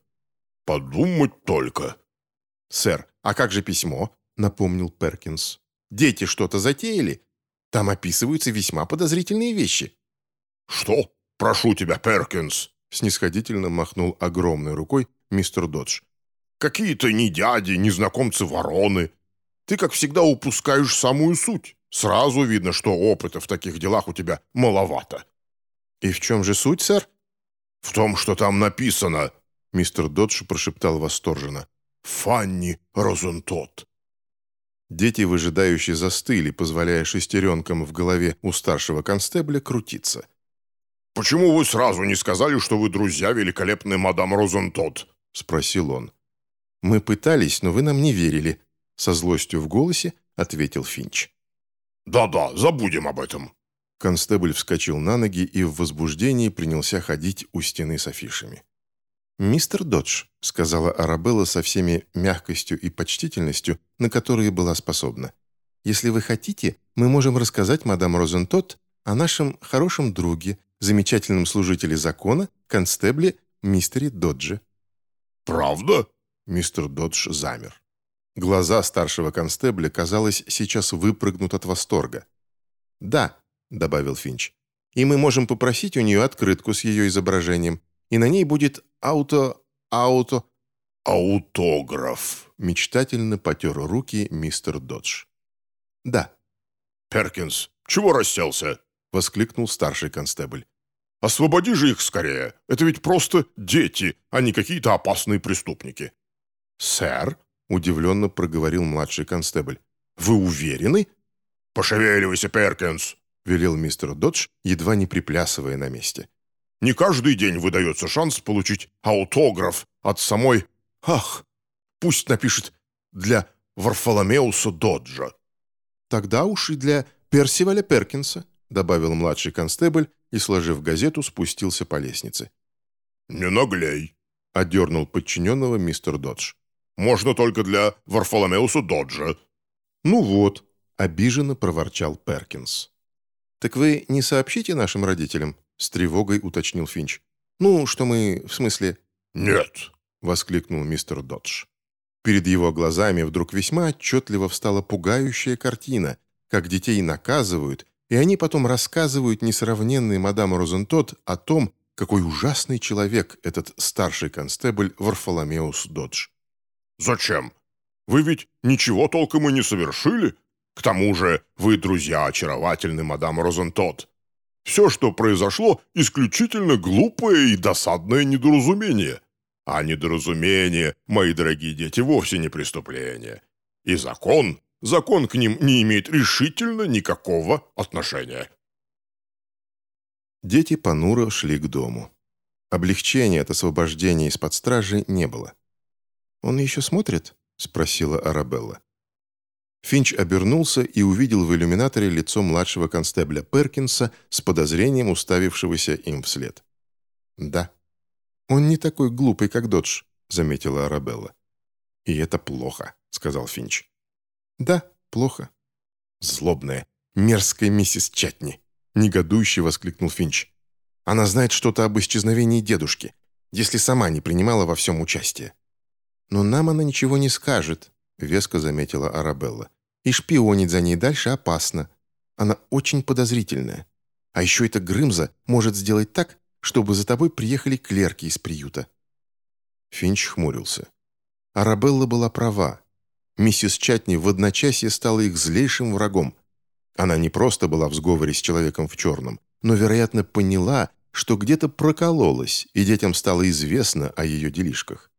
«Подумать только». «Сэр, а как же письмо?» — напомнил Перкинс. «Дети что-то затеяли? Там описываются весьма подозрительные вещи». «Что? Прошу тебя, Перкинс!» снисходительно махнул огромной рукой мистер Додж. «Какие-то ни дяди, ни знакомцы-вороны. Ты, как всегда, упускаешь самую суть. Сразу видно, что опыта в таких делах у тебя маловато». «И в чем же суть, сэр?» «В том, что там написано», — мистер Додж прошептал восторженно. «Фанни Розентот». Дети, выжидающие, застыли, позволяя шестеренкам в голове у старшего констебля крутиться. «Почему вы сразу не сказали, что вы друзья великолепной мадам Розентот?» — спросил он. «Мы пытались, но вы нам не верили», — со злостью в голосе ответил Финч. «Да-да, забудем об этом». Констебль вскочил на ноги и в возбуждении принялся ходить у стены с афишами. «Мистер Додж», — сказала Арабелла со всеми мягкостью и почтительностью, на которые была способна. «Если вы хотите, мы можем рассказать мадам Розентот о нашем хорошем друге, замечательном служителе закона, констебле мистере Додже». «Правда?» Мистер Додж замер. Глаза старшего констебля, казалось, сейчас выпрыгнут от восторга. «Да», — добавил Финч, — «и мы можем попросить у нее открытку с ее изображением, и на ней будет ауто... ауто...» «Аутограф», — мечтательно потер руки мистер Додж. «Да». «Перкинс, чего расселся?» — воскликнул старший констебль. Освободи же их скорее. Это ведь просто дети, а не какие-то опасные преступники». «Сэр», — удивленно проговорил младший констебль, — «вы уверены?» «Пошевеливайся, Перкинс!» — велел мистер Додж, едва не приплясывая на месте. «Не каждый день выдается шанс получить аутограф от самой... Ах, пусть напишет для Варфоломеуса Доджа». «Тогда уж и для Персиваля Перкинса», — добавил младший констебль и, сложив газету, спустился по лестнице. «Не наглей», — одернул подчиненного мистер Додж. «Можно только для Варфоломеуса Доджа». «Ну вот», — обиженно проворчал Перкинс. «Так вы не сообщите нашим родителям?» — с тревогой уточнил Финч. «Ну, что мы, в смысле...» «Нет», — воскликнул мистер Додж. Перед его глазами вдруг весьма отчетливо встала пугающая картина, как детей наказывают, и они потом рассказывают несравненный мадам Розентот о том, какой ужасный человек этот старший констебль Варфоломеус Додж. «Зачем? Вы ведь ничего толком и не совершили. К тому же вы друзья очаровательны, мадам Розентот. Все, что произошло, исключительно глупое и досадное недоразумение. А недоразумение, мои дорогие дети, вовсе не преступление. И закон, закон к ним не имеет решительно никакого отношения». Дети понуро шли к дому. Облегчения от освобождения из-под стражи не было. «Он еще смотрит?» — спросила Арабелла. Финч обернулся и увидел в иллюминаторе лицо младшего констебля Перкинса с подозрением уставившегося им вслед. «Да. Он не такой глупый, как Додж», — заметила Арабелла. «И это плохо», — сказал Финч. «Да, плохо». «Злобная, мерзкая миссис Чатни», — негодующе воскликнул Финч. «Она знает что-то об исчезновении дедушки, если сама не принимала во всем участие». «Но нам она ничего не скажет», — веско заметила Арабелла. И шпионить за ней дальше опасно. Она очень подозрительная. А еще эта Грымза может сделать так, чтобы за тобой приехали клерки из приюта». Финч хмурился. Арабелла была права. Миссис Чатни в одночасье стала их злейшим врагом. Она не просто была в сговоре с человеком в черном, но, вероятно, поняла, что где-то прокололась, и детям стало известно о ее делишках.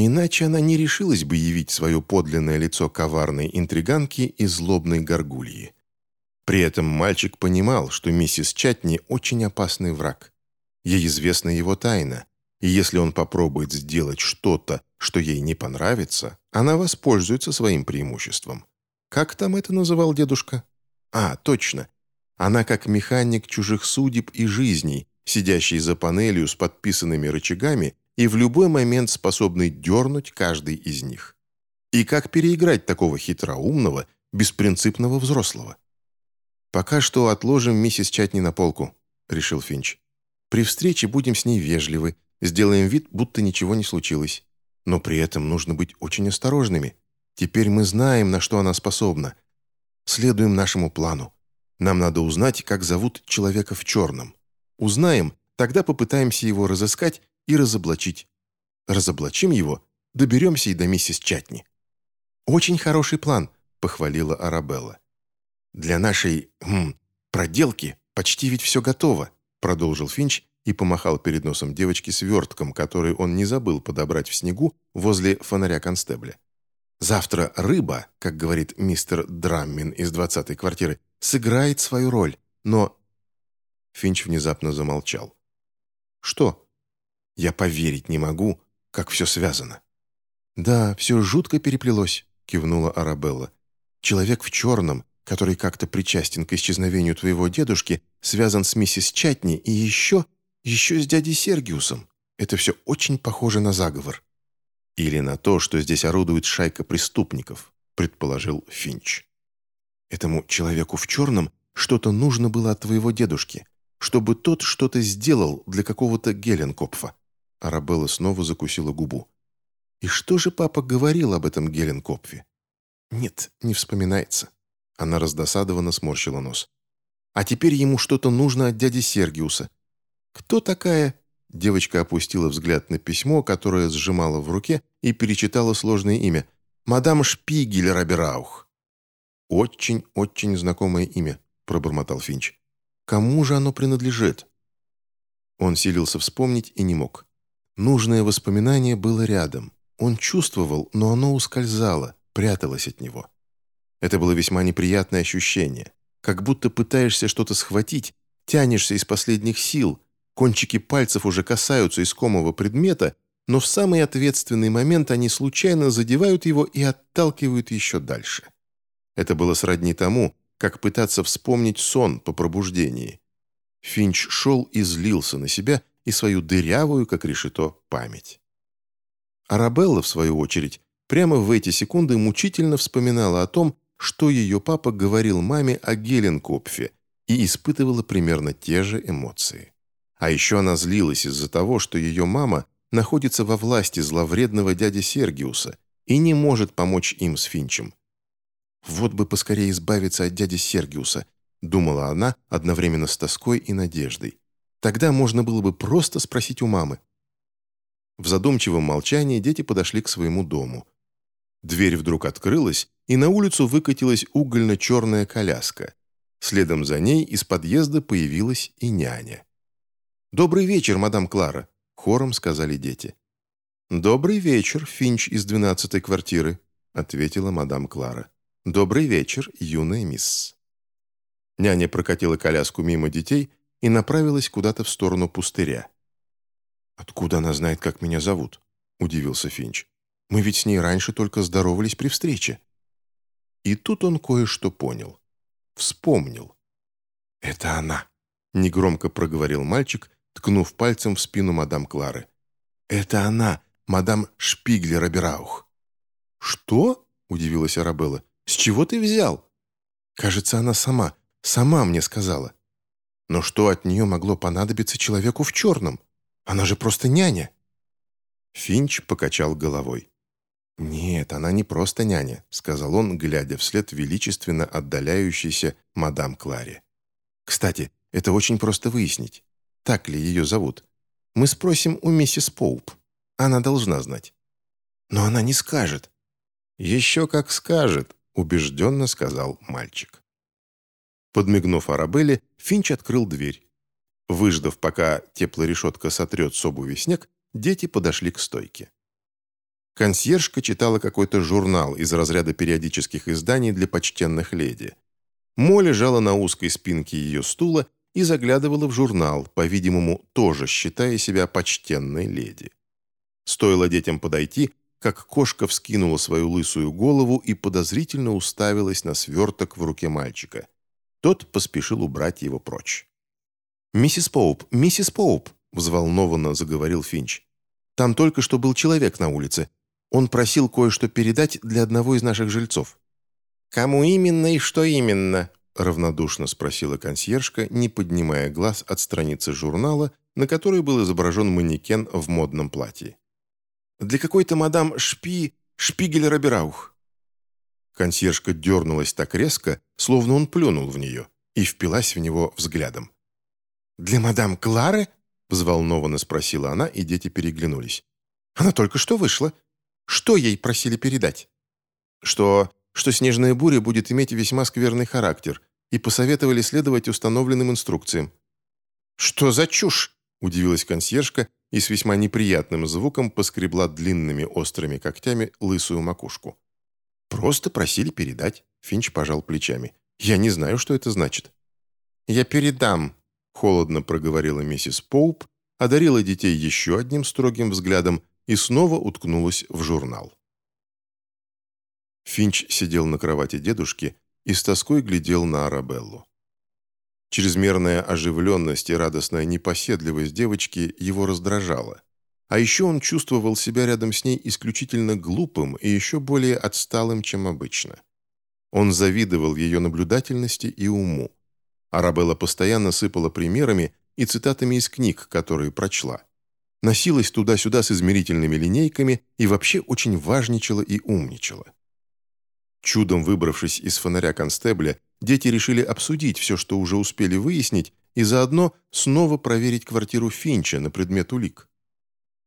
Иначе она не решилась бы явить свое подлинное лицо коварной интриганки и злобной горгульи. При этом мальчик понимал, что миссис Чатни очень опасный враг. Ей известна его тайна, и если он попробует сделать что-то, что ей не понравится, она воспользуется своим преимуществом. Как там это называл дедушка? А, точно. Она как механик чужих судеб и жизней, сидящий за панелью с подписанными рычагами и в любой момент способный дернуть каждый из них. И как переиграть такого хитроумного, беспринципного взрослого? «Пока что отложим миссис Чатни на полку», — решил Финч. «При встрече будем с ней вежливы, сделаем вид, будто ничего не случилось. Но при этом нужно быть очень осторожными. Теперь мы знаем, на что она способна. Следуем нашему плану. Нам надо узнать, как зовут человека в черном. Узнаем, тогда попытаемся его разыскать и разоблачить. Разоблачим его, доберемся и до миссис Чатни». «Очень хороший план», — похвалила Арабелла. «Для нашей... Хм, проделки почти ведь все готово», — продолжил Финч и помахал перед носом девочки свертком, который он не забыл подобрать в снегу возле фонаря констебля. «Завтра рыба, как говорит мистер Драммин из двадцатой квартиры, сыграет свою роль, но...» Финч внезапно замолчал. «Что?» Я поверить не могу, как все связано». «Да, все жутко переплелось», — кивнула Арабелла. «Человек в черном, который как-то причастен к исчезновению твоего дедушки, связан с миссис Чатни и еще, еще с дядей Сергиусом. Это все очень похоже на заговор». «Или на то, что здесь орудует шайка преступников», — предположил Финч. «Этому человеку в черном что-то нужно было от твоего дедушки, чтобы тот что-то сделал для какого-то Геленкопфа. Арабелла снова закусила губу. «И что же папа говорил об этом Геленкопфе?» «Нет, не вспоминается». Она раздосадованно сморщила нос. «А теперь ему что-то нужно от дяди Сергиуса. Кто такая?» Девочка опустила взгляд на письмо, которое сжимала в руке, и перечитала сложное имя. «Мадам Шпигель Рабераух». «Очень-очень знакомое имя», — пробормотал Финч. «Кому же оно принадлежит?» Он силился вспомнить и не мог. Нужное воспоминание было рядом. Он чувствовал, но оно ускользало, пряталось от него. Это было весьма неприятное ощущение. Как будто пытаешься что-то схватить, тянешься из последних сил, кончики пальцев уже касаются искомого предмета, но в самый ответственный момент они случайно задевают его и отталкивают еще дальше. Это было сродни тому, как пытаться вспомнить сон по пробуждении. Финч шел и злился на себя и свою дырявую, как решето, память. Арабелла, в свою очередь, прямо в эти секунды мучительно вспоминала о том, что ее папа говорил маме о Геленкопфе и испытывала примерно те же эмоции. А еще она злилась из-за того, что ее мама находится во власти зловредного дяди Сергиуса и не может помочь им с Финчем. «Вот бы поскорее избавиться от дяди Сергиуса», думала она одновременно с тоской и надеждой. Тогда можно было бы просто спросить у мамы. В задумчивом молчании дети подошли к своему дому. Дверь вдруг открылась, и на улицу выкатилась угольно-черная коляска. Следом за ней из подъезда появилась и няня. «Добрый вечер, мадам Клара», — хором сказали дети. «Добрый вечер, Финч из двенадцатой квартиры», — ответила мадам Клара. «Добрый вечер, юная мисс». Няня прокатила коляску мимо детей и направилась куда-то в сторону пустыря. «Откуда она знает, как меня зовут?» — удивился Финч. «Мы ведь с ней раньше только здоровались при встрече». И тут он кое-что понял. Вспомнил. «Это она», — негромко проговорил мальчик, ткнув пальцем в спину мадам Клары. «Это она, мадам Шпиглер-Абераух». «Что?» — удивилась Арабелла. «С чего ты взял?» «Кажется, она сама, сама мне сказала». «Но что от нее могло понадобиться человеку в черном? Она же просто няня». Финч покачал головой. «Нет, она не просто няня», — сказал он, глядя вслед величественно отдаляющейся мадам Кларе. «Кстати, это очень просто выяснить. Так ли ее зовут? Мы спросим у миссис Поуп. Она должна знать». «Но она не скажет». «Еще как скажет», — убежденно сказал мальчик. Подмигнув Арабелле, Финч открыл дверь. Выждав, пока теплорешетка сотрет с обуви снег, дети подошли к стойке. Консьержка читала какой-то журнал из разряда периодических изданий для почтенных леди. Мо лежала на узкой спинке ее стула и заглядывала в журнал, по-видимому, тоже считая себя почтенной леди. Стоило детям подойти, как кошка вскинула свою лысую голову и подозрительно уставилась на сверток в руке мальчика. Тот поспешил убрать его прочь. «Миссис Поуп, миссис Поуп!» – взволнованно заговорил Финч. «Там только что был человек на улице. Он просил кое-что передать для одного из наших жильцов». «Кому именно и что именно?» – равнодушно спросила консьержка, не поднимая глаз от страницы журнала, на которой был изображен манекен в модном платье. «Для какой-то мадам Шпи... Шпигель-Рабераух». Консьержка дернулась так резко, словно он плюнул в нее, и впилась в него взглядом. «Для мадам Клары?» – взволнованно спросила она, и дети переглянулись. «Она только что вышла. Что ей просили передать? Что, что снежная буря будет иметь весьма скверный характер, и посоветовали следовать установленным инструкциям. «Что за чушь?» – удивилась консьержка и с весьма неприятным звуком поскребла длинными острыми когтями лысую макушку. «Просто просили передать», – Финч пожал плечами. «Я не знаю, что это значит». «Я передам», – холодно проговорила миссис Поуп, одарила детей еще одним строгим взглядом и снова уткнулась в журнал. Финч сидел на кровати дедушки и с тоской глядел на Арабеллу. Чрезмерная оживленность и радостная непоседливость девочки его раздражала. А еще он чувствовал себя рядом с ней исключительно глупым и еще более отсталым, чем обычно. Он завидовал ее наблюдательности и уму. Арабелла постоянно сыпала примерами и цитатами из книг, которые прочла носилась туда-сюда с измерительными линейками и вообще очень важничала и умничала. Чудом выбравшись из фонаря констебля, дети решили обсудить все, что уже успели выяснить, и заодно снова проверить квартиру Финча на предмет улик.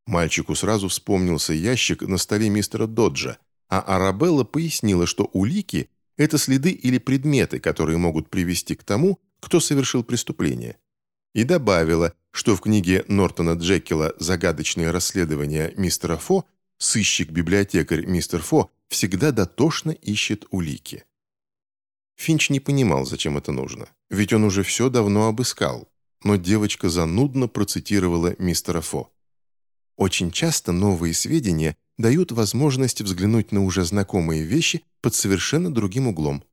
Мальчику сразу вспомнился ящик на столе мистера Доджа, а Арабелла пояснила, что улики – это следы или предметы, которые могут привести к тому, кто совершил преступление. И добавила, что в книге Нортона Джекила «Загадочное расследование мистера Фо» сыщик-библиотекарь мистер Фо всегда дотошно ищет улики. Финч не понимал, зачем это нужно, ведь он уже все давно обыскал, но девочка занудно процитировала мистера Фо. Очень часто новые сведения дают возможность взглянуть на уже знакомые вещи под совершенно другим углом.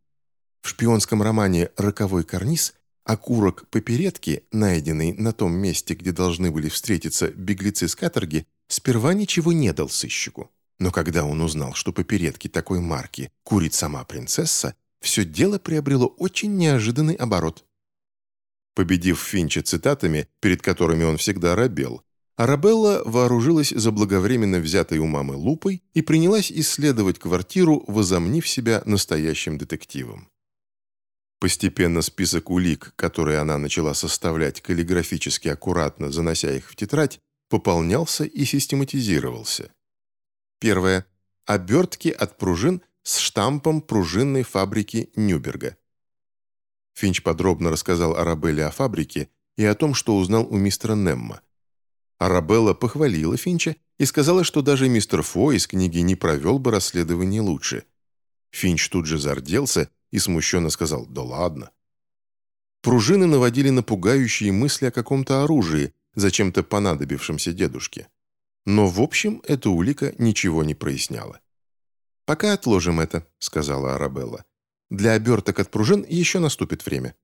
В шпионском романе «Роковой карниз» окурок попередки, найденный на том месте, где должны были встретиться беглецы с каторги, сперва ничего не дал сыщику. Но когда он узнал, что попередки такой марки курит сама принцесса, все дело приобрело очень неожиданный оборот. Победив Финча цитатами, перед которыми он всегда робел, Арабелла вооружилась заблаговременно взятой у мамы лупой и принялась исследовать квартиру, возомнив себя настоящим детективом. Постепенно список улик, которые она начала составлять каллиграфически аккуратно, занося их в тетрадь, пополнялся и систематизировался. Первое. Обертки от пружин с штампом пружинной фабрики Нюберга. Финч подробно рассказал Арабелле о фабрике и о том, что узнал у мистера Немма. Арабелла похвалила Финча и сказала, что даже мистер Фо из книги не провел бы расследование лучше. Финч тут же зарделся и смущенно сказал «Да ладно». Пружины наводили на пугающие мысли о каком-то оружии, зачем-то понадобившемся дедушке. Но в общем эта улика ничего не проясняла. «Пока отложим это», — сказала Арабелла. «Для оберток от пружин еще наступит время».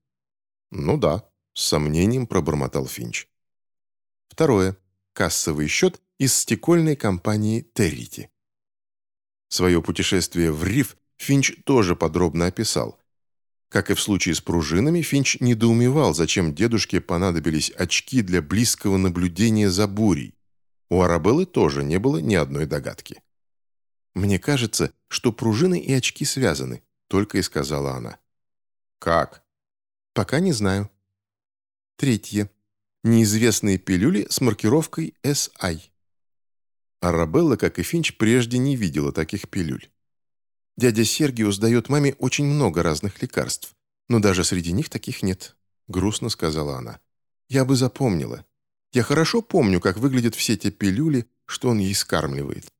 «Ну да», — с сомнением пробормотал Финч. Второе кассовый счет из стекольной компании «Террити». Свое путешествие в Риф Финч тоже подробно описал. Как и в случае с пружинами, Финч недоумевал, зачем дедушке понадобились очки для близкого наблюдения за бурей. У Арабеллы тоже не было ни одной догадки. «Мне кажется, что пружины и очки связаны», — только и сказала она. «Как?» «Пока не знаю». Третье неизвестные пилюли с маркировкой SI. Арабелла, как и Финч, прежде не видела таких пилюль. Дядя Сергиус дает маме очень много разных лекарств, но даже среди них таких нет», — грустно сказала она. «Я бы запомнила. Я хорошо помню, как выглядят все те пилюли, что он ей скармливает».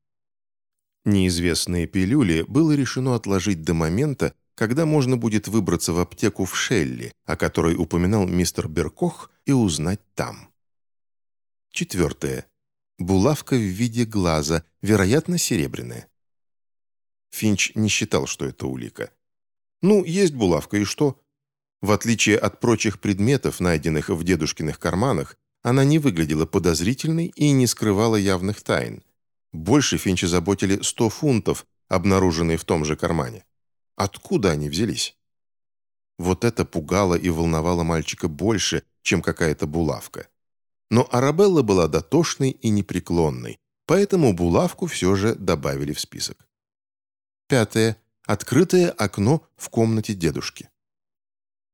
Неизвестные пилюли было решено отложить до момента, когда можно будет выбраться в аптеку в Шелли, о которой упоминал мистер Беркох, и узнать там. Четвертое. Булавка в виде глаза, вероятно, серебряная. Финч не считал, что это улика. Ну, есть булавка, и что? В отличие от прочих предметов, найденных в дедушкиных карманах, она не выглядела подозрительной и не скрывала явных тайн. Больше Финча заботили 100 фунтов, обнаруженные в том же кармане. Откуда они взялись? Вот это пугало и волновало мальчика больше, чем какая-то булавка. Но Арабелла была дотошной и непреклонной, поэтому булавку все же добавили в список. Пятое. Открытое окно в комнате дедушки.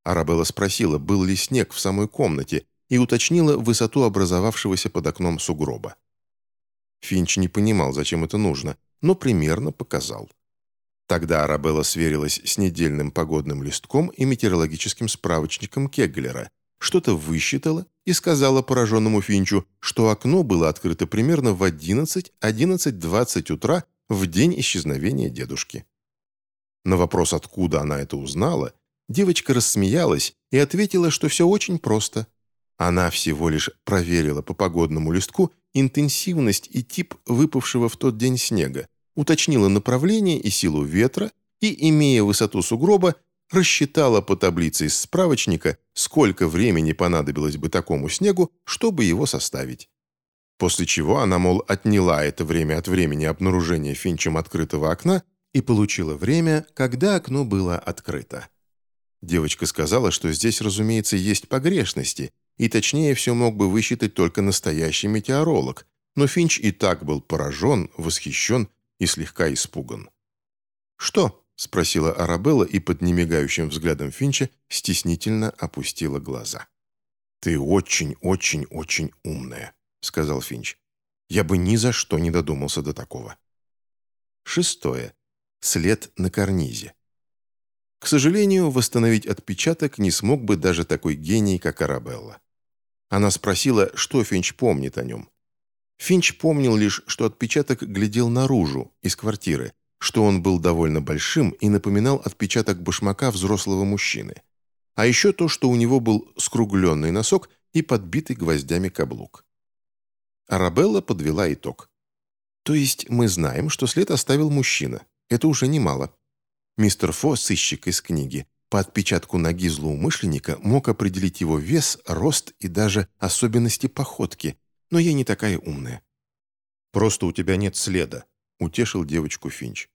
Арабелла спросила, был ли снег в самой комнате, и уточнила высоту образовавшегося под окном сугроба. Финч не понимал, зачем это нужно, но примерно показал. Тогда Арабелла сверилась с недельным погодным листком и метеорологическим справочником Кеглера, что-то высчитала и сказала пораженному Финчу, что окно было открыто примерно в 11-11.20 утра в день исчезновения дедушки. На вопрос, откуда она это узнала, девочка рассмеялась и ответила, что все очень просто. Она всего лишь проверила по погодному листку интенсивность и тип выпавшего в тот день снега, уточнила направление и силу ветра и, имея высоту сугроба, рассчитала по таблице из справочника, сколько времени понадобилось бы такому снегу, чтобы его составить. После чего она, мол, отняла это время от времени обнаружения Финчем открытого окна и получила время, когда окно было открыто. Девочка сказала, что здесь, разумеется, есть погрешности, и точнее все мог бы высчитать только настоящий метеоролог, но Финч и так был поражен, восхищен и слегка испуган. «Что?» — спросила Арабелла и под немигающим взглядом Финча стеснительно опустила глаза. «Ты очень-очень-очень умная», — сказал Финч. «Я бы ни за что не додумался до такого». Шестое. След на карнизе. К сожалению, восстановить отпечаток не смог бы даже такой гений, как Арабелла. Она спросила, что Финч помнит о нем. Финч помнил лишь, что отпечаток глядел наружу, из квартиры, что он был довольно большим и напоминал отпечаток башмака взрослого мужчины. А еще то, что у него был скругленный носок и подбитый гвоздями каблук. Арабелла подвела итог. То есть мы знаем, что след оставил мужчина. Это уже немало. Мистер Фо, сыщик из книги, по отпечатку ноги злоумышленника мог определить его вес, рост и даже особенности походки, но я не такая умная. «Просто у тебя нет следа», — утешил девочку Финч.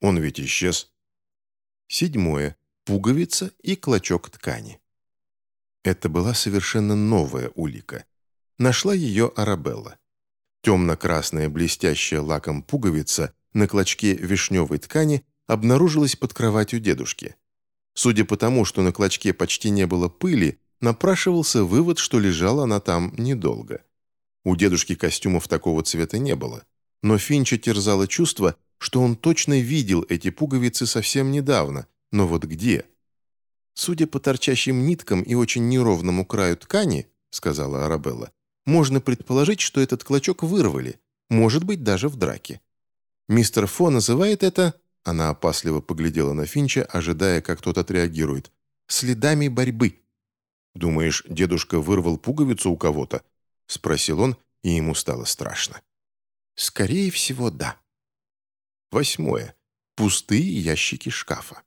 «Он ведь исчез». Седьмое. Пуговица и клочок ткани. Это была совершенно новая улика. Нашла ее Арабелла. Темно-красная блестящая лаком пуговица на клочке вишневой ткани обнаружилась под кроватью дедушки. Судя по тому, что на клочке почти не было пыли, напрашивался вывод, что лежала она там недолго. У дедушки костюмов такого цвета не было. Но Финча терзало чувство, что он точно видел эти пуговицы совсем недавно, но вот где? «Судя по торчащим ниткам и очень неровному краю ткани», — сказала Арабелла, «можно предположить, что этот клочок вырвали, может быть, даже в драке. Мистер Фо называет это...» Она опасливо поглядела на Финча, ожидая, как тот отреагирует. «Следами борьбы». «Думаешь, дедушка вырвал пуговицу у кого-то?» — спросил он, и ему стало страшно. «Скорее всего, да». Восьмое. Пустые ящики шкафа.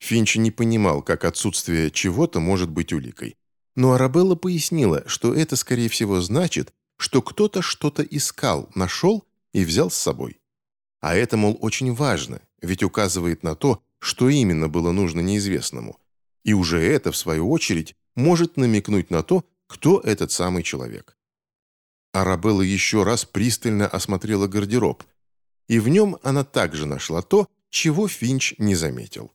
Финч не понимал, как отсутствие чего-то может быть уликой. Но Арабелла пояснила, что это, скорее всего, значит, что кто-то что-то искал, нашел и взял с собой. А это, мол, очень важно, ведь указывает на то, что именно было нужно неизвестному. И уже это, в свою очередь, может намекнуть на то, кто этот самый человек. Арабелла еще раз пристально осмотрела гардероб, и в нем она также нашла то, чего Финч не заметил.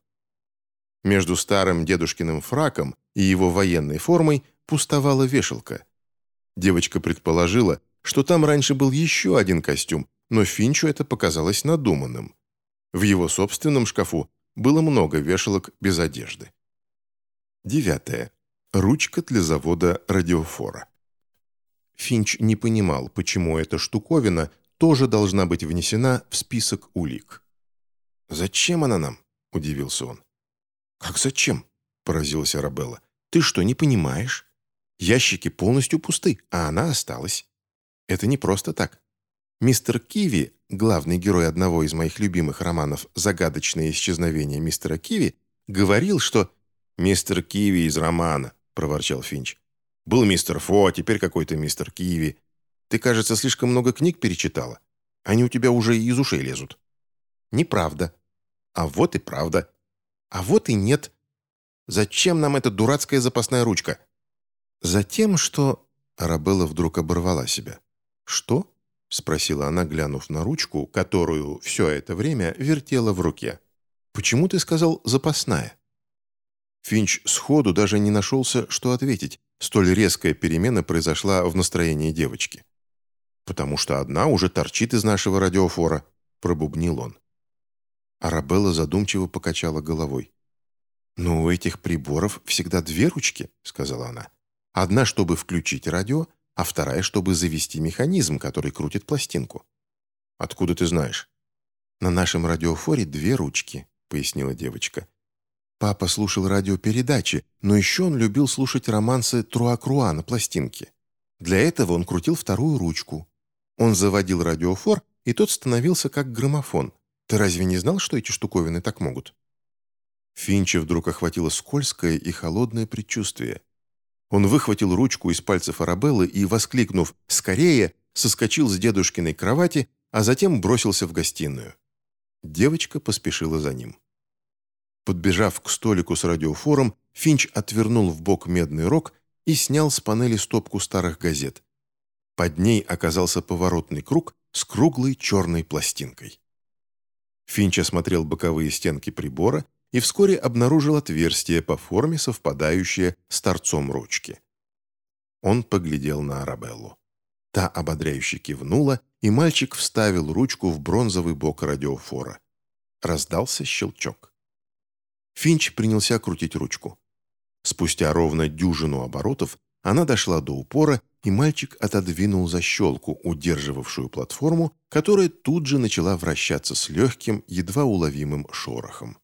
Между старым дедушкиным фраком и его военной формой пустовала вешалка. Девочка предположила, что там раньше был еще один костюм, но Финчу это показалось надуманным. В его собственном шкафу было много вешалок без одежды. Девятое. Ручка для завода радиофора. Финч не понимал, почему эта штуковина тоже должна быть внесена в список улик. «Зачем она нам?» – удивился он. «Как зачем?» – поразилась Арабелла. «Ты что, не понимаешь? Ящики полностью пусты, а она осталась. Это не просто так. Мистер Киви, главный герой одного из моих любимых романов «Загадочное исчезновение мистера Киви», говорил, что «Мистер Киви из романа», проворчал Финч. «Был мистер Фо, а теперь какой-то мистер Киви. Ты, кажется, слишком много книг перечитала. Они у тебя уже из ушей лезут». «Неправда». «А вот и правда». «А вот и нет». «Зачем нам эта дурацкая запасная ручка?» «Затем, что...» Арабелла вдруг оборвала себя. «Что?» — спросила она, глянув на ручку, которую все это время вертела в руке. «Почему ты сказал «запасная»?» Финч сходу даже не нашелся, что ответить. Столь резкая перемена произошла в настроении девочки. «Потому что одна уже торчит из нашего радиофора», — пробубнил он. Арабелла задумчиво покачала головой. «Но у этих приборов всегда две ручки», — сказала она. «Одна, чтобы включить радио, а вторая, чтобы завести механизм, который крутит пластинку». «Откуда ты знаешь?» «На нашем радиофоре две ручки», — пояснила девочка. Папа слушал радиопередачи, но еще он любил слушать романсы Труакруа на пластинке. Для этого он крутил вторую ручку. Он заводил радиофор, и тот становился как граммофон. Ты разве не знал, что эти штуковины так могут? Финча вдруг охватило скользкое и холодное предчувствие. Он выхватил ручку из пальцев Арабеллы и, воскликнув «Скорее!», соскочил с дедушкиной кровати, а затем бросился в гостиную. Девочка поспешила за ним. Подбежав к столику с радиофором, Финч отвернул в бок медный рог и снял с панели стопку старых газет. Под ней оказался поворотный круг с круглой черной пластинкой. Финч осмотрел боковые стенки прибора и вскоре обнаружил отверстие по форме, совпадающее с торцом ручки. Он поглядел на Арабеллу. Та ободряюще кивнула, и мальчик вставил ручку в бронзовый бок радиофора. Раздался щелчок. Финч принялся крутить ручку. Спустя ровно дюжину оборотов она дошла до упора и мальчик отодвинул защелку, удерживавшую платформу, которая тут же начала вращаться с легким, едва уловимым шорохом.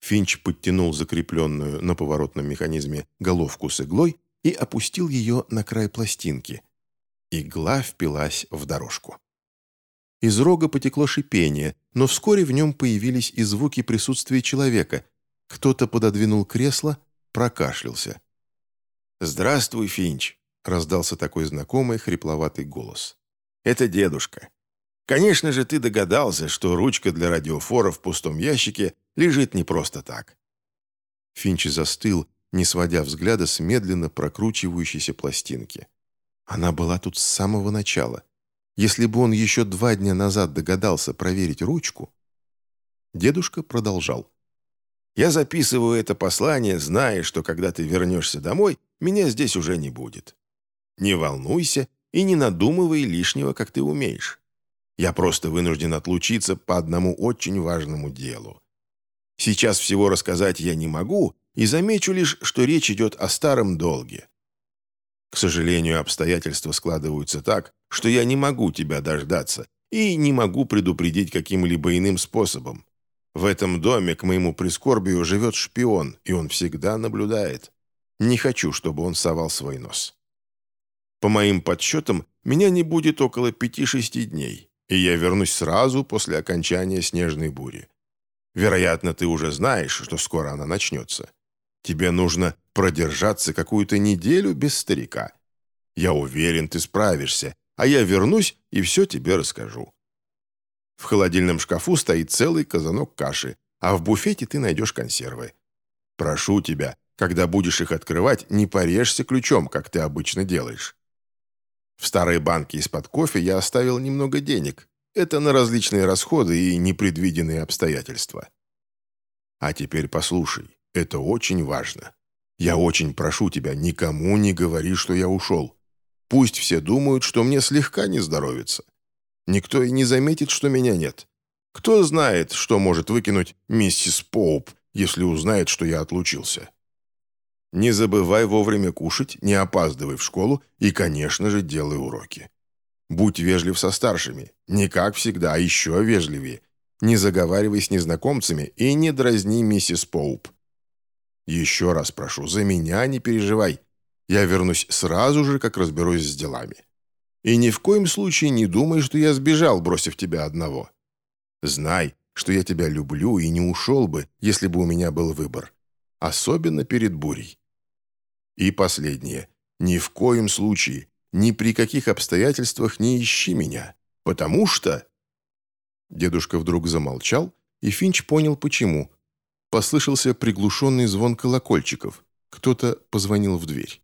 Финч подтянул закрепленную на поворотном механизме головку с иглой и опустил ее на край пластинки. Игла впилась в дорожку. Из рога потекло шипение, но вскоре в нем появились и звуки присутствия человека. Кто-то пододвинул кресло, прокашлялся. «Здравствуй, Финч!» — раздался такой знакомый хрипловатый голос. «Это дедушка. Конечно же, ты догадался, что ручка для радиофора в пустом ящике лежит не просто так». Финч застыл, не сводя взгляда с медленно прокручивающейся пластинки. Она была тут с самого начала. Если бы он еще два дня назад догадался проверить ручку... Дедушка продолжал. «Я записываю это послание, зная, что когда ты вернешься домой, меня здесь уже не будет. Не волнуйся и не надумывай лишнего, как ты умеешь. Я просто вынужден отлучиться по одному очень важному делу. Сейчас всего рассказать я не могу, и замечу лишь, что речь идет о старом долге. К сожалению, обстоятельства складываются так, что я не могу тебя дождаться и не могу предупредить каким-либо иным способом. В этом доме, к моему прискорбию, живет шпион, и он всегда наблюдает. Не хочу, чтобы он совал свой нос. По моим подсчетам, меня не будет около пяти-шести дней, и я вернусь сразу после окончания снежной бури. Вероятно, ты уже знаешь, что скоро она начнется. Тебе нужно продержаться какую-то неделю без старика. Я уверен, ты справишься, а я вернусь и все тебе расскажу. В холодильном шкафу стоит целый казанок каши, а в буфете ты найдешь консервы. Прошу тебя, когда будешь их открывать, не порежься ключом, как ты обычно делаешь. В старой банке из-под кофе я оставил немного денег. Это на различные расходы и непредвиденные обстоятельства. А теперь послушай. Это очень важно. Я очень прошу тебя, никому не говори, что я ушел. Пусть все думают, что мне слегка не здоровится. Никто и не заметит, что меня нет. Кто знает, что может выкинуть миссис Поуп, если узнает, что я отлучился. Не забывай вовремя кушать, не опаздывай в школу и, конечно же, делай уроки. Будь вежлив со старшими, не как всегда, а еще вежливее. Не заговаривай с незнакомцами и не дразни миссис Поуп. Еще раз прошу, за меня не переживай. Я вернусь сразу же, как разберусь с делами. И ни в коем случае не думай, что я сбежал, бросив тебя одного. Знай, что я тебя люблю и не ушел бы, если бы у меня был выбор. Особенно перед бурей. И последнее. Ни в коем случае, ни при каких обстоятельствах не ищи меня, потому что...» Дедушка вдруг замолчал, и Финч понял, почему, Послышался приглушенный звон колокольчиков. Кто-то позвонил в дверь.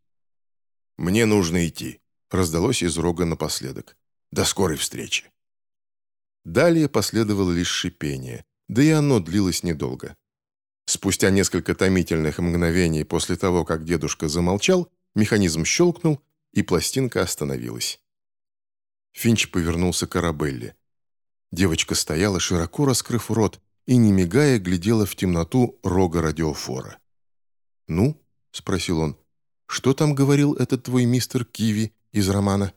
«Мне нужно идти», — раздалось из рога напоследок. «До скорой встречи». Далее последовало лишь шипение, да и оно длилось недолго. Спустя несколько томительных мгновений после того, как дедушка замолчал, механизм щелкнул, и пластинка остановилась. Финч повернулся к Арабелле. Девочка стояла, широко раскрыв рот, и, не мигая, глядела в темноту рога радиофора. «Ну?» — спросил он. «Что там говорил этот твой мистер Киви из романа?»